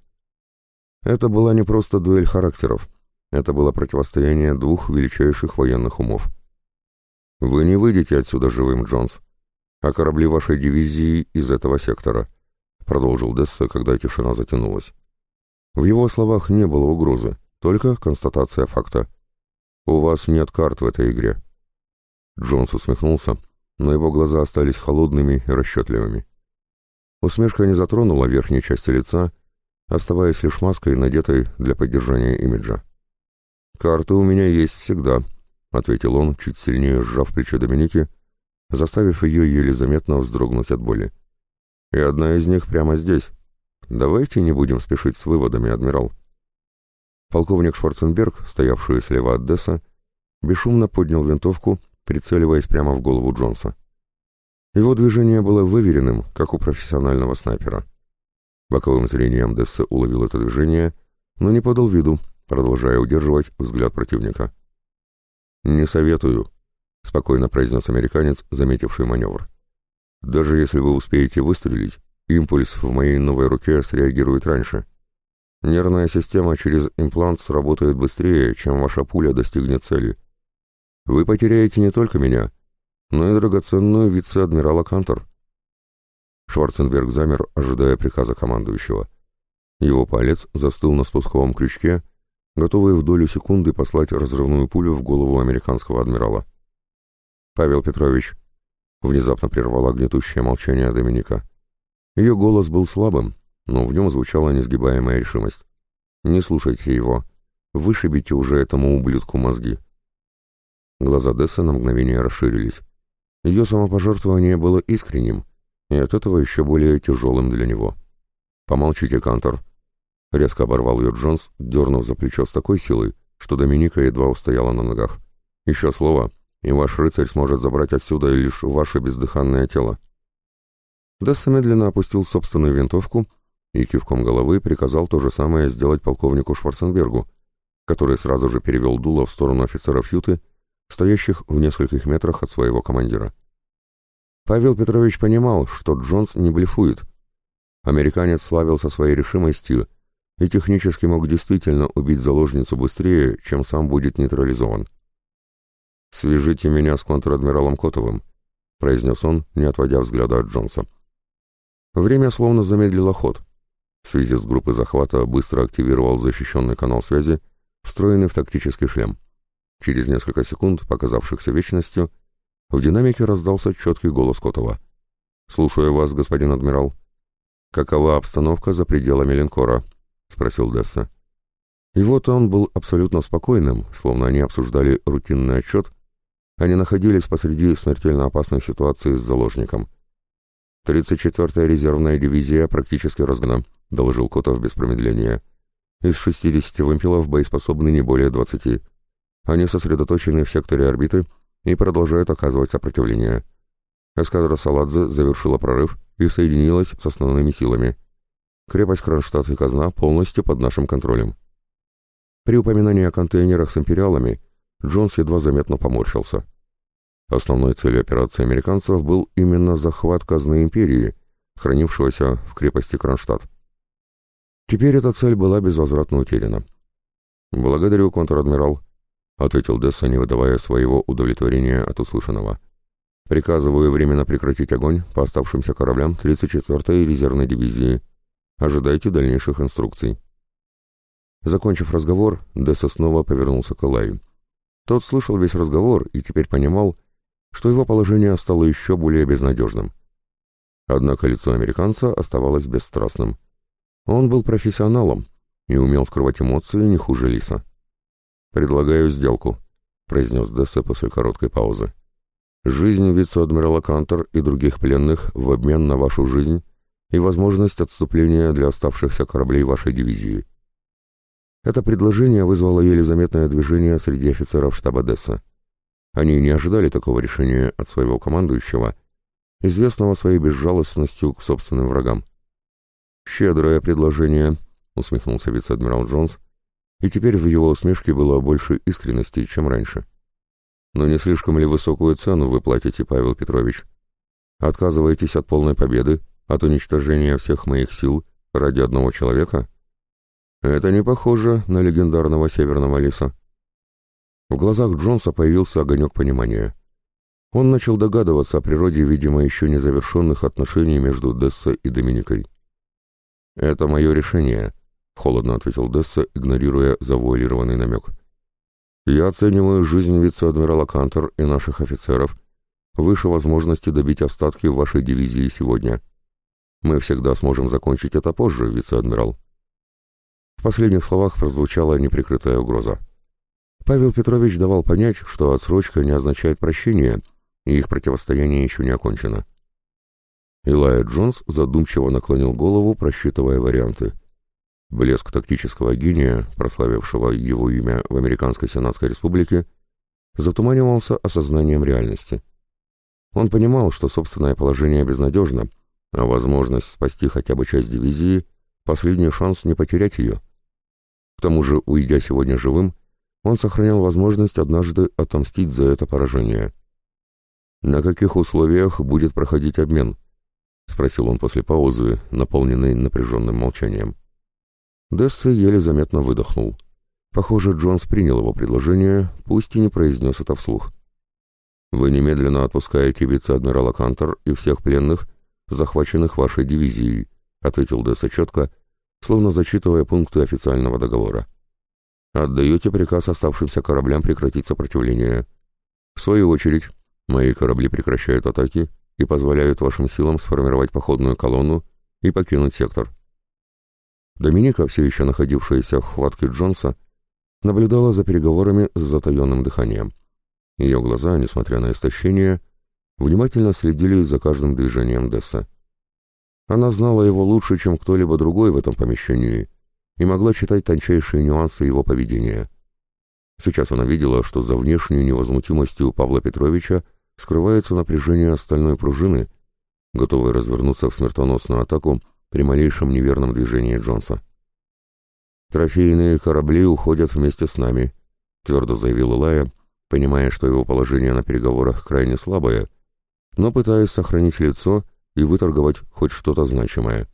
Это была не просто дуэль характеров, это было противостояние двух величайших военных умов. «Вы не выйдете отсюда живым, Джонс, а корабли вашей дивизии из этого сектора», — продолжил Десса, когда тишина затянулась. В его словах не было угрозы, только констатация факта. «У вас нет карт в этой игре». Джонс усмехнулся, но его глаза остались холодными и расчетливыми. Усмешка не затронула верхней части лица, оставаясь лишь маской, надетой для поддержания имиджа. «Карты у меня есть всегда», — ответил он, чуть сильнее сжав плечо Доминики, заставив ее еле заметно вздрогнуть от боли. И одна из них прямо здесь. Давайте не будем спешить с выводами, адмирал. Полковник Шварценберг, стоявший слева от Десса, бесшумно поднял винтовку, прицеливаясь прямо в голову Джонса. Его движение было выверенным, как у профессионального снайпера. Боковым зрением Десса уловил это движение, но не подал виду, продолжая удерживать взгляд противника. «Не советую», — спокойно произнес американец, заметивший маневр. Даже если вы успеете выстрелить, импульс в моей новой руке среагирует раньше. Нервная система через имплант сработает быстрее, чем ваша пуля достигнет цели. Вы потеряете не только меня, но и драгоценную вице-адмирала Кантор. Шварценберг замер, ожидая приказа командующего. Его палец застыл на спусковом крючке, готовый в долю секунды послать разрывную пулю в голову американского адмирала. «Павел Петрович, — внезапно прервала гнетущее молчание Доминика. Ее голос был слабым, но в нем звучала несгибаемая решимость. «Не слушайте его. Вышибите уже этому ублюдку мозги». Глаза Дессы на мгновение расширились. Ее самопожертвование было искренним, и от этого еще более тяжелым для него. «Помолчите, Кантор», — резко оборвал ее Джонс, дернув за плечо с такой силой, что Доминика едва устояла на ногах. «Еще слово, и ваш рыцарь сможет забрать отсюда лишь ваше бездыханное тело. Десса медленно опустил собственную винтовку и кивком головы приказал то же самое сделать полковнику Шварценбергу, который сразу же перевел дуло в сторону офицеров Юты, стоящих в нескольких метрах от своего командира. Павел Петрович понимал, что Джонс не блефует. Американец славился своей решимостью и технически мог действительно убить заложницу быстрее, чем сам будет нейтрализован. «Свяжите меня с контр-адмиралом Котовым», — произнес он, не отводя взгляда от Джонса. Время словно замедлило ход. В связи с группой захвата быстро активировал защищенный канал связи, встроенный в тактический шлем. Через несколько секунд, показавшихся вечностью, в динамике раздался четкий голос Котова. «Слушаю вас, господин адмирал». «Какова обстановка за пределами линкора?» — спросил Десса. И вот он был абсолютно спокойным, словно они обсуждали рутинный отчет, они находились посреди смертельно опасной ситуации с заложником. 34-я резервная дивизия практически разгнана, доложил Котов без промедления. Из 60 вампилов боеспособны не более 20. Они сосредоточены в секторе орбиты и продолжают оказывать сопротивление. Эскадра Саладзе завершила прорыв и соединилась с основными силами. Крепость Кронштадт и Казна полностью под нашим контролем. При упоминании о контейнерах с империалами Джонс едва заметно поморщился. Основной целью операции американцев был именно захват казны империи, хранившегося в крепости Кронштадт. Теперь эта цель была безвозвратно утеряна. «Благодарю, контр-адмирал», — ответил Десса, не выдавая своего удовлетворения от услышанного. «Приказываю временно прекратить огонь по оставшимся кораблям 34-й резервной дивизии. Ожидайте дальнейших инструкций». Закончив разговор, Десса снова повернулся к Элаю. Тот слышал весь разговор и теперь понимал, что его положение стало еще более безнадежным. Однако лицо американца оставалось бесстрастным. Он был профессионалом и умел скрывать эмоции не хуже Лиса. «Предлагаю сделку», — произнес Десса после короткой паузы. «Жизнь вице-адмирала Кантер и других пленных в обмен на вашу жизнь и возможность отступления для оставшихся кораблей вашей дивизии. Это предложение вызвало еле заметное движение среди офицеров штаба Десса. Они не ожидали такого решения от своего командующего, известного своей безжалостностью к собственным врагам. «Щедрое предложение», — усмехнулся вице-адмирал Джонс, и теперь в его усмешке было больше искренности, чем раньше. «Но не слишком ли высокую цену вы платите, Павел Петрович? Отказываетесь от полной победы, от уничтожения всех моих сил ради одного человека?» Это не похоже на легендарного северного лиса. В глазах Джонса появился огонек понимания. Он начал догадываться о природе, видимо, еще незавершенных отношений между Десса и Доминикой. «Это мое решение», — холодно ответил Десса, игнорируя завуалированный намек. «Я оцениваю жизнь вице-адмирала Кантер и наших офицеров выше возможности добить остатки вашей дивизии сегодня. Мы всегда сможем закончить это позже, вице-адмирал». В последних словах прозвучала неприкрытая угроза. Павел Петрович давал понять, что отсрочка не означает прощение, и их противостояние еще не окончено. Илая Джонс задумчиво наклонил голову, просчитывая варианты. Блеск тактического гения, прославившего его имя в Американской Сенатской Республике, затуманивался осознанием реальности. Он понимал, что собственное положение безнадежно, а возможность спасти хотя бы часть дивизии — последний шанс не потерять ее — к тому же, уйдя сегодня живым, он сохранял возможность однажды отомстить за это поражение. «На каких условиях будет проходить обмен?» — спросил он после паузы, наполненной напряженным молчанием. Десса еле заметно выдохнул. Похоже, Джонс принял его предложение, пусть и не произнес это вслух. «Вы немедленно отпускаете вице-адмирала Кантор и всех пленных, захваченных вашей дивизией», — ответил Десса четко, словно зачитывая пункты официального договора. «Отдаете приказ оставшимся кораблям прекратить сопротивление. В свою очередь, мои корабли прекращают атаки и позволяют вашим силам сформировать походную колонну и покинуть сектор». Доминика, все еще находившаяся в хватке Джонса, наблюдала за переговорами с затаенным дыханием. Ее глаза, несмотря на истощение, внимательно следили за каждым движением Десса. Она знала его лучше, чем кто-либо другой в этом помещении, и могла читать тончайшие нюансы его поведения. Сейчас она видела, что за внешней невозмутимостью Павла Петровича скрывается напряжение остальной пружины, готовой развернуться в смертоносную атаку при малейшем неверном движении Джонса. «Трофейные корабли уходят вместе с нами», — твердо заявил Лая, понимая, что его положение на переговорах крайне слабое, но пытаясь сохранить лицо и выторговать хоть что-то значимое.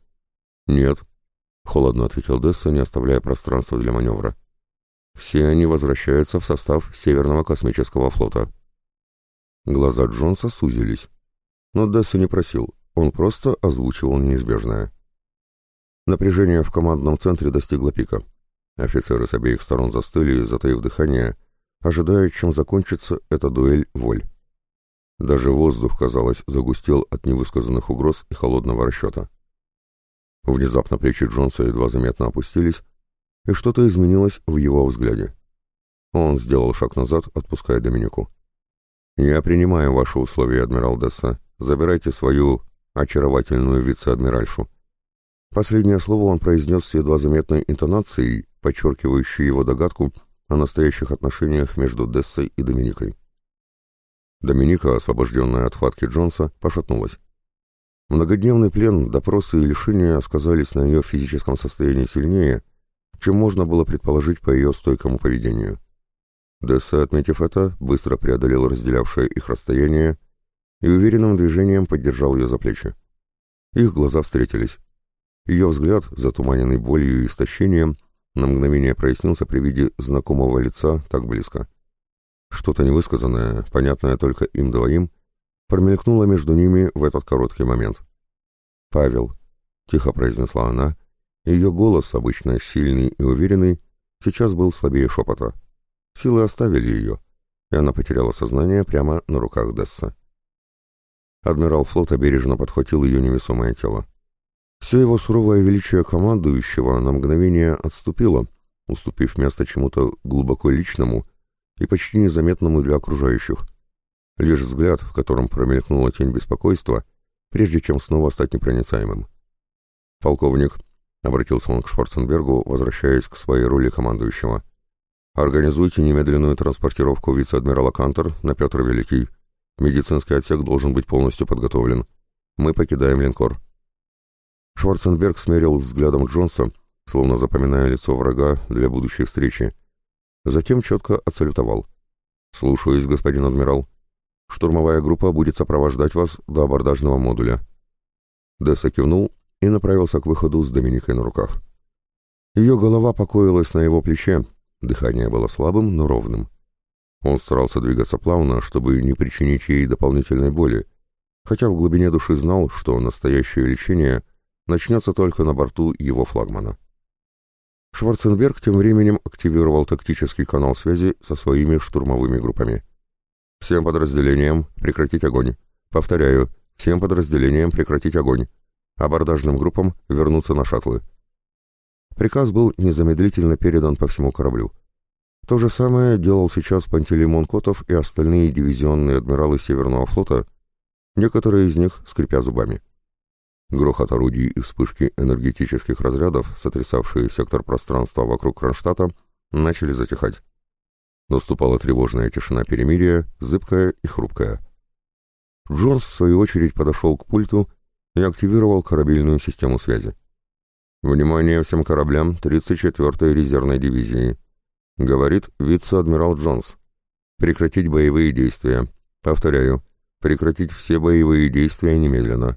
«Нет», — холодно ответил Десса, не оставляя пространства для маневра. «Все они возвращаются в состав Северного космического флота». Глаза Джонса сузились. Но Десса не просил, он просто озвучивал неизбежное. Напряжение в командном центре достигло пика. Офицеры с обеих сторон застыли, затаив дыхание, ожидая, чем закончится эта дуэль воль. Даже воздух, казалось, загустел от невысказанных угроз и холодного расчета. Внезапно плечи Джонса едва заметно опустились, и что-то изменилось в его взгляде. Он сделал шаг назад, отпуская Доминику. «Я принимаю ваши условия, адмирал Десса. Забирайте свою очаровательную вице-адмиральшу». Последнее слово он произнес с едва заметной интонацией, подчеркивающей его догадку о настоящих отношениях между Дессой и Доминикой. Доминика, освобожденная от хватки Джонса, пошатнулась. Многодневный плен, допросы и лишения сказались на ее физическом состоянии сильнее, чем можно было предположить по ее стойкому поведению. Десса, отметив это, быстро преодолел разделявшее их расстояние и уверенным движением поддержал ее за плечи. Их глаза встретились. Ее взгляд, затуманенный болью и истощением, на мгновение прояснился при виде знакомого лица так близко что-то невысказанное, понятное только им двоим, промелькнуло между ними в этот короткий момент. «Павел», — тихо произнесла она, ее голос, обычно сильный и уверенный, сейчас был слабее шепота. Силы оставили ее, и она потеряла сознание прямо на руках Десса. Адмирал флота бережно подхватил ее невесомое тело. Все его суровое величие командующего на мгновение отступило, уступив место чему-то глубоко личному — и почти незаметному для окружающих. Лишь взгляд, в котором промелькнула тень беспокойства, прежде чем снова стать непроницаемым. «Полковник», — обратился он к Шварценбергу, возвращаясь к своей роли командующего, «организуйте немедленную транспортировку вице-адмирала Кантер на Петр Великий. Медицинский отсек должен быть полностью подготовлен. Мы покидаем линкор». Шварценберг смерил взглядом Джонса, словно запоминая лицо врага для будущей встречи, Затем четко отсалютовал. «Слушаюсь, господин адмирал. Штурмовая группа будет сопровождать вас до абордажного модуля». Десса кивнул и направился к выходу с Доминикой на руках. Ее голова покоилась на его плече, дыхание было слабым, но ровным. Он старался двигаться плавно, чтобы не причинить ей дополнительной боли, хотя в глубине души знал, что настоящее лечение начнется только на борту его флагмана. Шварценберг тем временем активировал тактический канал связи со своими штурмовыми группами. «Всем подразделениям прекратить огонь». «Повторяю, всем подразделениям прекратить огонь». Абордажным группам вернуться на шаттлы. Приказ был незамедлительно передан по всему кораблю. То же самое делал сейчас Пантелеймон Котов и остальные дивизионные адмиралы Северного флота, некоторые из них скрипя зубами. Грохот орудий и вспышки энергетических разрядов, сотрясавшие сектор пространства вокруг Кронштадта, начали затихать. Наступала тревожная тишина перемирия, зыбкая и хрупкая. Джонс, в свою очередь, подошел к пульту и активировал корабельную систему связи. «Внимание всем кораблям 34-й резервной дивизии!» Говорит вице-адмирал Джонс. «Прекратить боевые действия. Повторяю, прекратить все боевые действия немедленно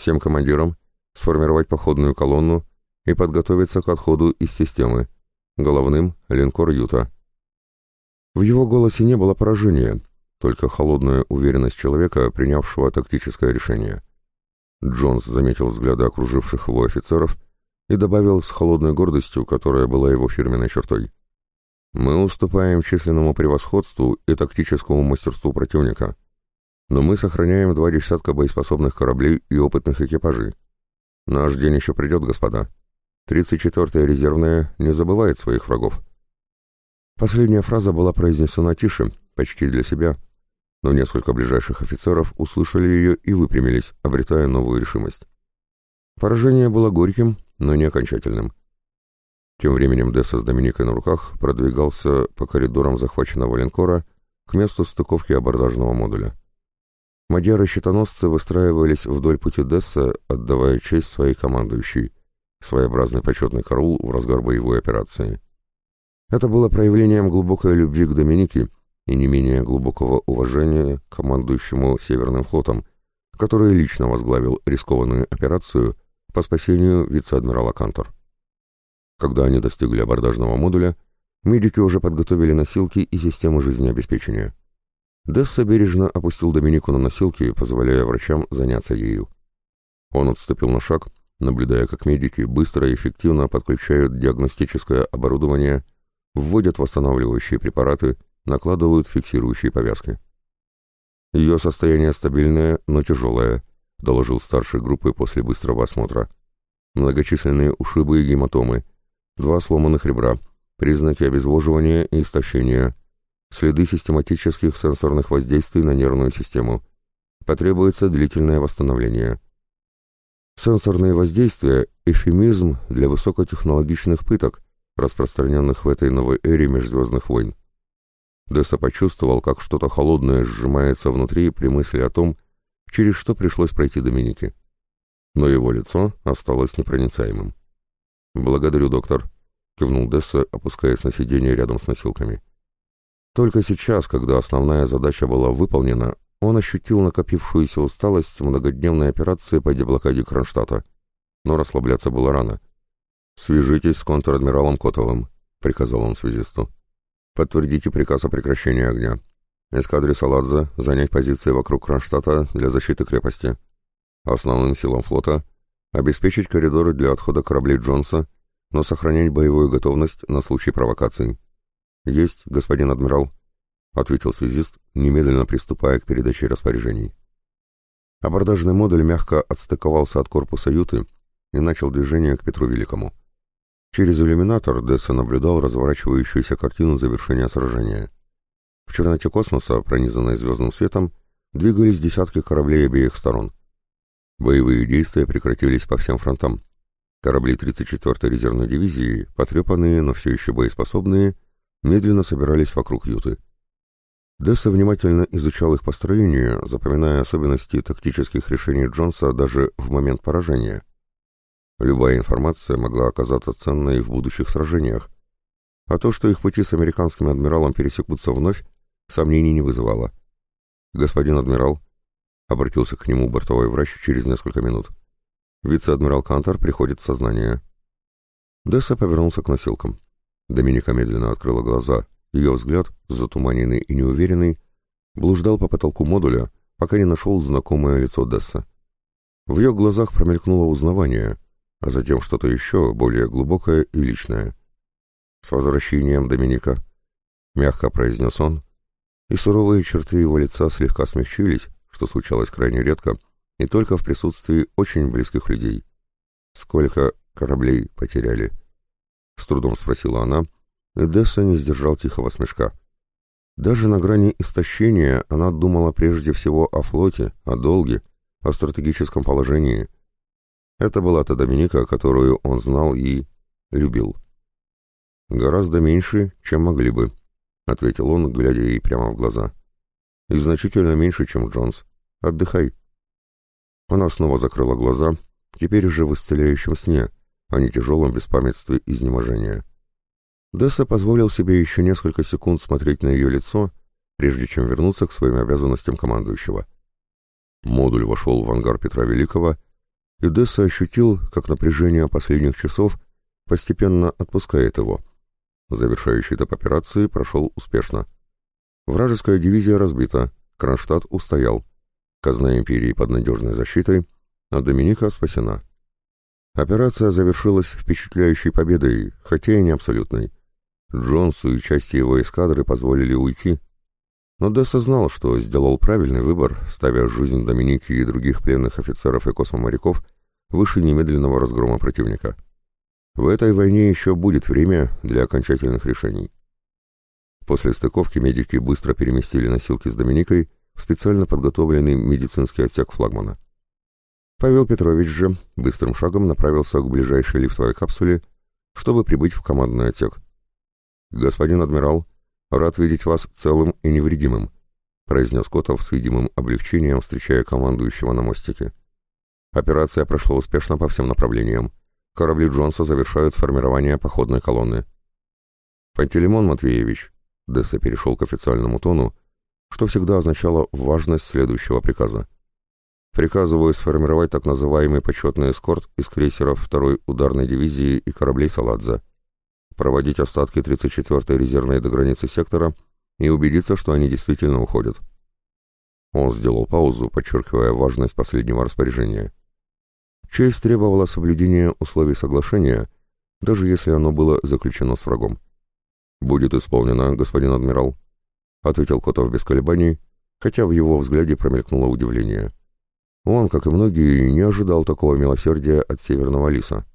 всем командирам сформировать походную колонну и подготовиться к отходу из системы. Головным — линкор «Юта». В его голосе не было поражения, только холодная уверенность человека, принявшего тактическое решение. Джонс заметил взгляды окруживших его офицеров и добавил с холодной гордостью, которая была его фирменной чертой. «Мы уступаем численному превосходству и тактическому мастерству противника» но мы сохраняем два десятка боеспособных кораблей и опытных экипажей. Наш день еще придет, господа. 34-я резервная не забывает своих врагов. Последняя фраза была произнесена тише, почти для себя, но несколько ближайших офицеров услышали ее и выпрямились, обретая новую решимость. Поражение было горьким, но не окончательным. Тем временем Десса с Доминикой на руках продвигался по коридорам захваченного линкора к месту стыковки абордажного модуля. Мадьяры-щитоносцы выстраивались вдоль пути Десса, отдавая честь своей командующей, своеобразный почетный караул в разгар боевой операции. Это было проявлением глубокой любви к Доминике и не менее глубокого уважения к командующему Северным флотом, который лично возглавил рискованную операцию по спасению вице-адмирала Кантор. Когда они достигли абордажного модуля, медики уже подготовили носилки и систему жизнеобеспечения. Десса бережно опустил Доминику на носилки, позволяя врачам заняться ею. Он отступил на шаг, наблюдая, как медики быстро и эффективно подключают диагностическое оборудование, вводят восстанавливающие препараты, накладывают фиксирующие повязки. «Ее состояние стабильное, но тяжелое», — доложил старший группы после быстрого осмотра. «Многочисленные ушибы и гематомы, два сломанных ребра, признаки обезвоживания и истощения, следы систематических сенсорных воздействий на нервную систему. Потребуется длительное восстановление. Сенсорные воздействия – эфемизм для высокотехнологичных пыток, распространенных в этой новой эре межзвездных войн. Десса почувствовал, как что-то холодное сжимается внутри при мысли о том, через что пришлось пройти доминике Но его лицо осталось непроницаемым. «Благодарю, доктор», — кивнул Десса, опускаясь на сиденье рядом с носилками. Только сейчас, когда основная задача была выполнена, он ощутил накопившуюся усталость многодневной операции по деблокаде Кронштадта. Но расслабляться было рано. «Свяжитесь с контр-адмиралом Котовым», — приказал он связисту. «Подтвердите приказ о прекращении огня. Эскадре Саладзе занять позиции вокруг Кронштадта для защиты крепости. Основным силам флота обеспечить коридоры для отхода кораблей Джонса, но сохранять боевую готовность на случай провокации». «Есть, господин адмирал», — ответил связист, немедленно приступая к передаче распоряжений. Абордажный модуль мягко отстыковался от корпуса юты и начал движение к Петру Великому. Через иллюминатор Десса наблюдал разворачивающуюся картину завершения сражения. В черноте космоса, пронизанной звездным светом, двигались десятки кораблей обеих сторон. Боевые действия прекратились по всем фронтам. Корабли 34-й резервной дивизии, потрепанные, но все еще боеспособные — медленно собирались вокруг юты. Десса внимательно изучал их построение, запоминая особенности тактических решений Джонса даже в момент поражения. Любая информация могла оказаться ценной в будущих сражениях, а то, что их пути с американским адмиралом пересекутся вновь, сомнений не вызывало. «Господин адмирал», — обратился к нему бортовой врач через несколько минут, — «вице-адмирал Кантор приходит в сознание». Десса повернулся к носилкам. Доминика медленно открыла глаза. Ее взгляд, затуманенный и неуверенный, блуждал по потолку модуля, пока не нашел знакомое лицо Десса. В ее глазах промелькнуло узнавание, а затем что-то еще более глубокое и личное. «С возвращением, Доминика!» — мягко произнес он, и суровые черты его лица слегка смягчились, что случалось крайне редко, и только в присутствии очень близких людей. «Сколько кораблей потеряли!» — с трудом спросила она. Эдесса не сдержал тихого смешка. Даже на грани истощения она думала прежде всего о флоте, о долге, о стратегическом положении. Это была та Доминика, которую он знал и любил. «Гораздо меньше, чем могли бы», — ответил он, глядя ей прямо в глаза. «И значительно меньше, чем Джонс. Отдыхай». Она снова закрыла глаза, теперь уже в исцеляющем сне — а не тяжелом беспамятстве изнеможения. Десса позволил себе еще несколько секунд смотреть на ее лицо, прежде чем вернуться к своим обязанностям командующего. Модуль вошел в ангар Петра Великого, и Десса ощутил, как напряжение последних часов постепенно отпускает его. Завершающий этап операции прошел успешно. Вражеская дивизия разбита, Кронштадт устоял. Казна империи под надежной защитой, а Доминика спасена. Операция завершилась впечатляющей победой, хотя и не абсолютной. Джонсу и части его эскадры позволили уйти. Но Десс знал, что сделал правильный выбор, ставя жизнь Доминики и других пленных офицеров и космоморяков выше немедленного разгрома противника. В этой войне еще будет время для окончательных решений. После стыковки медики быстро переместили носилки с Доминикой в специально подготовленный медицинский отсек флагмана. Павел Петрович же быстрым шагом направился к ближайшей лифтовой капсуле, чтобы прибыть в командный отсек. «Господин адмирал, рад видеть вас целым и невредимым», произнес Котов с видимым облегчением, встречая командующего на мостике. Операция прошла успешно по всем направлениям. Корабли Джонса завершают формирование походной колонны. «Пантелеймон Матвеевич», — Десса перешел к официальному тону, что всегда означало важность следующего приказа — Приказываю сформировать так называемый почетный эскорт из крейсеров второй ударной дивизии и кораблей «Саладзе», проводить остатки 34-й резервной до границы сектора и убедиться, что они действительно уходят. Он сделал паузу, подчеркивая важность последнего распоряжения. Честь требовала соблюдения условий соглашения, даже если оно было заключено с врагом. «Будет исполнено, господин адмирал», — ответил Котов без колебаний, хотя в его взгляде промелькнуло удивление. Он, как и многие, не ожидал такого милосердия от Северного Лиса.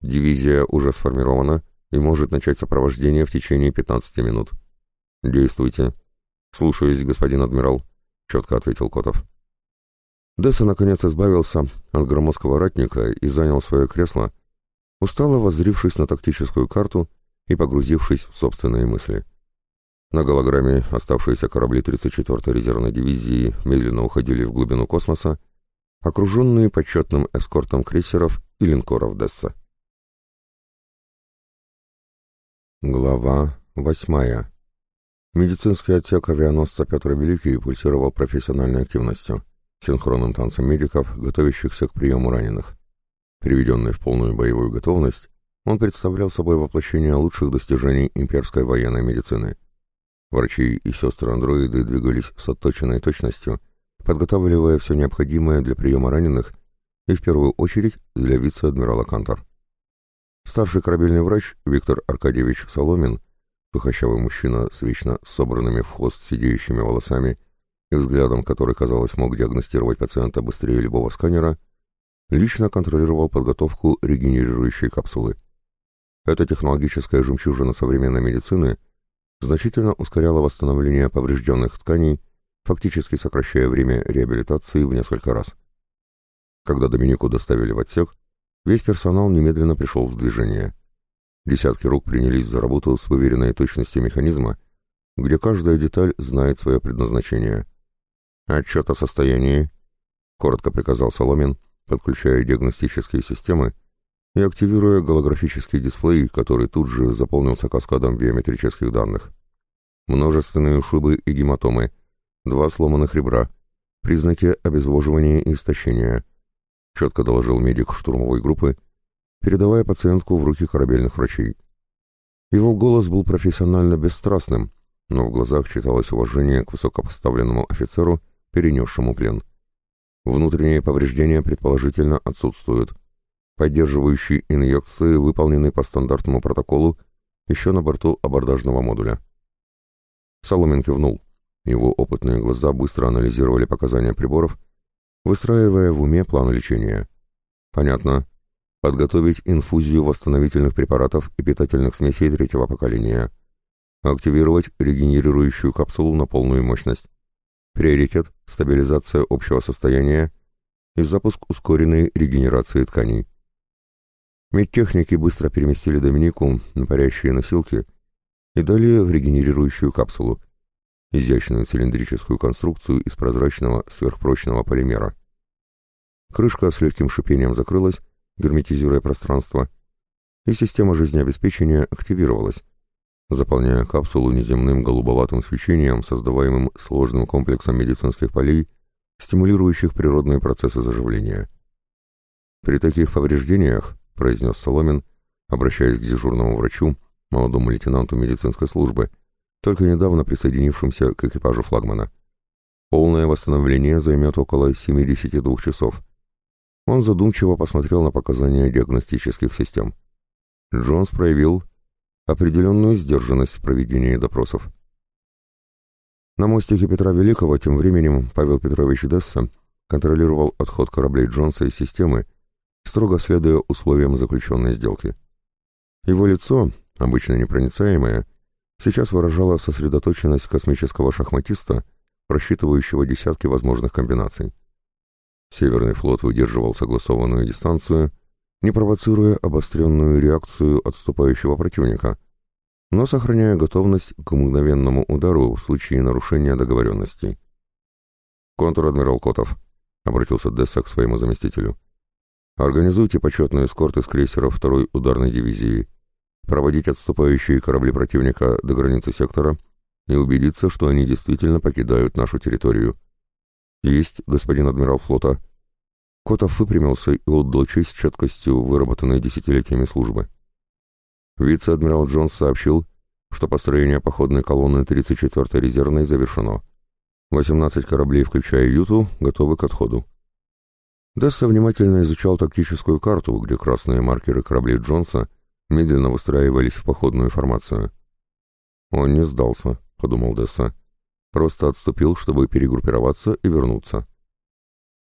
Дивизия уже сформирована и может начать сопровождение в течение 15 минут. «Действуйте». «Слушаюсь, господин адмирал», — четко ответил Котов. Десса, наконец, избавился от громоздкого ратника и занял свое кресло, устало воззрившись на тактическую карту и погрузившись в собственные мысли. На голограмме оставшиеся корабли 34-й резервной дивизии медленно уходили в глубину космоса, окруженные почетным эскортом крейсеров и линкоров Десса. Глава восьмая. Медицинский отсек авианосца Петр Великий пульсировал профессиональной активностью, синхронным танцем медиков, готовящихся к приему раненых. Приведенный в полную боевую готовность, он представлял собой воплощение лучших достижений имперской военной медицины. Врачи и сестры-андроиды двигались с отточенной точностью подготавливая все необходимое для приема раненых и в первую очередь для вице-адмирала Кантор. Старший корабельный врач Виктор Аркадьевич Соломин, пыхощавый мужчина с вечно собранными в хвост сидеющими волосами и взглядом, который, казалось, мог диагностировать пациента быстрее любого сканера, лично контролировал подготовку регенерирующей капсулы. Эта технологическая жемчужина современной медицины значительно ускоряла восстановление поврежденных тканей фактически сокращая время реабилитации в несколько раз. Когда Доминику доставили в отсек, весь персонал немедленно пришел в движение. Десятки рук принялись за работу с выверенной точностью механизма, где каждая деталь знает свое предназначение. «Отчет о состоянии», — коротко приказал Соломин, подключая диагностические системы и активируя голографический дисплей, который тут же заполнился каскадом биометрических данных. Множественные ушибы и гематомы — два сломанных ребра, признаки обезвоживания и истощения, четко доложил медик штурмовой группы, передавая пациентку в руки корабельных врачей. Его голос был профессионально бесстрастным, но в глазах читалось уважение к высокопоставленному офицеру, перенесшему плен. Внутренние повреждения предположительно отсутствуют. Поддерживающие инъекции выполнены по стандартному протоколу еще на борту абордажного модуля. Соломин кивнул. Его опытные глаза быстро анализировали показания приборов, выстраивая в уме план лечения. Понятно. Подготовить инфузию восстановительных препаратов и питательных смесей третьего поколения. Активировать регенерирующую капсулу на полную мощность. Приоритет – стабилизация общего состояния и запуск ускоренной регенерации тканей. Медтехники быстро переместили Доминику на парящие носилки и дали в регенерирующую капсулу – изящную цилиндрическую конструкцию из прозрачного сверхпрочного полимера. Крышка с легким шипением закрылась, герметизируя пространство, и система жизнеобеспечения активировалась, заполняя капсулу неземным голубоватым свечением, создаваемым сложным комплексом медицинских полей, стимулирующих природные процессы заживления. «При таких повреждениях», — произнес Соломин, обращаясь к дежурному врачу, молодому лейтенанту медицинской службы — только недавно присоединившимся к экипажу флагмана. Полное восстановление займет около 72 часов. Он задумчиво посмотрел на показания диагностических систем. Джонс проявил определенную сдержанность в проведении допросов. На мостике Петра Великого тем временем Павел Петрович Десса контролировал отход кораблей Джонса из системы, строго следуя условиям заключенной сделки. Его лицо, обычно непроницаемое, сейчас выражала сосредоточенность космического шахматиста, просчитывающего десятки возможных комбинаций. Северный флот выдерживал согласованную дистанцию, не провоцируя обостренную реакцию отступающего противника, но сохраняя готовность к мгновенному удару в случае нарушения договоренностей. «Контр-адмирал Котов», — обратился Десса к своему заместителю, — «организуйте почетный эскорт из крейсеров второй ударной дивизии, проводить отступающие корабли противника до границы сектора и убедиться, что они действительно покидают нашу территорию. Есть, господин адмирал флота. Котов выпрямился и отдал честь четкостью, выработанной десятилетиями службы. Вице-адмирал Джонс сообщил, что построение походной колонны 34-й резервной завершено. 18 кораблей, включая Юту, готовы к отходу. Десса внимательно изучал тактическую карту, где красные маркеры кораблей Джонса – медленно выстраивались в походную формацию. «Он не сдался», — подумал Десса. «Просто отступил, чтобы перегруппироваться и вернуться».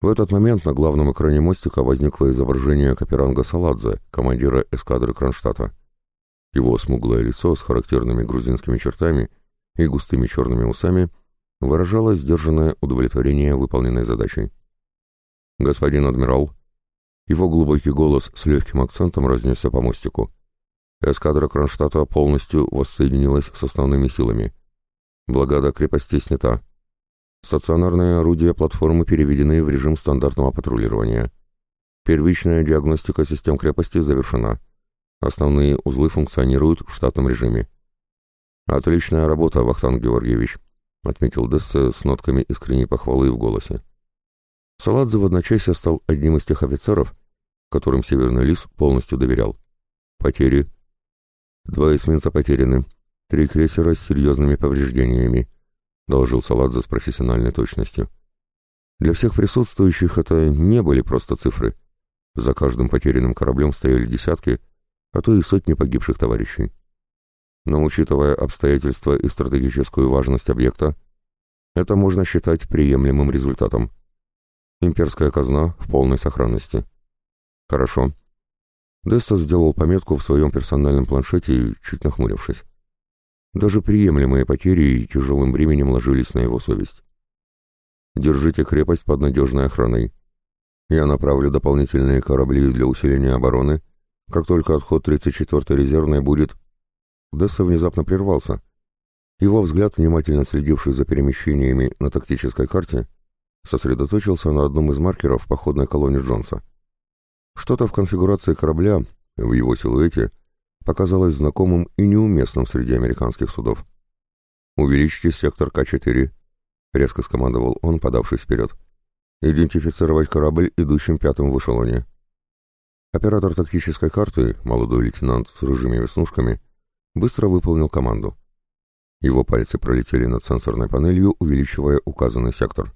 В этот момент на главном экране мостика возникло изображение Каперанга Саладзе, командира эскадры Кронштадта. Его смуглое лицо с характерными грузинскими чертами и густыми черными усами выражало сдержанное удовлетворение выполненной задачей. «Господин адмирал!» Его глубокий голос с легким акцентом разнесся по мостику эскадра Кронштадта полностью воссоединилась с основными силами. Благода крепости снята. Стационарные орудия платформы переведены в режим стандартного патрулирования. Первичная диагностика систем крепости завершена. Основные узлы функционируют в штатном режиме. «Отличная работа, Вахтанг Георгиевич», — отметил Десса с нотками искренней похвалы в голосе. Саладзе в одночасье стал одним из тех офицеров, которым Северный Лис полностью доверял. Потери Два эсминца потеряны, три крейсера с серьезными повреждениями», — доложил Саладзе с профессиональной точностью. Для всех присутствующих это не были просто цифры. За каждым потерянным кораблем стояли десятки, а то и сотни погибших товарищей. Но учитывая обстоятельства и стратегическую важность объекта, это можно считать приемлемым результатом. Имперская казна в полной сохранности. Хорошо. Деста сделал пометку в своем персональном планшете, чуть нахмурившись. Даже приемлемые потери и тяжелым временем ложились на его совесть. «Держите крепость под надежной охраной. Я направлю дополнительные корабли для усиления обороны, как только отход 34-й резервной будет...» Десса внезапно прервался. Его взгляд, внимательно следивший за перемещениями на тактической карте, сосредоточился на одном из маркеров походной колонии Джонса — что-то в конфигурации корабля, в его силуэте, показалось знакомым и неуместным среди американских судов. «Увеличьте сектор К-4», — резко скомандовал он, подавшись вперед. «Идентифицировать корабль, идущим пятым в эшелоне». Оператор тактической карты, молодой лейтенант с рыжими веснушками, быстро выполнил команду. Его пальцы пролетели над сенсорной панелью, увеличивая указанный сектор.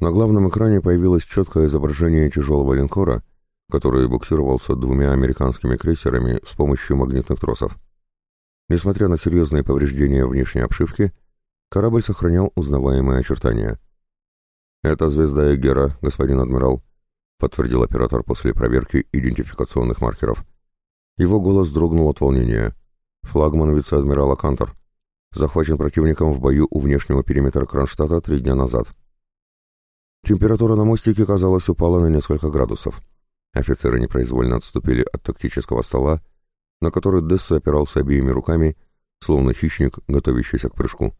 На главном экране появилось четкое изображение тяжелого линкора — который буксировался двумя американскими крейсерами с помощью магнитных тросов. Несмотря на серьезные повреждения внешней обшивки, корабль сохранял узнаваемые очертания. «Это звезда Эгера, господин адмирал», — подтвердил оператор после проверки идентификационных маркеров. Его голос дрогнул от волнения. «Флагман вице-адмирала Кантор. Захвачен противником в бою у внешнего периметра Кронштадта три дня назад». Температура на мостике, казалось, упала на несколько градусов. Офицеры непроизвольно отступили от тактического стола, на который Дессу опирался обеими руками, словно хищник, готовящийся к прыжку.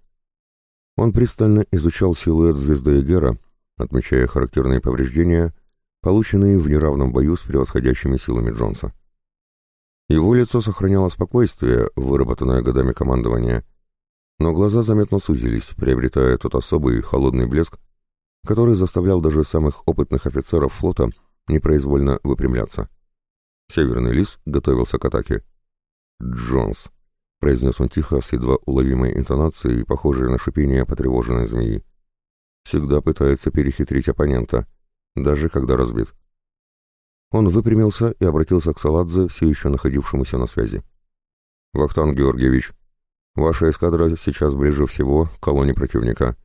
Он пристально изучал силуэт звезды Эгера, отмечая характерные повреждения, полученные в неравном бою с превосходящими силами Джонса. Его лицо сохраняло спокойствие, выработанное годами командования, но глаза заметно сузились, приобретая тот особый холодный блеск, который заставлял даже самых опытных офицеров флота – непроизвольно выпрямляться. Северный лис готовился к атаке. «Джонс», — произнес он тихо, с едва уловимой интонацией, похожей на шипение потревоженной змеи. «Всегда пытается перехитрить оппонента, даже когда разбит». Он выпрямился и обратился к Саладзе, все еще находившемуся на связи. «Вахтан Георгиевич, ваша эскадра сейчас ближе всего к колонне противника.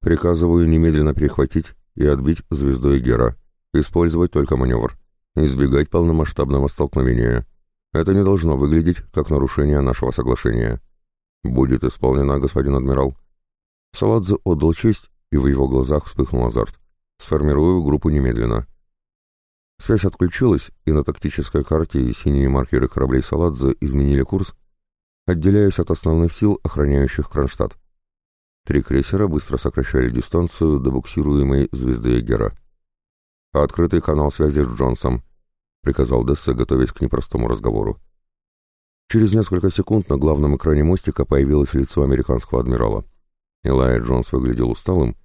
Приказываю немедленно перехватить и отбить звездой Гера. Использовать только маневр. Избегать полномасштабного столкновения. Это не должно выглядеть как нарушение нашего соглашения. Будет исполнено, господин адмирал. Саладзе отдал честь, и в его глазах вспыхнул азарт. Сформирую группу немедленно. Связь отключилась, и на тактической карте синие маркеры кораблей Саладзе изменили курс, отделяясь от основных сил, охраняющих Кронштадт. Три крейсера быстро сокращали дистанцию до буксируемой звезды Эгера а открытый канал связи с Джонсом», — приказал Десса, готовясь к непростому разговору. Через несколько секунд на главном экране мостика появилось лицо американского адмирала. Элайя Джонс выглядел усталым,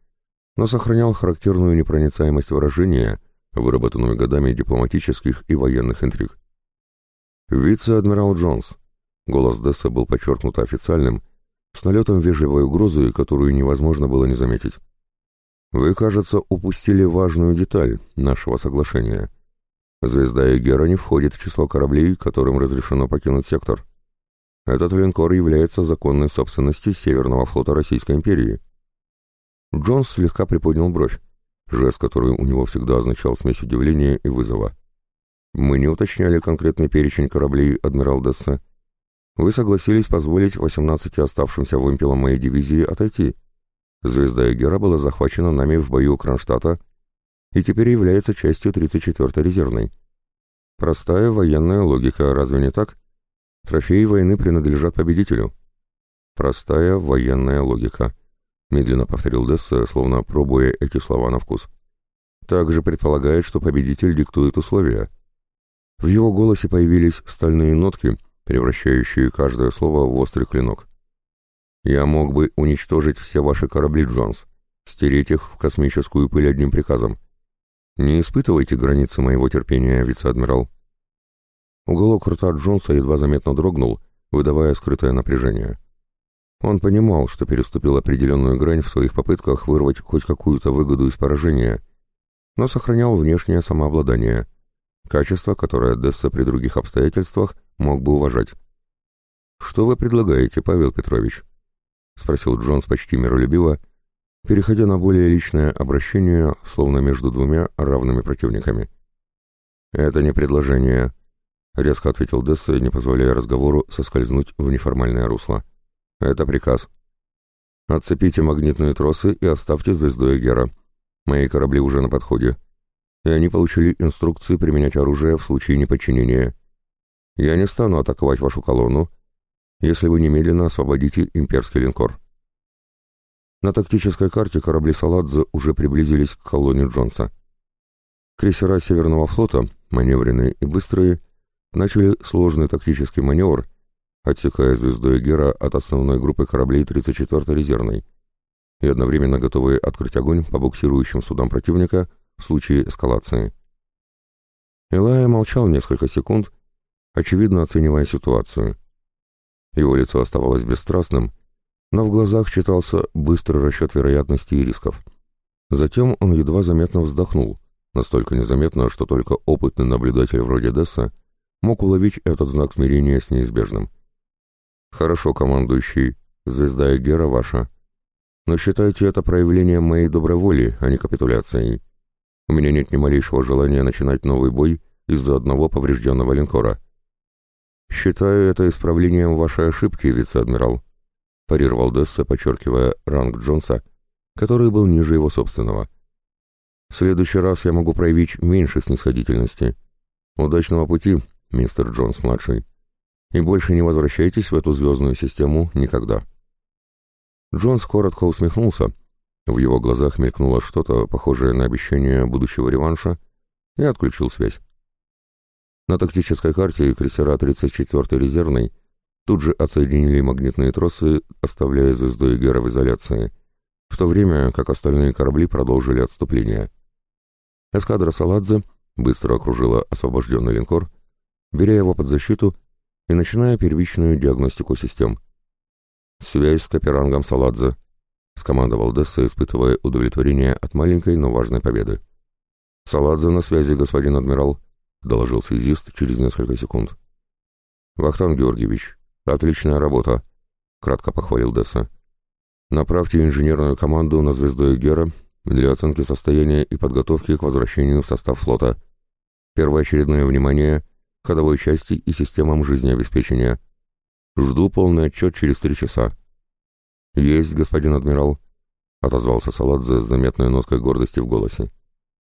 но сохранял характерную непроницаемость выражения, выработанную годами дипломатических и военных интриг. «Вице-адмирал Джонс», — голос Десса был подчеркнут официальным, с налетом вежливой угрозы, которую невозможно было не заметить. Вы, кажется, упустили важную деталь нашего соглашения. Звезда Эгера не входит в число кораблей, которым разрешено покинуть сектор. Этот линкор является законной собственностью Северного флота Российской империи. Джонс слегка приподнял бровь, жест, который у него всегда означал смесь удивления и вызова. Мы не уточняли конкретный перечень кораблей «Адмирал Десса». Вы согласились позволить 18 оставшимся вымпелам моей дивизии отойти — Звезда Эгера была захвачена нами в бою Кронштадта и теперь является частью 34-й резервной. Простая военная логика, разве не так? Трофеи войны принадлежат победителю. Простая военная логика, медленно повторил Десса, словно пробуя эти слова на вкус. Также предполагает, что победитель диктует условия. В его голосе появились стальные нотки, превращающие каждое слово в острый клинок. Я мог бы уничтожить все ваши корабли, Джонс, стереть их в космическую пыль одним приказом. Не испытывайте границы моего терпения, вице-адмирал. Уголок рта Джонса едва заметно дрогнул, выдавая скрытое напряжение. Он понимал, что переступил определенную грань в своих попытках вырвать хоть какую-то выгоду из поражения, но сохранял внешнее самообладание, качество, которое Десса при других обстоятельствах мог бы уважать. «Что вы предлагаете, Павел Петрович?» — спросил Джонс почти миролюбиво, переходя на более личное обращение, словно между двумя равными противниками. «Это не предложение», — резко ответил Десса, не позволяя разговору соскользнуть в неформальное русло. «Это приказ. Отцепите магнитные тросы и оставьте звезду Эгера. Мои корабли уже на подходе. И они получили инструкции применять оружие в случае неподчинения. Я не стану атаковать вашу колонну, если вы немедленно освободите имперский линкор. На тактической карте корабли Саладзе уже приблизились к колонии Джонса. Крейсера Северного флота, маневренные и быстрые, начали сложный тактический маневр, отсекая звезду Эгера от основной группы кораблей 34-й резервной и одновременно готовые открыть огонь по буксирующим судам противника в случае эскалации. Элая молчал несколько секунд, очевидно оценивая ситуацию – его лицо оставалось бесстрастным, но в глазах читался быстрый расчет вероятностей и рисков. Затем он едва заметно вздохнул, настолько незаметно, что только опытный наблюдатель вроде Десса мог уловить этот знак смирения с неизбежным. «Хорошо, командующий, звезда и Эгера ваша. Но считайте это проявлением моей доброй воли, а не капитуляцией. У меня нет ни малейшего желания начинать новый бой из-за одного поврежденного линкора. «Считаю это исправлением вашей ошибки, вице-адмирал», — парировал Десса, подчеркивая ранг Джонса, который был ниже его собственного. «В следующий раз я могу проявить меньше снисходительности. Удачного пути, мистер Джонс-младший. И больше не возвращайтесь в эту звездную систему никогда». Джонс коротко усмехнулся. В его глазах мелькнуло что-то, похожее на обещание будущего реванша, и отключил связь. На тактической карте крейсера 34-й резервной тут же отсоединили магнитные тросы, оставляя звезду Эгера в изоляции, в то время как остальные корабли продолжили отступление. Эскадра Саладзе быстро окружила освобожденный линкор, беря его под защиту и начиная первичную диагностику систем. «Связь с Каперангом Саладзе», — скомандовал Десса, испытывая удовлетворение от маленькой, но важной победы. «Саладзе на связи, господин адмирал», — доложил связист через несколько секунд. «Вахтан Георгиевич, отличная работа», — кратко похвалил Десса. «Направьте инженерную команду на звезду Гера для оценки состояния и подготовки к возвращению в состав флота. Первоочередное внимание — ходовой части и системам жизнеобеспечения. Жду полный отчет через три часа». «Есть, господин адмирал», — отозвался Саладзе с заметной ноткой гордости в голосе.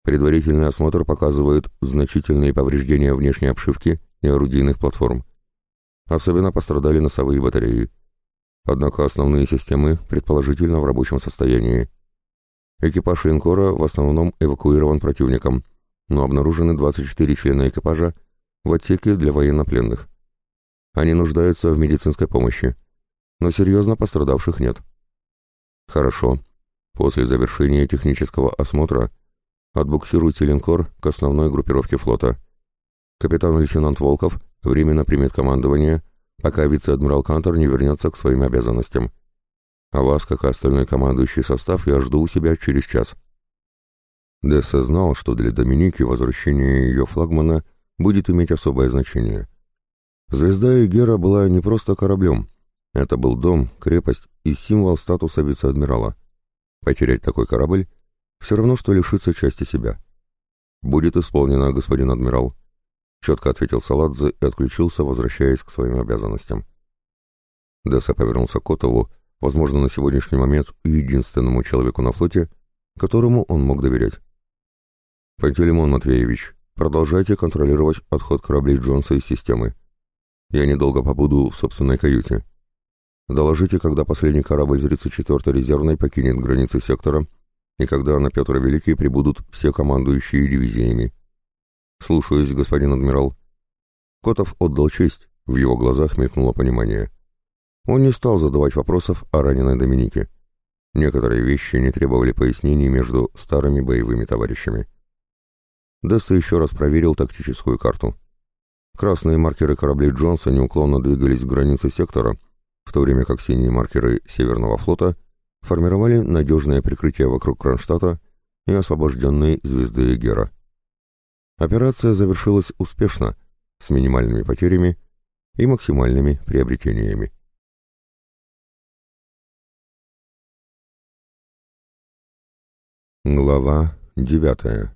Предварительный осмотр показывает значительные повреждения внешней обшивки и орудийных платформ. Особенно пострадали носовые батареи. Однако основные системы предположительно в рабочем состоянии. Экипаж линкора в основном эвакуирован противником, но обнаружены 24 члена экипажа в отсеке для военнопленных. Они нуждаются в медицинской помощи, но серьезно пострадавших нет. Хорошо. После завершения технического осмотра Отбуксируйте линкор к основной группировке флота. Капитан-лейтенант Волков временно примет командование, пока вице-адмирал Кантор не вернется к своим обязанностям. А вас, как остальной командующий состав, я жду у себя через час. Десса знал, что для Доминики возвращение ее флагмана будет иметь особое значение. Звезда Эгера была не просто кораблем. Это был дом, крепость и символ статуса вице-адмирала. Потерять такой корабль все равно, что лишиться части себя. «Будет исполнено, господин адмирал», — четко ответил Саладзе и отключился, возвращаясь к своим обязанностям. Десса повернулся к Котову, возможно, на сегодняшний момент единственному человеку на флоте, которому он мог доверять. «Пантелеймон Матвеевич, продолжайте контролировать отход кораблей Джонса из системы. Я недолго побуду в собственной каюте. Доложите, когда последний корабль 34-й резервной покинет границы сектора», — и когда на Петр Великий прибудут все командующие дивизиями. «Слушаюсь, господин адмирал». Котов отдал честь, в его глазах мелькнуло понимание. Он не стал задавать вопросов о раненой Доминике. Некоторые вещи не требовали пояснений между старыми боевыми товарищами. Десса еще раз проверил тактическую карту. Красные маркеры кораблей Джонса неуклонно двигались к границе сектора, в то время как синие маркеры Северного флота — формировали надежное прикрытие вокруг Кронштадта и освобожденной звезды Гера. Операция завершилась успешно, с минимальными потерями и максимальными приобретениями. Глава 9.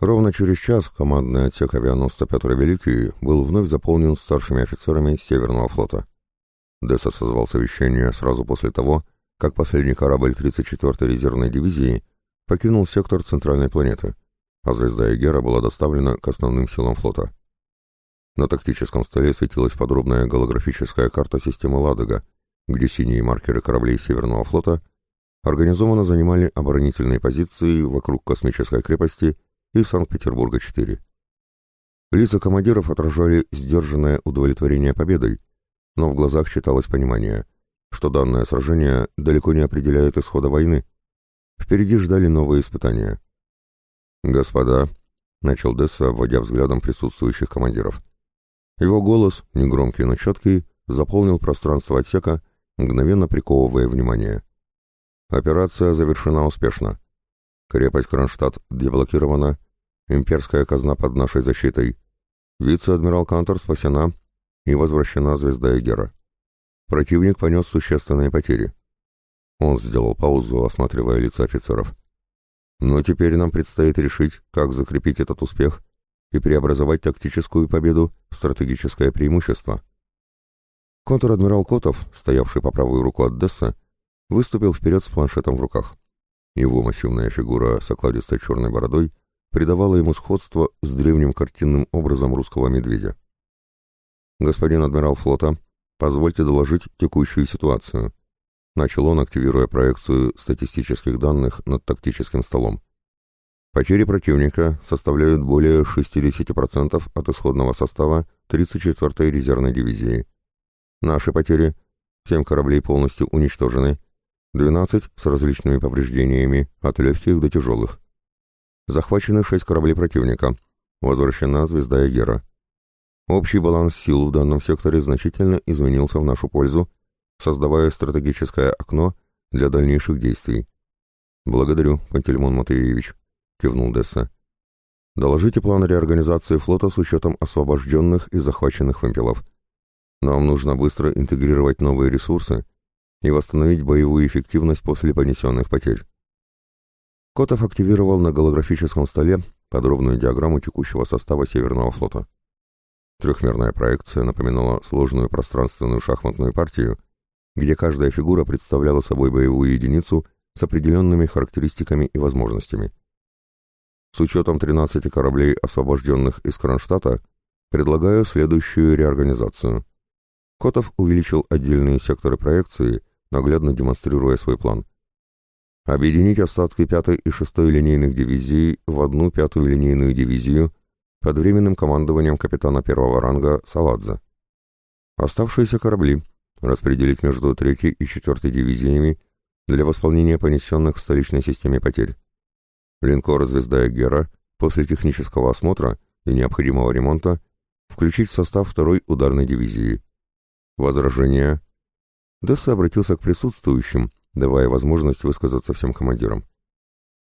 Ровно через час командный отсек авианосца Петр Великий был вновь заполнен старшими офицерами Северного флота. Десса созвал совещание сразу после того, как последний корабль 34-й резервной дивизии покинул сектор центральной планеты, а звезда Эгера была доставлена к основным силам флота. На тактическом столе светилась подробная голографическая карта системы «Ладога», где синие маркеры кораблей Северного флота организованно занимали оборонительные позиции вокруг космической крепости и Санкт-Петербурга-4. Лица командиров отражали сдержанное удовлетворение победой, но в глазах читалось понимание что данное сражение далеко не определяет исхода войны. Впереди ждали новые испытания. «Господа», — начал Десса, вводя взглядом присутствующих командиров. Его голос, негромкий, но четкий, заполнил пространство отсека, мгновенно приковывая внимание. Операция завершена успешно. Крепость Кронштадт деблокирована, имперская казна под нашей защитой, вице-адмирал Кантор спасена и возвращена звезда Эгера. Противник понес существенные потери. Он сделал паузу, осматривая лица офицеров. Но теперь нам предстоит решить, как закрепить этот успех и преобразовать тактическую победу в стратегическое преимущество. Контр-адмирал Котов, стоявший по правую руку от Десса, выступил вперед с планшетом в руках. Его массивная фигура с окладистой черной бородой придавала ему сходство с древним картинным образом русского медведя. «Господин адмирал флота», Позвольте доложить текущую ситуацию. Начал он, активируя проекцию статистических данных над тактическим столом. Потери противника составляют более 60% от исходного состава 34-й резервной дивизии. Наши потери – 7 кораблей полностью уничтожены, 12 с различными повреждениями, от легких до тяжелых. Захвачены 6 кораблей противника. Возвращена звезда Эгера. Общий баланс сил в данном секторе значительно изменился в нашу пользу, создавая стратегическое окно для дальнейших действий. «Благодарю, Пантелеймон Матвеевич», — кивнул Десса. «Доложите план реорганизации флота с учетом освобожденных и захваченных вымпелов. Нам нужно быстро интегрировать новые ресурсы и восстановить боевую эффективность после понесенных потерь». Котов активировал на голографическом столе подробную диаграмму текущего состава Северного флота. Трехмерная проекция напоминала сложную пространственную шахматную партию, где каждая фигура представляла собой боевую единицу с определенными характеристиками и возможностями. С учетом 13 кораблей, освобожденных из Кронштадта, предлагаю следующую реорганизацию. Котов увеличил отдельные секторы проекции, наглядно демонстрируя свой план. Объединить остатки 5 и 6 линейных дивизий в одну пятую линейную дивизию – под временным командованием капитана первого ранга Саладза. Оставшиеся корабли распределить между третьей и четвертой дивизиями для восполнения понесенных в столичной системе потерь. Линкор «Звезда Гера после технического осмотра и необходимого ремонта включить в состав второй ударной дивизии. Возражения? Десса обратился к присутствующим, давая возможность высказаться всем командирам.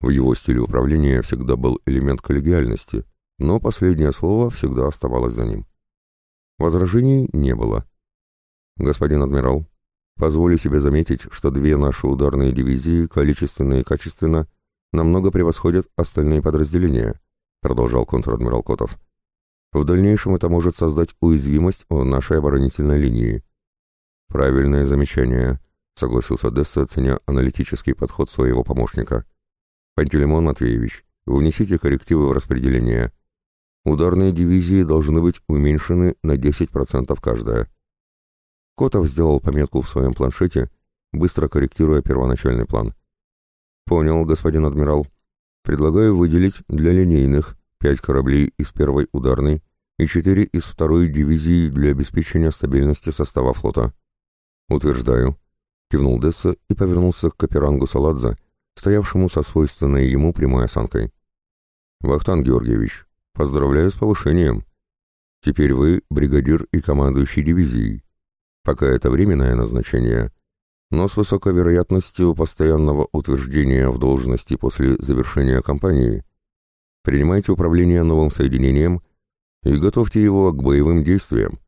В его стиле управления всегда был элемент коллегиальности – но последнее слово всегда оставалось за ним. Возражений не было. «Господин адмирал, позволю себе заметить, что две наши ударные дивизии, количественно и качественно, намного превосходят остальные подразделения», продолжал контр-адмирал Котов. «В дальнейшем это может создать уязвимость в нашей оборонительной линии». «Правильное замечание», — согласился Десса, ценя аналитический подход своего помощника. «Пантелеймон Матвеевич, внесите коррективы в распределение. Ударные дивизии должны быть уменьшены на 10% каждая. Котов сделал пометку в своем планшете, быстро корректируя первоначальный план. «Понял, господин адмирал. Предлагаю выделить для линейных 5 кораблей из первой ударной и 4 из второй дивизии для обеспечения стабильности состава флота». «Утверждаю», — кивнул Десса и повернулся к Каперангу Саладзе, стоявшему со свойственной ему прямой осанкой. «Вахтан Георгиевич, Поздравляю с повышением. Теперь вы бригадир и командующий дивизией. Пока это временное назначение, но с высокой вероятностью постоянного утверждения в должности после завершения кампании. Принимайте управление новым соединением и готовьте его к боевым действиям.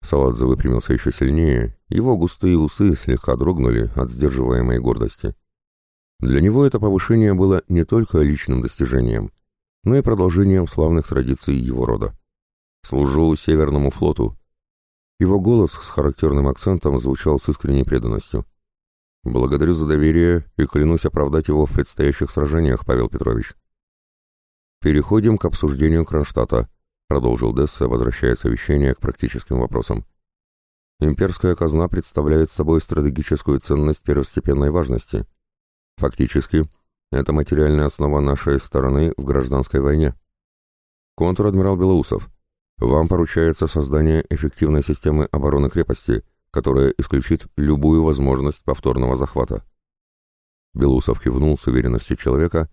Саладзе выпрямился еще сильнее, его густые усы слегка дрогнули от сдерживаемой гордости. Для него это повышение было не только личным достижением — но и продолжением славных традиций его рода. «Служу Северному флоту». Его голос с характерным акцентом звучал с искренней преданностью. «Благодарю за доверие и клянусь оправдать его в предстоящих сражениях, Павел Петрович». «Переходим к обсуждению Кронштадта», — продолжил Десса, возвращая совещание к практическим вопросам. «Имперская казна представляет собой стратегическую ценность первостепенной важности. Фактически, — это материальная основа нашей стороны в гражданской войне. Контр-адмирал Белоусов, вам поручается создание эффективной системы обороны крепости, которая исключит любую возможность повторного захвата. Белоусов кивнул с уверенностью человека,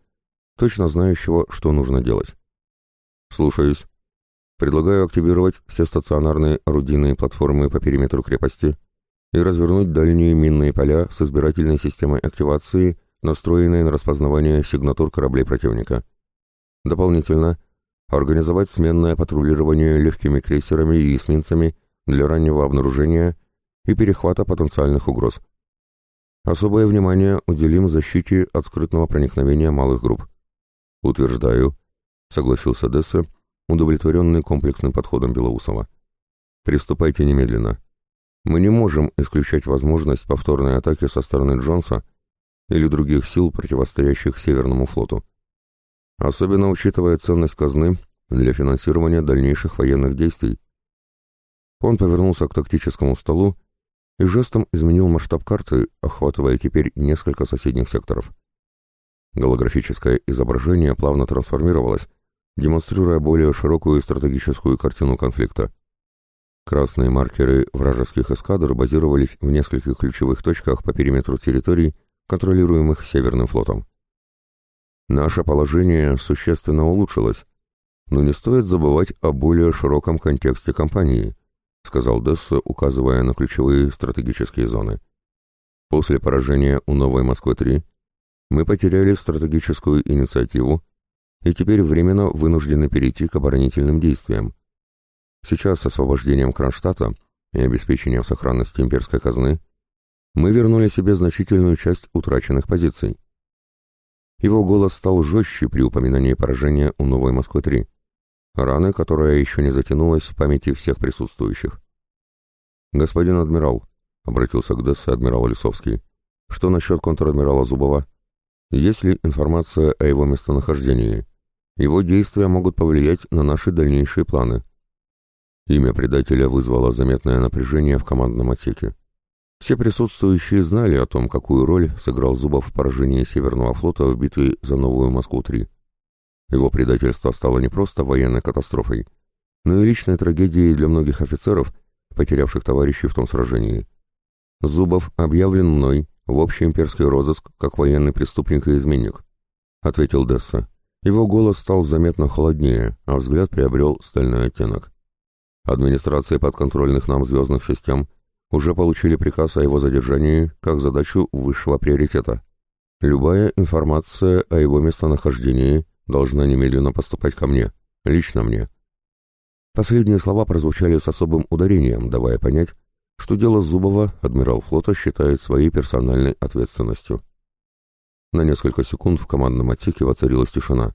точно знающего, что нужно делать. Слушаюсь. Предлагаю активировать все стационарные орудийные платформы по периметру крепости и развернуть дальние минные поля с избирательной системой активации – настроенные на распознавание сигнатур кораблей противника. Дополнительно, организовать сменное патрулирование легкими крейсерами и эсминцами для раннего обнаружения и перехвата потенциальных угроз. Особое внимание уделим защите от скрытного проникновения малых групп. «Утверждаю», — согласился Десса, удовлетворенный комплексным подходом Белоусова. «Приступайте немедленно. Мы не можем исключать возможность повторной атаки со стороны Джонса, — или других сил, противостоящих Северному флоту. Особенно учитывая ценность казны для финансирования дальнейших военных действий. Он повернулся к тактическому столу и жестом изменил масштаб карты, охватывая теперь несколько соседних секторов. Голографическое изображение плавно трансформировалось, демонстрируя более широкую стратегическую картину конфликта. Красные маркеры вражеских эскадр базировались в нескольких ключевых точках по периметру территорий, контролируемых Северным флотом. Наше положение существенно улучшилось, но не стоит забывать о более широком контексте кампании, сказал Десса, указывая на ключевые стратегические зоны. После поражения у Новой Москвы-3 мы потеряли стратегическую инициативу и теперь временно вынуждены перейти к оборонительным действиям. Сейчас с освобождением Кронштадта и обеспечением сохранности имперской казны мы вернули себе значительную часть утраченных позиций. Его голос стал жестче при упоминании поражения у Новой Москвы-3, раны, которая еще не затянулась в памяти всех присутствующих. «Господин адмирал», — обратился к Дессе адмирал Лисовский, — «что насчет контр-адмирала Зубова? Есть ли информация о его местонахождении? Его действия могут повлиять на наши дальнейшие планы». Имя предателя вызвало заметное напряжение в командном отсеке. Все присутствующие знали о том, какую роль сыграл Зубов в поражении Северного флота в битве за Новую Москву-3. Его предательство стало не просто военной катастрофой, но и личной трагедией для многих офицеров, потерявших товарищей в том сражении. «Зубов объявлен мной в общий имперский розыск как военный преступник и изменник», — ответил Десса. Его голос стал заметно холоднее, а взгляд приобрел стальной оттенок. Администрации подконтрольных нам звездных систем — уже получили приказ о его задержании как задачу высшего приоритета. Любая информация о его местонахождении должна немедленно поступать ко мне, лично мне. Последние слова прозвучали с особым ударением, давая понять, что дело Зубова адмирал флота считает своей персональной ответственностью. На несколько секунд в командном отсеке воцарилась тишина.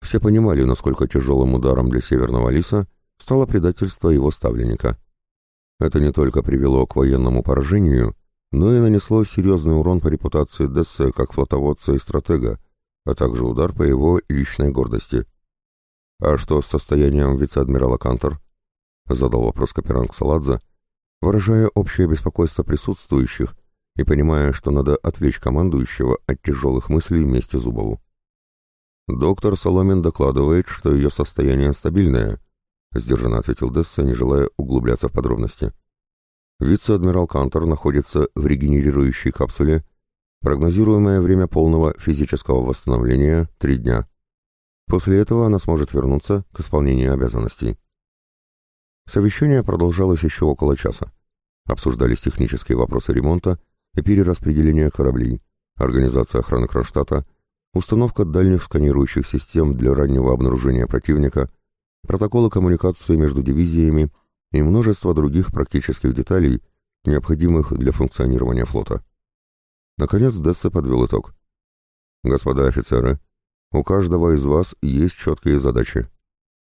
Все понимали, насколько тяжелым ударом для Северного Лиса стало предательство его ставленника. Это не только привело к военному поражению, но и нанесло серьезный урон по репутации Дессе как флотоводца и стратега, а также удар по его личной гордости. «А что с состоянием вице-адмирала Кантор?» — задал вопрос Каперанг Саладзе, выражая общее беспокойство присутствующих и понимая, что надо отвлечь командующего от тяжелых мыслей вместе Зубову. Доктор Соломин докладывает, что ее состояние стабильное, — сдержанно ответил Десса, не желая углубляться в подробности. «Вице-адмирал Кантор находится в регенерирующей капсуле. Прогнозируемое время полного физического восстановления — три дня. После этого она сможет вернуться к исполнению обязанностей». Совещание продолжалось еще около часа. Обсуждались технические вопросы ремонта и перераспределения кораблей, организация охраны Кронштадта, установка дальних сканирующих систем для раннего обнаружения противника, протоколы коммуникации между дивизиями и множество других практических деталей, необходимых для функционирования флота. Наконец Десса подвел итог. «Господа офицеры, у каждого из вас есть четкие задачи.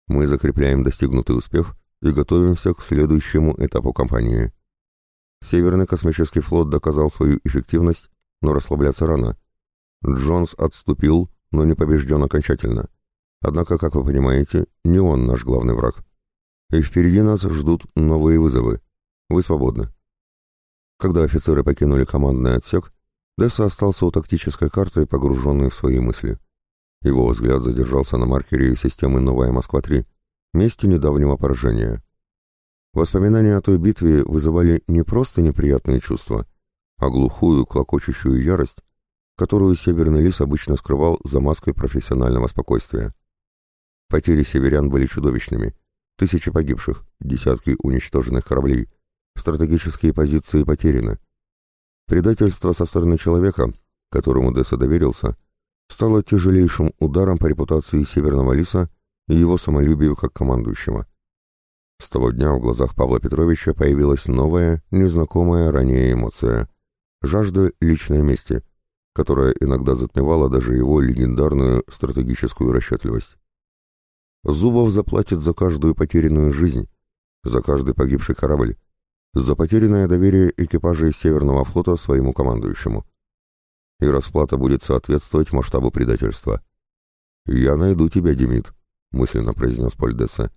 Мы закрепляем достигнутый успех и готовимся к следующему этапу кампании. Северный космический флот доказал свою эффективность, но расслабляться рано. Джонс отступил, но не побежден окончательно. Однако, как вы понимаете, не он наш главный враг. И впереди нас ждут новые вызовы. Вы свободны. Когда офицеры покинули командный отсек, Десса остался у тактической карты, погруженный в свои мысли. Его взгляд задержался на маркере системы «Новая Москва-3», месте недавнего поражения. Воспоминания о той битве вызывали не просто неприятные чувства, а глухую, клокочущую ярость, которую Северный Лис обычно скрывал за маской профессионального спокойствия. Потери северян были чудовищными. Тысячи погибших, десятки уничтоженных кораблей. Стратегические позиции потеряны. Предательство со стороны человека, которому Десса доверился, стало тяжелейшим ударом по репутации Северного Лиса и его самолюбию как командующего. С того дня в глазах Павла Петровича появилась новая, незнакомая ранее эмоция – жажда личной мести, которая иногда затмевала даже его легендарную стратегическую расчетливость. Зубов заплатит за каждую потерянную жизнь, за каждый погибший корабль, за потерянное доверие экипажей Северного флота своему командующему. И расплата будет соответствовать масштабу предательства. «Я найду тебя, Демид», — мысленно произнес Польдесса.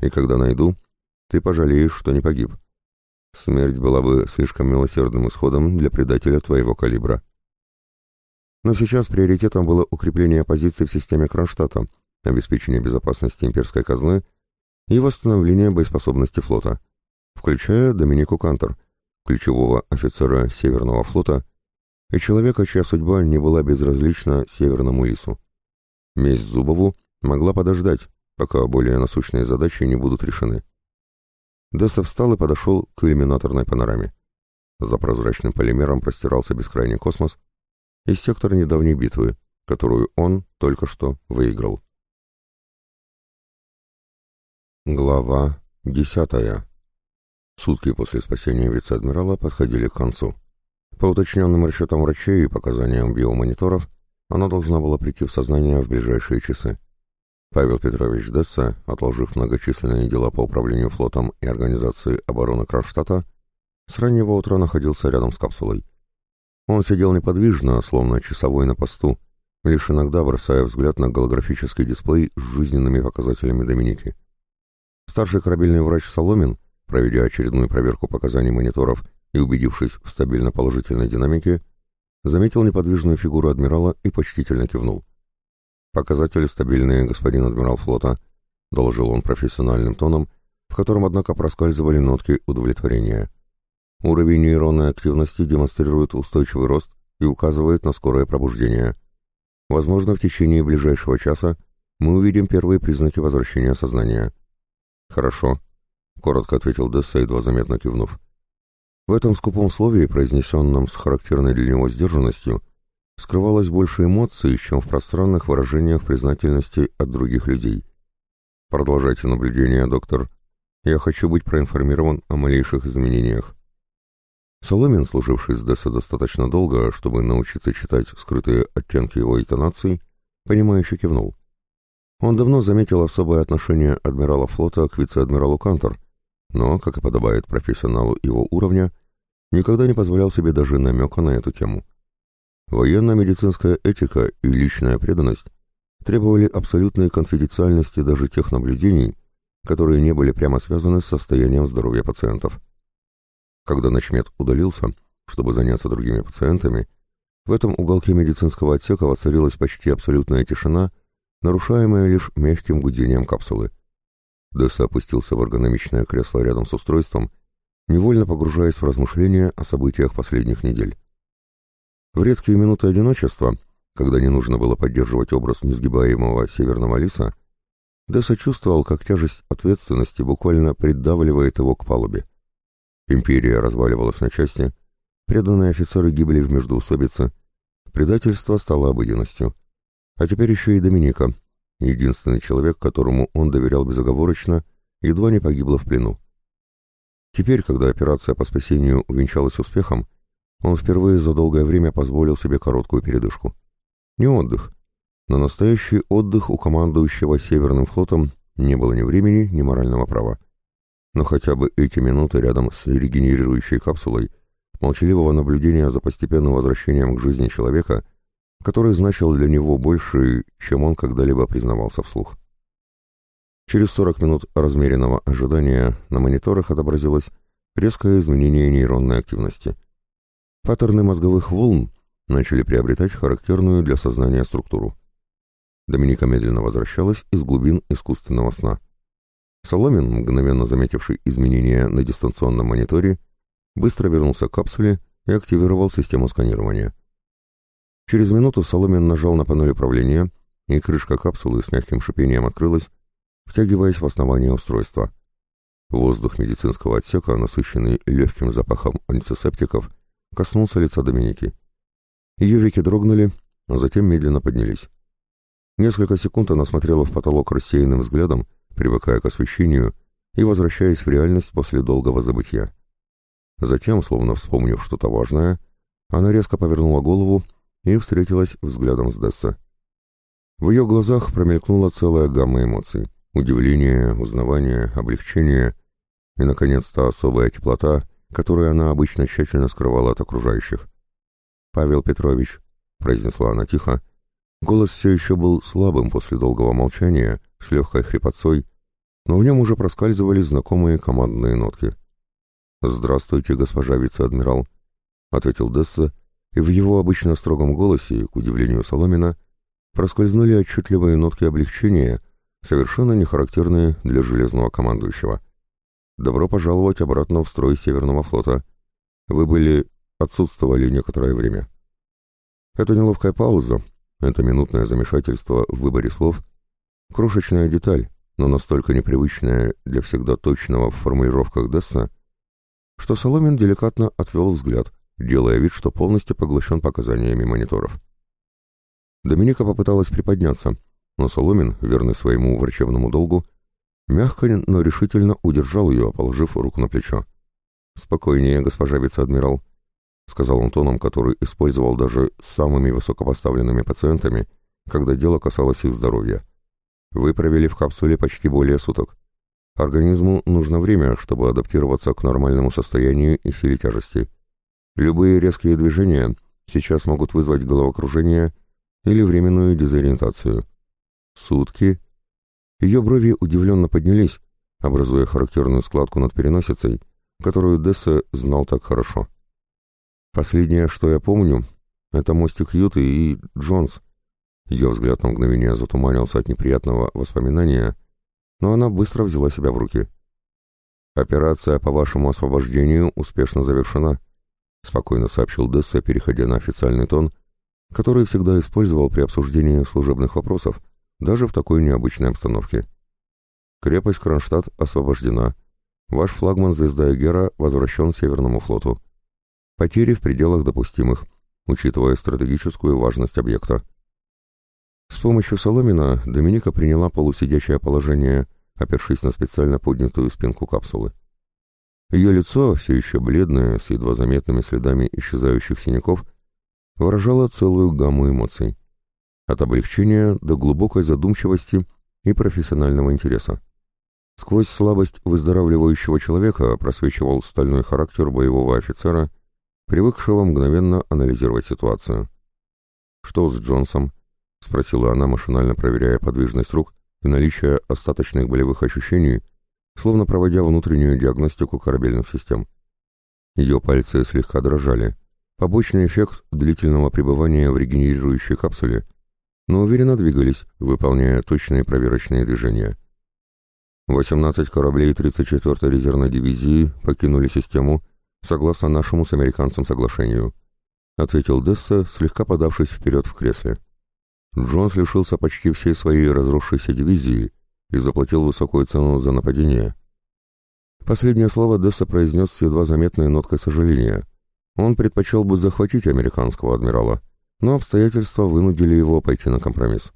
«И когда найду, ты пожалеешь, что не погиб. Смерть была бы слишком милосердным исходом для предателя твоего калибра». Но сейчас приоритетом было укрепление позиций в системе Кронштадта, обеспечение безопасности имперской казны и восстановление боеспособности флота, включая Доминику Кантер, ключевого офицера Северного флота и человека, чья судьба не была безразлична Северному лису. Месть Зубову могла подождать, пока более насущные задачи не будут решены. Десса встал и подошел к иллюминаторной панораме. За прозрачным полимером простирался бескрайний космос и сектор недавней битвы, которую он только что выиграл. Глава 10. Сутки после спасения вице-адмирала подходили к концу. По уточненным расчетам врачей и показаниям биомониторов, она должна была прийти в сознание в ближайшие часы. Павел Петрович Десса, отложив многочисленные дела по управлению флотом и организации обороны Кронштадта, с раннего утра находился рядом с капсулой. Он сидел неподвижно, словно часовой на посту, лишь иногда бросая взгляд на голографический дисплей с жизненными показателями Доминики — Старший корабельный врач Соломин, проведя очередную проверку показаний мониторов и убедившись в стабильно положительной динамике, заметил неподвижную фигуру адмирала и почтительно кивнул. «Показатели стабильные, господин адмирал флота», — доложил он профессиональным тоном, в котором, однако, проскальзывали нотки удовлетворения. «Уровень нейронной активности демонстрирует устойчивый рост и указывает на скорое пробуждение. Возможно, в течение ближайшего часа мы увидим первые признаки возвращения сознания. «Хорошо», — коротко ответил Десса, едва заметно кивнув. В этом скупом слове, произнесенном с характерной для него сдержанностью, скрывалось больше эмоций, чем в пространных выражениях признательности от других людей. «Продолжайте наблюдение, доктор. Я хочу быть проинформирован о малейших изменениях». Соломин, служивший с Десса достаточно долго, чтобы научиться читать скрытые оттенки его интонаций, понимающе кивнул. Он давно заметил особое отношение адмирала флота к вице-адмиралу Кантор, но, как и подобает профессионалу его уровня, никогда не позволял себе даже намека на эту тему. Военно-медицинская этика и личная преданность требовали абсолютной конфиденциальности даже тех наблюдений, которые не были прямо связаны с состоянием здоровья пациентов. Когда начмет удалился, чтобы заняться другими пациентами, в этом уголке медицинского отсека воцарилась почти абсолютная тишина нарушаемое лишь мягким гудением капсулы. Десса опустился в эргономичное кресло рядом с устройством, невольно погружаясь в размышления о событиях последних недель. В редкие минуты одиночества, когда не нужно было поддерживать образ несгибаемого северного лиса, Десса чувствовал, как тяжесть ответственности буквально придавливает его к палубе. Империя разваливалась на части, преданные офицеры гибли в междоусобице, предательство стало обыденностью — а теперь еще и Доминика, единственный человек, которому он доверял безоговорочно, едва не погибла в плену. Теперь, когда операция по спасению увенчалась успехом, он впервые за долгое время позволил себе короткую передышку. Не отдых. На настоящий отдых у командующего Северным флотом не было ни времени, ни морального права. Но хотя бы эти минуты рядом с регенерирующей капсулой, молчаливого наблюдения за постепенным возвращением к жизни человека — который значил для него больше, чем он когда-либо признавался вслух. Через 40 минут размеренного ожидания на мониторах отобразилось резкое изменение нейронной активности. Паттерны мозговых волн начали приобретать характерную для сознания структуру. Доминика медленно возвращалась из глубин искусственного сна. Соломин, мгновенно заметивший изменения на дистанционном мониторе, быстро вернулся к капсуле и активировал систему сканирования. Через минуту Соломин нажал на панель управления, и крышка капсулы с мягким шипением открылась, втягиваясь в основание устройства. Воздух медицинского отсека, насыщенный легким запахом антисептиков, коснулся лица Доминики. Ее веки дрогнули, а затем медленно поднялись. Несколько секунд она смотрела в потолок рассеянным взглядом, привыкая к освещению и возвращаясь в реальность после долгого забытья. Затем, словно вспомнив что-то важное, она резко повернула голову и встретилась взглядом с Десса. В ее глазах промелькнула целая гамма эмоций. Удивление, узнавание, облегчение и, наконец-то, особая теплота, которую она обычно тщательно скрывала от окружающих. «Павел Петрович», — произнесла она тихо, голос все еще был слабым после долгого молчания, с легкой хрипотцой, но в нем уже проскальзывали знакомые командные нотки. «Здравствуйте, госпожа вице-адмирал», — ответил Десса и в его обычно строгом голосе, к удивлению Соломина, проскользнули отчетливые нотки облегчения, совершенно не характерные для железного командующего. «Добро пожаловать обратно в строй Северного флота. Вы были... отсутствовали некоторое время». Это неловкая пауза, это минутное замешательство в выборе слов, крошечная деталь, но настолько непривычная для всегда точного в формулировках Десса, что Соломин деликатно отвел взгляд – делая вид, что полностью поглощен показаниями мониторов. Доминика попыталась приподняться, но Соломин, верный своему врачебному долгу, мягко, но решительно удержал ее, положив руку на плечо. «Спокойнее, госпожа вице-адмирал», — сказал он тоном, который использовал даже с самыми высокопоставленными пациентами, когда дело касалось их здоровья. «Вы провели в капсуле почти более суток. Организму нужно время, чтобы адаптироваться к нормальному состоянию и силе тяжести. Любые резкие движения сейчас могут вызвать головокружение или временную дезориентацию. Сутки. Ее брови удивленно поднялись, образуя характерную складку над переносицей, которую Десса знал так хорошо. Последнее, что я помню, это мостик Юты и Джонс. Ее взгляд на мгновение затуманился от неприятного воспоминания, но она быстро взяла себя в руки. «Операция по вашему освобождению успешно завершена», — спокойно сообщил Десса, переходя на официальный тон, который всегда использовал при обсуждении служебных вопросов, даже в такой необычной обстановке. «Крепость Кронштадт освобождена. Ваш флагман «Звезда Эгера» возвращен Северному флоту. Потери в пределах допустимых, учитывая стратегическую важность объекта». С помощью Соломина Доминика приняла полусидячее положение, опершись на специально поднятую спинку капсулы. Ее лицо, все еще бледное, с едва заметными следами исчезающих синяков, выражало целую гамму эмоций. От облегчения до глубокой задумчивости и профессионального интереса. Сквозь слабость выздоравливающего человека просвечивал стальной характер боевого офицера, привыкшего мгновенно анализировать ситуацию. «Что с Джонсом?» — спросила она, машинально проверяя подвижность рук и наличие остаточных болевых ощущений — словно проводя внутреннюю диагностику корабельных систем. Ее пальцы слегка дрожали. Побочный эффект длительного пребывания в регенерирующей капсуле, но уверенно двигались, выполняя точные проверочные движения. 18 кораблей 34-й резервной дивизии покинули систему согласно нашему с американцем соглашению, ответил Десса, слегка подавшись вперед в кресле. Джонс лишился почти всей своей разросшейся дивизии, и заплатил высокую цену за нападение. Последнее слово Десса произнес с едва заметной ноткой сожаления. Он предпочел бы захватить американского адмирала, но обстоятельства вынудили его пойти на компромисс.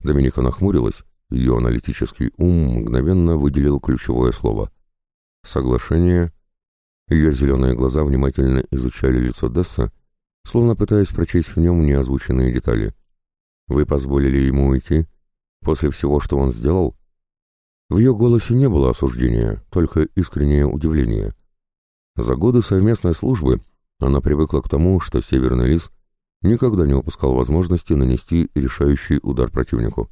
Доминика нахмурилась, ее аналитический ум мгновенно выделил ключевое слово. «Соглашение». Ее зеленые глаза внимательно изучали лицо Десса, словно пытаясь прочесть в нем неозвученные детали. «Вы позволили ему уйти, после всего, что он сделал? В ее голосе не было осуждения, только искреннее удивление. За годы совместной службы она привыкла к тому, что Северный Лис никогда не упускал возможности нанести решающий удар противнику.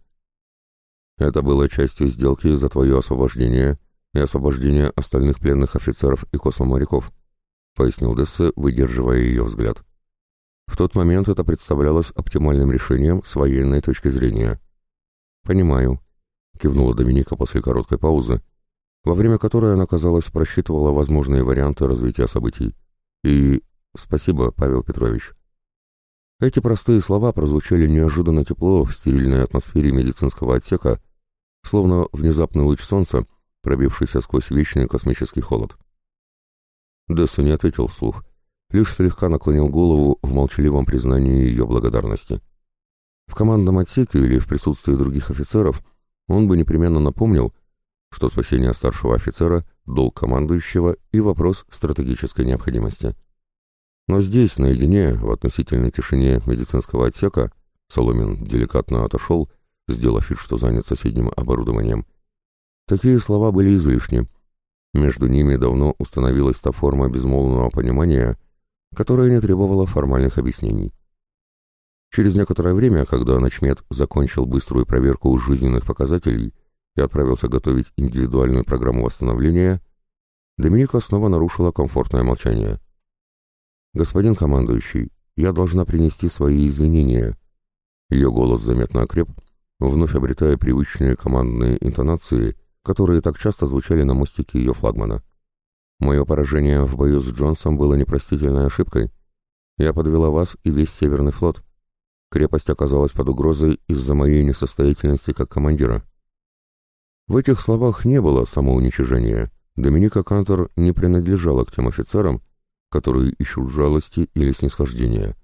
Это было частью сделки за твое освобождение и освобождение остальных пленных офицеров и космоморяков, пояснил Дессе, выдерживая ее взгляд. В тот момент это представлялось оптимальным решением с военной точки зрения – «Понимаю», — кивнула Доминика после короткой паузы, во время которой она, казалось, просчитывала возможные варианты развития событий. «И спасибо, Павел Петрович». Эти простые слова прозвучали неожиданно тепло в стерильной атмосфере медицинского отсека, словно внезапный луч солнца, пробившийся сквозь вечный космический холод. Дессу не ответил вслух, лишь слегка наклонил голову в молчаливом признании ее благодарности. В командном отсеке или в присутствии других офицеров он бы непременно напомнил, что спасение старшего офицера – долг командующего и вопрос стратегической необходимости. Но здесь, наедине, в относительной тишине медицинского отсека, Соломин деликатно отошел, сделав вид, что занят соседним оборудованием. Такие слова были излишни. Между ними давно установилась та форма безмолвного понимания, которая не требовала формальных объяснений. Через некоторое время, когда Ночмед закончил быструю проверку жизненных показателей и отправился готовить индивидуальную программу восстановления, Доминика снова нарушила комфортное молчание. «Господин командующий, я должна принести свои извинения». Ее голос заметно окреп, вновь обретая привычные командные интонации, которые так часто звучали на мостике ее флагмана. «Мое поражение в бою с Джонсом было непростительной ошибкой. Я подвела вас и весь Северный флот». Крепость оказалась под угрозой из-за моей несостоятельности как командира. В этих словах не было самоуничижения. Доминика Кантор не принадлежала к тем офицерам, которые ищут жалости или снисхождения.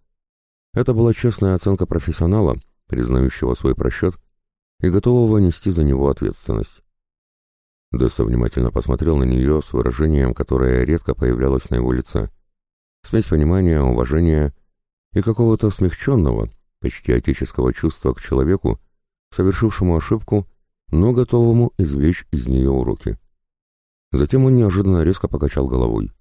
Это была честная оценка профессионала, признающего свой просчет и готового нести за него ответственность. Десса внимательно посмотрел на нее с выражением, которое редко появлялось на его лице. Смесь понимания, уважения и какого-то смягченного, почти отеческого чувства к человеку, совершившему ошибку, но готовому извлечь из нее уроки. Затем он неожиданно резко покачал головой.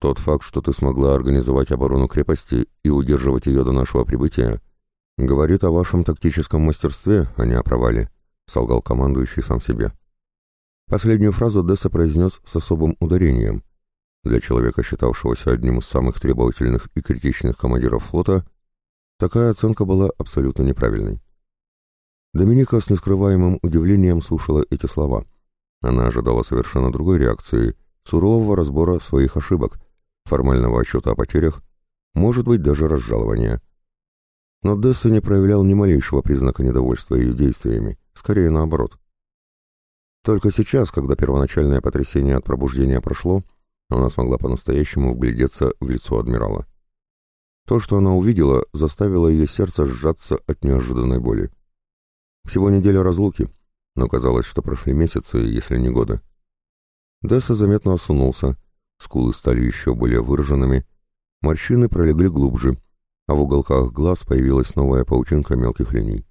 «Тот факт, что ты смогла организовать оборону крепости и удерживать ее до нашего прибытия, говорит о вашем тактическом мастерстве, а не о провале», — солгал командующий сам себе. Последнюю фразу Десса произнес с особым ударением. Для человека, считавшегося одним из самых требовательных и критичных командиров флота, Такая оценка была абсолютно неправильной. Доминика с нескрываемым удивлением слушала эти слова. Она ожидала совершенно другой реакции, сурового разбора своих ошибок, формального отчета о потерях, может быть, даже разжалования. Но Десса не проявлял ни малейшего признака недовольства ее действиями, скорее наоборот. Только сейчас, когда первоначальное потрясение от пробуждения прошло, она смогла по-настоящему вглядеться в лицо адмирала. То, что она увидела, заставило ее сердце сжаться от неожиданной боли. Всего неделя разлуки, но казалось, что прошли месяцы, если не годы. Десса заметно осунулся, скулы стали еще более выраженными, морщины пролегли глубже, а в уголках глаз появилась новая паутинка мелких линий.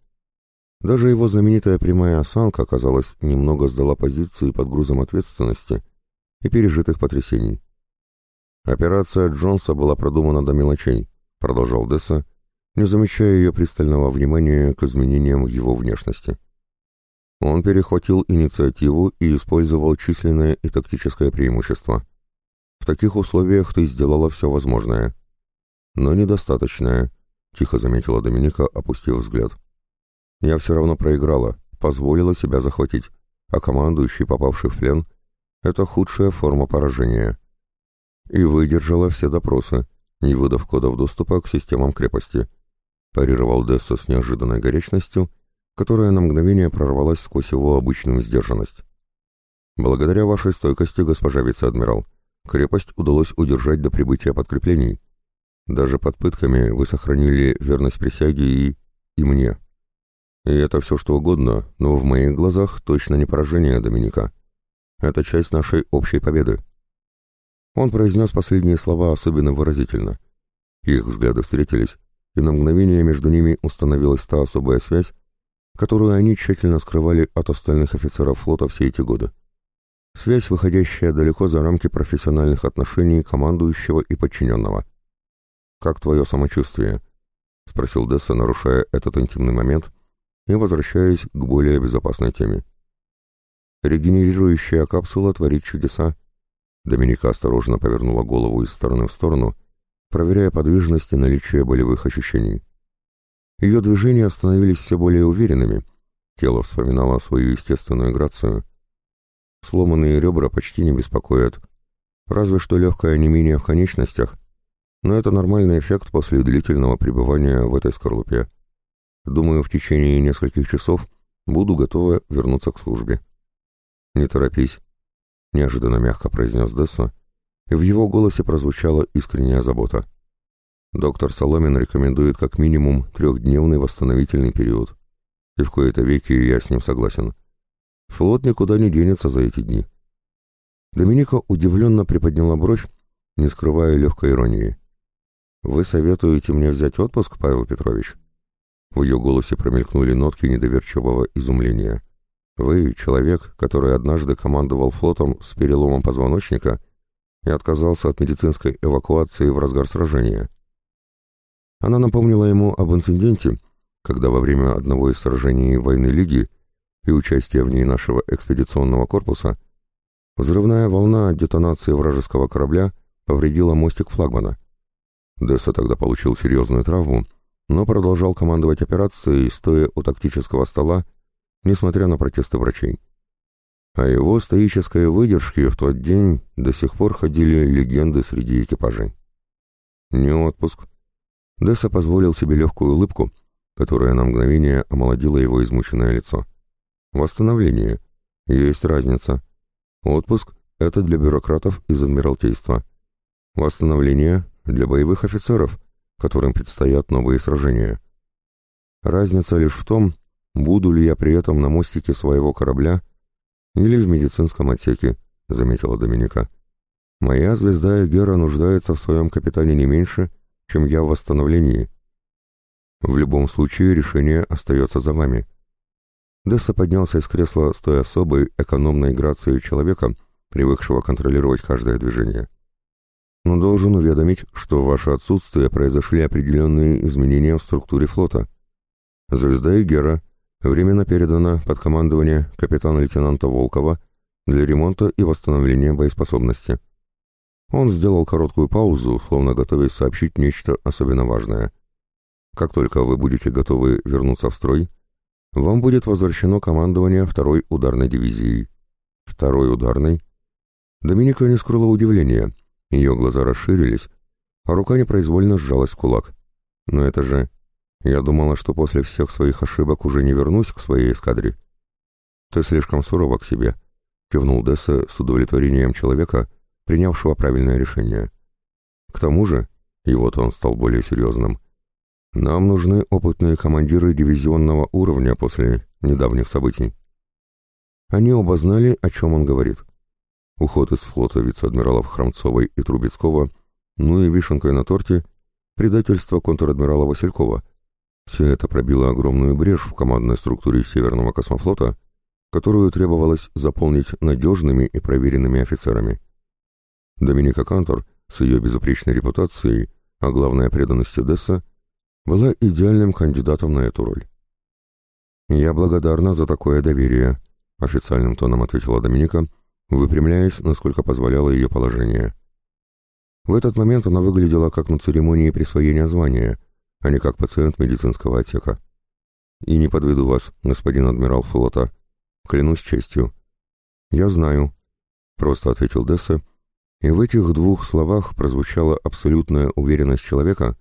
Даже его знаменитая прямая осанка, казалось, немного сдала позиции под грузом ответственности и пережитых потрясений. Операция Джонса была продумана до мелочей — продолжал Десса, не замечая ее пристального внимания к изменениям его внешности. Он перехватил инициативу и использовал численное и тактическое преимущество. В таких условиях ты сделала все возможное. Но недостаточное, — тихо заметила Доминика, опустив взгляд. Я все равно проиграла, позволила себя захватить, а командующий, попавший в плен, — это худшая форма поражения. И выдержала все допросы, не выдав кодов доступа к системам крепости. Парировал Десса с неожиданной горечностью, которая на мгновение прорвалась сквозь его обычную сдержанность. «Благодаря вашей стойкости, госпожа вице-адмирал, крепость удалось удержать до прибытия подкреплений. Даже под пытками вы сохранили верность присяге и... и мне. И это все что угодно, но в моих глазах точно не поражение Доминика. Это часть нашей общей победы». Он произнес последние слова особенно выразительно. Их взгляды встретились, и на мгновение между ними установилась та особая связь, которую они тщательно скрывали от остальных офицеров флота все эти годы. Связь, выходящая далеко за рамки профессиональных отношений командующего и подчиненного. «Как твое самочувствие?» — спросил Десса, нарушая этот интимный момент и возвращаясь к более безопасной теме. «Регенерирующая капсула творит чудеса», Доминика осторожно повернула голову из стороны в сторону, проверяя подвижность и наличие болевых ощущений. Ее движения становились все более уверенными, тело вспоминало свою естественную грацию. Сломанные ребра почти не беспокоят, разве что легкое онемение в конечностях, но это нормальный эффект после длительного пребывания в этой скорлупе. Думаю, в течение нескольких часов буду готова вернуться к службе. Не торопись, неожиданно мягко произнес Десса, и в его голосе прозвучала искренняя забота. Доктор Соломин рекомендует как минимум трехдневный восстановительный период. И в кои-то веки я с ним согласен. Флот никуда не денется за эти дни. Доминика удивленно приподняла бровь, не скрывая легкой иронии. «Вы советуете мне взять отпуск, Павел Петрович?» В ее голосе промелькнули нотки недоверчивого изумления. Вы — человек, который однажды командовал флотом с переломом позвоночника и отказался от медицинской эвакуации в разгар сражения. Она напомнила ему об инциденте, когда во время одного из сражений войны Лиги и участия в ней нашего экспедиционного корпуса взрывная волна от детонации вражеского корабля повредила мостик флагмана. Десса тогда получил серьезную травму, но продолжал командовать операцией, стоя у тактического стола несмотря на протесты врачей. О его стоической выдержке в тот день до сих пор ходили легенды среди экипажей. Не отпуск. Десса позволил себе легкую улыбку, которая на мгновение омолодила его измученное лицо. Восстановление. Есть разница. Отпуск — это для бюрократов из Адмиралтейства. Восстановление — для боевых офицеров, которым предстоят новые сражения. Разница лишь в том, буду ли я при этом на мостике своего корабля или в медицинском отсеке, заметила Доминика. Моя звезда Эгера нуждается в своем капитане не меньше, чем я в восстановлении. В любом случае решение остается за вами. Десса поднялся из кресла с той особой экономной грацией человека, привыкшего контролировать каждое движение. Но должен уведомить, что в ваше отсутствие произошли определенные изменения в структуре флота. Звезда Эгера — Временно передана под командование капитана-лейтенанта Волкова для ремонта и восстановления боеспособности. Он сделал короткую паузу, словно готовясь сообщить нечто особенно важное. Как только вы будете готовы вернуться в строй, вам будет возвращено командование второй ударной дивизии. Второй ударной? Доминика не скрыла удивления. Ее глаза расширились, а рука непроизвольно сжалась в кулак. Но это же я думала, что после всех своих ошибок уже не вернусь к своей эскадре. Ты слишком сурова к себе, — кивнул Десса с удовлетворением человека, принявшего правильное решение. К тому же, и вот он стал более серьезным, нам нужны опытные командиры дивизионного уровня после недавних событий. Они обознали, о чем он говорит. Уход из флота вице-адмиралов Хромцовой и Трубецкого, ну и вишенкой на торте — предательство контр-адмирала Василькова — все это пробило огромную брешь в командной структуре Северного космофлота, которую требовалось заполнить надежными и проверенными офицерами. Доминика Кантор с ее безупречной репутацией, а главное преданностью Десса, была идеальным кандидатом на эту роль. «Я благодарна за такое доверие», — официальным тоном ответила Доминика, выпрямляясь, насколько позволяло ее положение. В этот момент она выглядела как на церемонии присвоения звания — а не как пациент медицинского отсека. И не подведу вас, господин адмирал флота. Клянусь честью. Я знаю, просто ответил Десса, и в этих двух словах прозвучала абсолютная уверенность человека,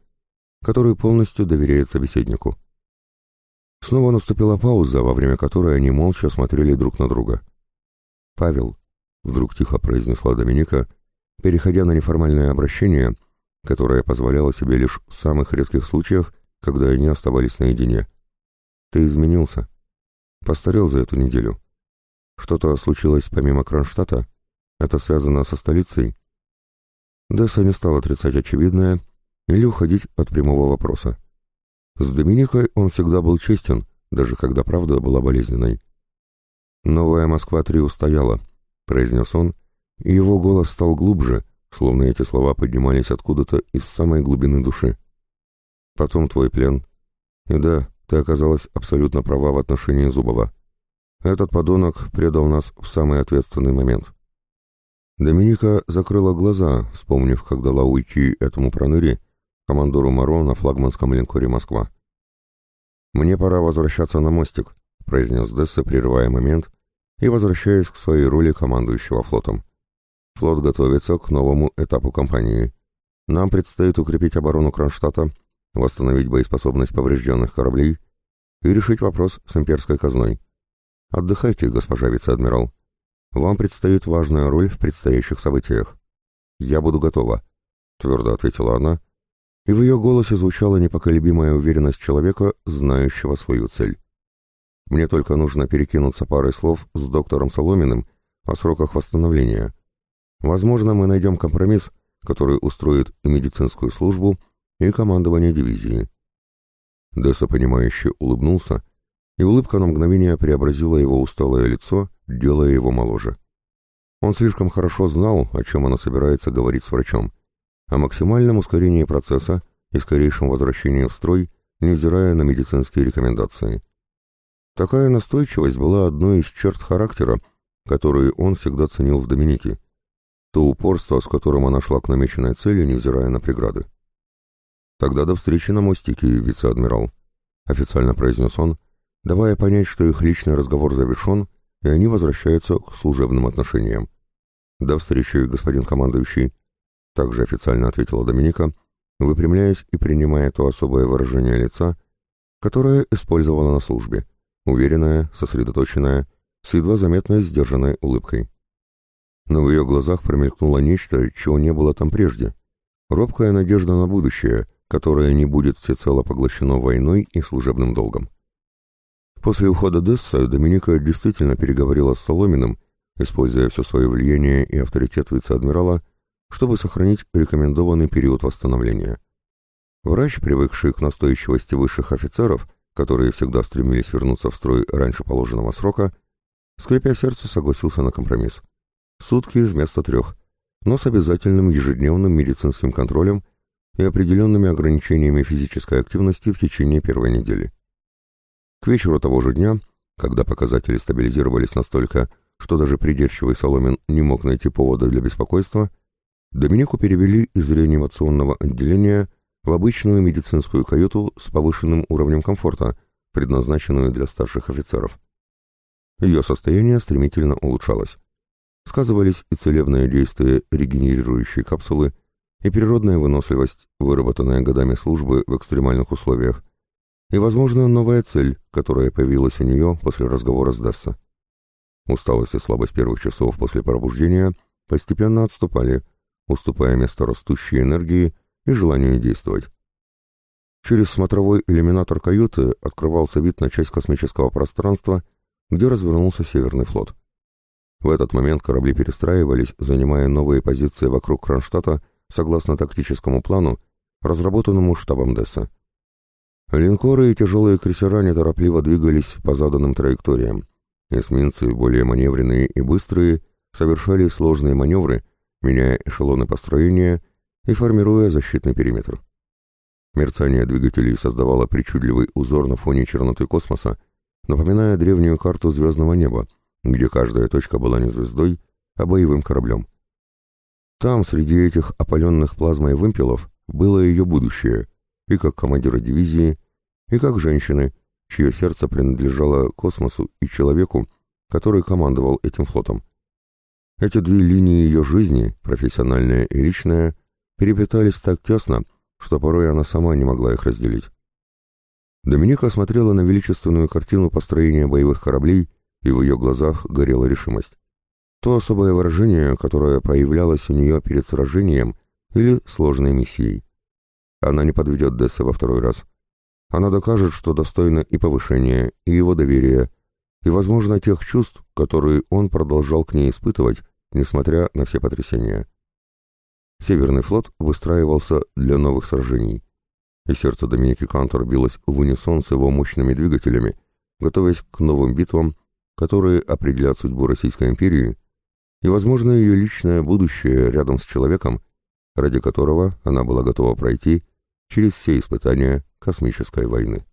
который полностью доверяет собеседнику. Снова наступила пауза, во время которой они молча смотрели друг на друга. «Павел», — вдруг тихо произнесла Доминика, переходя на неформальное обращение — которая позволяла себе лишь в самых редких случаях, когда они оставались наедине. Ты изменился. Постарел за эту неделю. Что-то случилось помимо Кронштадта? Это связано со столицей? Десса не стал отрицать очевидное или уходить от прямого вопроса. С Доминикой он всегда был честен, даже когда правда была болезненной. «Новая Москва-3 устояла», — произнес он, и его голос стал глубже — словно эти слова поднимались откуда-то из самой глубины души. Потом твой плен. И да, ты оказалась абсолютно права в отношении Зубова. Этот подонок предал нас в самый ответственный момент. Доминика закрыла глаза, вспомнив, как дала уйти этому проныре, командору Моро на флагманском линкоре «Москва». «Мне пора возвращаться на мостик», — произнес Десса, прерывая момент и возвращаясь к своей роли командующего флотом. Флот готовится к новому этапу кампании. Нам предстоит укрепить оборону Кронштадта, восстановить боеспособность поврежденных кораблей и решить вопрос с имперской казной. Отдыхайте, госпожа вице-адмирал. Вам предстоит важная роль в предстоящих событиях. Я буду готова, твердо ответила она, и в ее голосе звучала непоколебимая уверенность человека, знающего свою цель. Мне только нужно перекинуться парой слов с доктором Соломиным о сроках восстановления. Возможно, мы найдем компромисс, который устроит и медицинскую службу, и командование дивизии. Десса, понимающе улыбнулся, и улыбка на мгновение преобразила его усталое лицо, делая его моложе. Он слишком хорошо знал, о чем она собирается говорить с врачом, о максимальном ускорении процесса и скорейшем возвращении в строй, невзирая на медицинские рекомендации. Такая настойчивость была одной из черт характера, которые он всегда ценил в Доминике то упорство, с которым она шла к намеченной цели, невзирая на преграды. «Тогда до встречи на мостике, вице-адмирал», — официально произнес он, давая понять, что их личный разговор завершен, и они возвращаются к служебным отношениям. «До встречи, господин командующий», — также официально ответила Доминика, выпрямляясь и принимая то особое выражение лица, которое использовала на службе, уверенная, сосредоточенная, с едва заметной сдержанной улыбкой но в ее глазах промелькнуло нечто, чего не было там прежде. Робкая надежда на будущее, которое не будет всецело поглощено войной и служебным долгом. После ухода Десса Доминика действительно переговорила с Соломиным, используя все свое влияние и авторитет вице-адмирала, чтобы сохранить рекомендованный период восстановления. Врач, привыкший к настойчивости высших офицеров, которые всегда стремились вернуться в строй раньше положенного срока, скрипя сердце, согласился на компромисс сутки вместо трех, но с обязательным ежедневным медицинским контролем и определенными ограничениями физической активности в течение первой недели. К вечеру того же дня, когда показатели стабилизировались настолько, что даже придирчивый Соломин не мог найти повода для беспокойства, Доминику перевели из реанимационного отделения в обычную медицинскую каюту с повышенным уровнем комфорта, предназначенную для старших офицеров. Ее состояние стремительно улучшалось сказывались и целебное действие регенерирующей капсулы, и природная выносливость, выработанная годами службы в экстремальных условиях, и, возможно, новая цель, которая появилась у нее после разговора с Десса. Усталость и слабость первых часов после пробуждения постепенно отступали, уступая место растущей энергии и желанию действовать. Через смотровой иллюминатор каюты открывался вид на часть космического пространства, где развернулся Северный флот. В этот момент корабли перестраивались, занимая новые позиции вокруг Кронштадта, согласно тактическому плану, разработанному штабом Десса. Линкоры и тяжелые крейсера неторопливо двигались по заданным траекториям. Эсминцы, более маневренные и быстрые, совершали сложные маневры, меняя эшелоны построения и формируя защитный периметр. Мерцание двигателей создавало причудливый узор на фоне черноты космоса, напоминая древнюю карту звездного неба — где каждая точка была не звездой, а боевым кораблем. Там, среди этих опаленных плазмой вымпелов, было ее будущее, и как командира дивизии, и как женщины, чье сердце принадлежало космосу и человеку, который командовал этим флотом. Эти две линии ее жизни, профессиональная и личная, переплетались так тесно, что порой она сама не могла их разделить. Доминика смотрела на величественную картину построения боевых кораблей и в ее глазах горела решимость. То особое выражение, которое проявлялось у нее перед сражением или сложной миссией. Она не подведет Десса во второй раз. Она докажет, что достойна и повышения, и его доверия, и, возможно, тех чувств, которые он продолжал к ней испытывать, несмотря на все потрясения. Северный флот выстраивался для новых сражений, и сердце Доминики Кантор билось в унисон с его мощными двигателями, готовясь к новым битвам которые определят судьбу Российской империи и, возможно, ее личное будущее рядом с человеком, ради которого она была готова пройти через все испытания космической войны.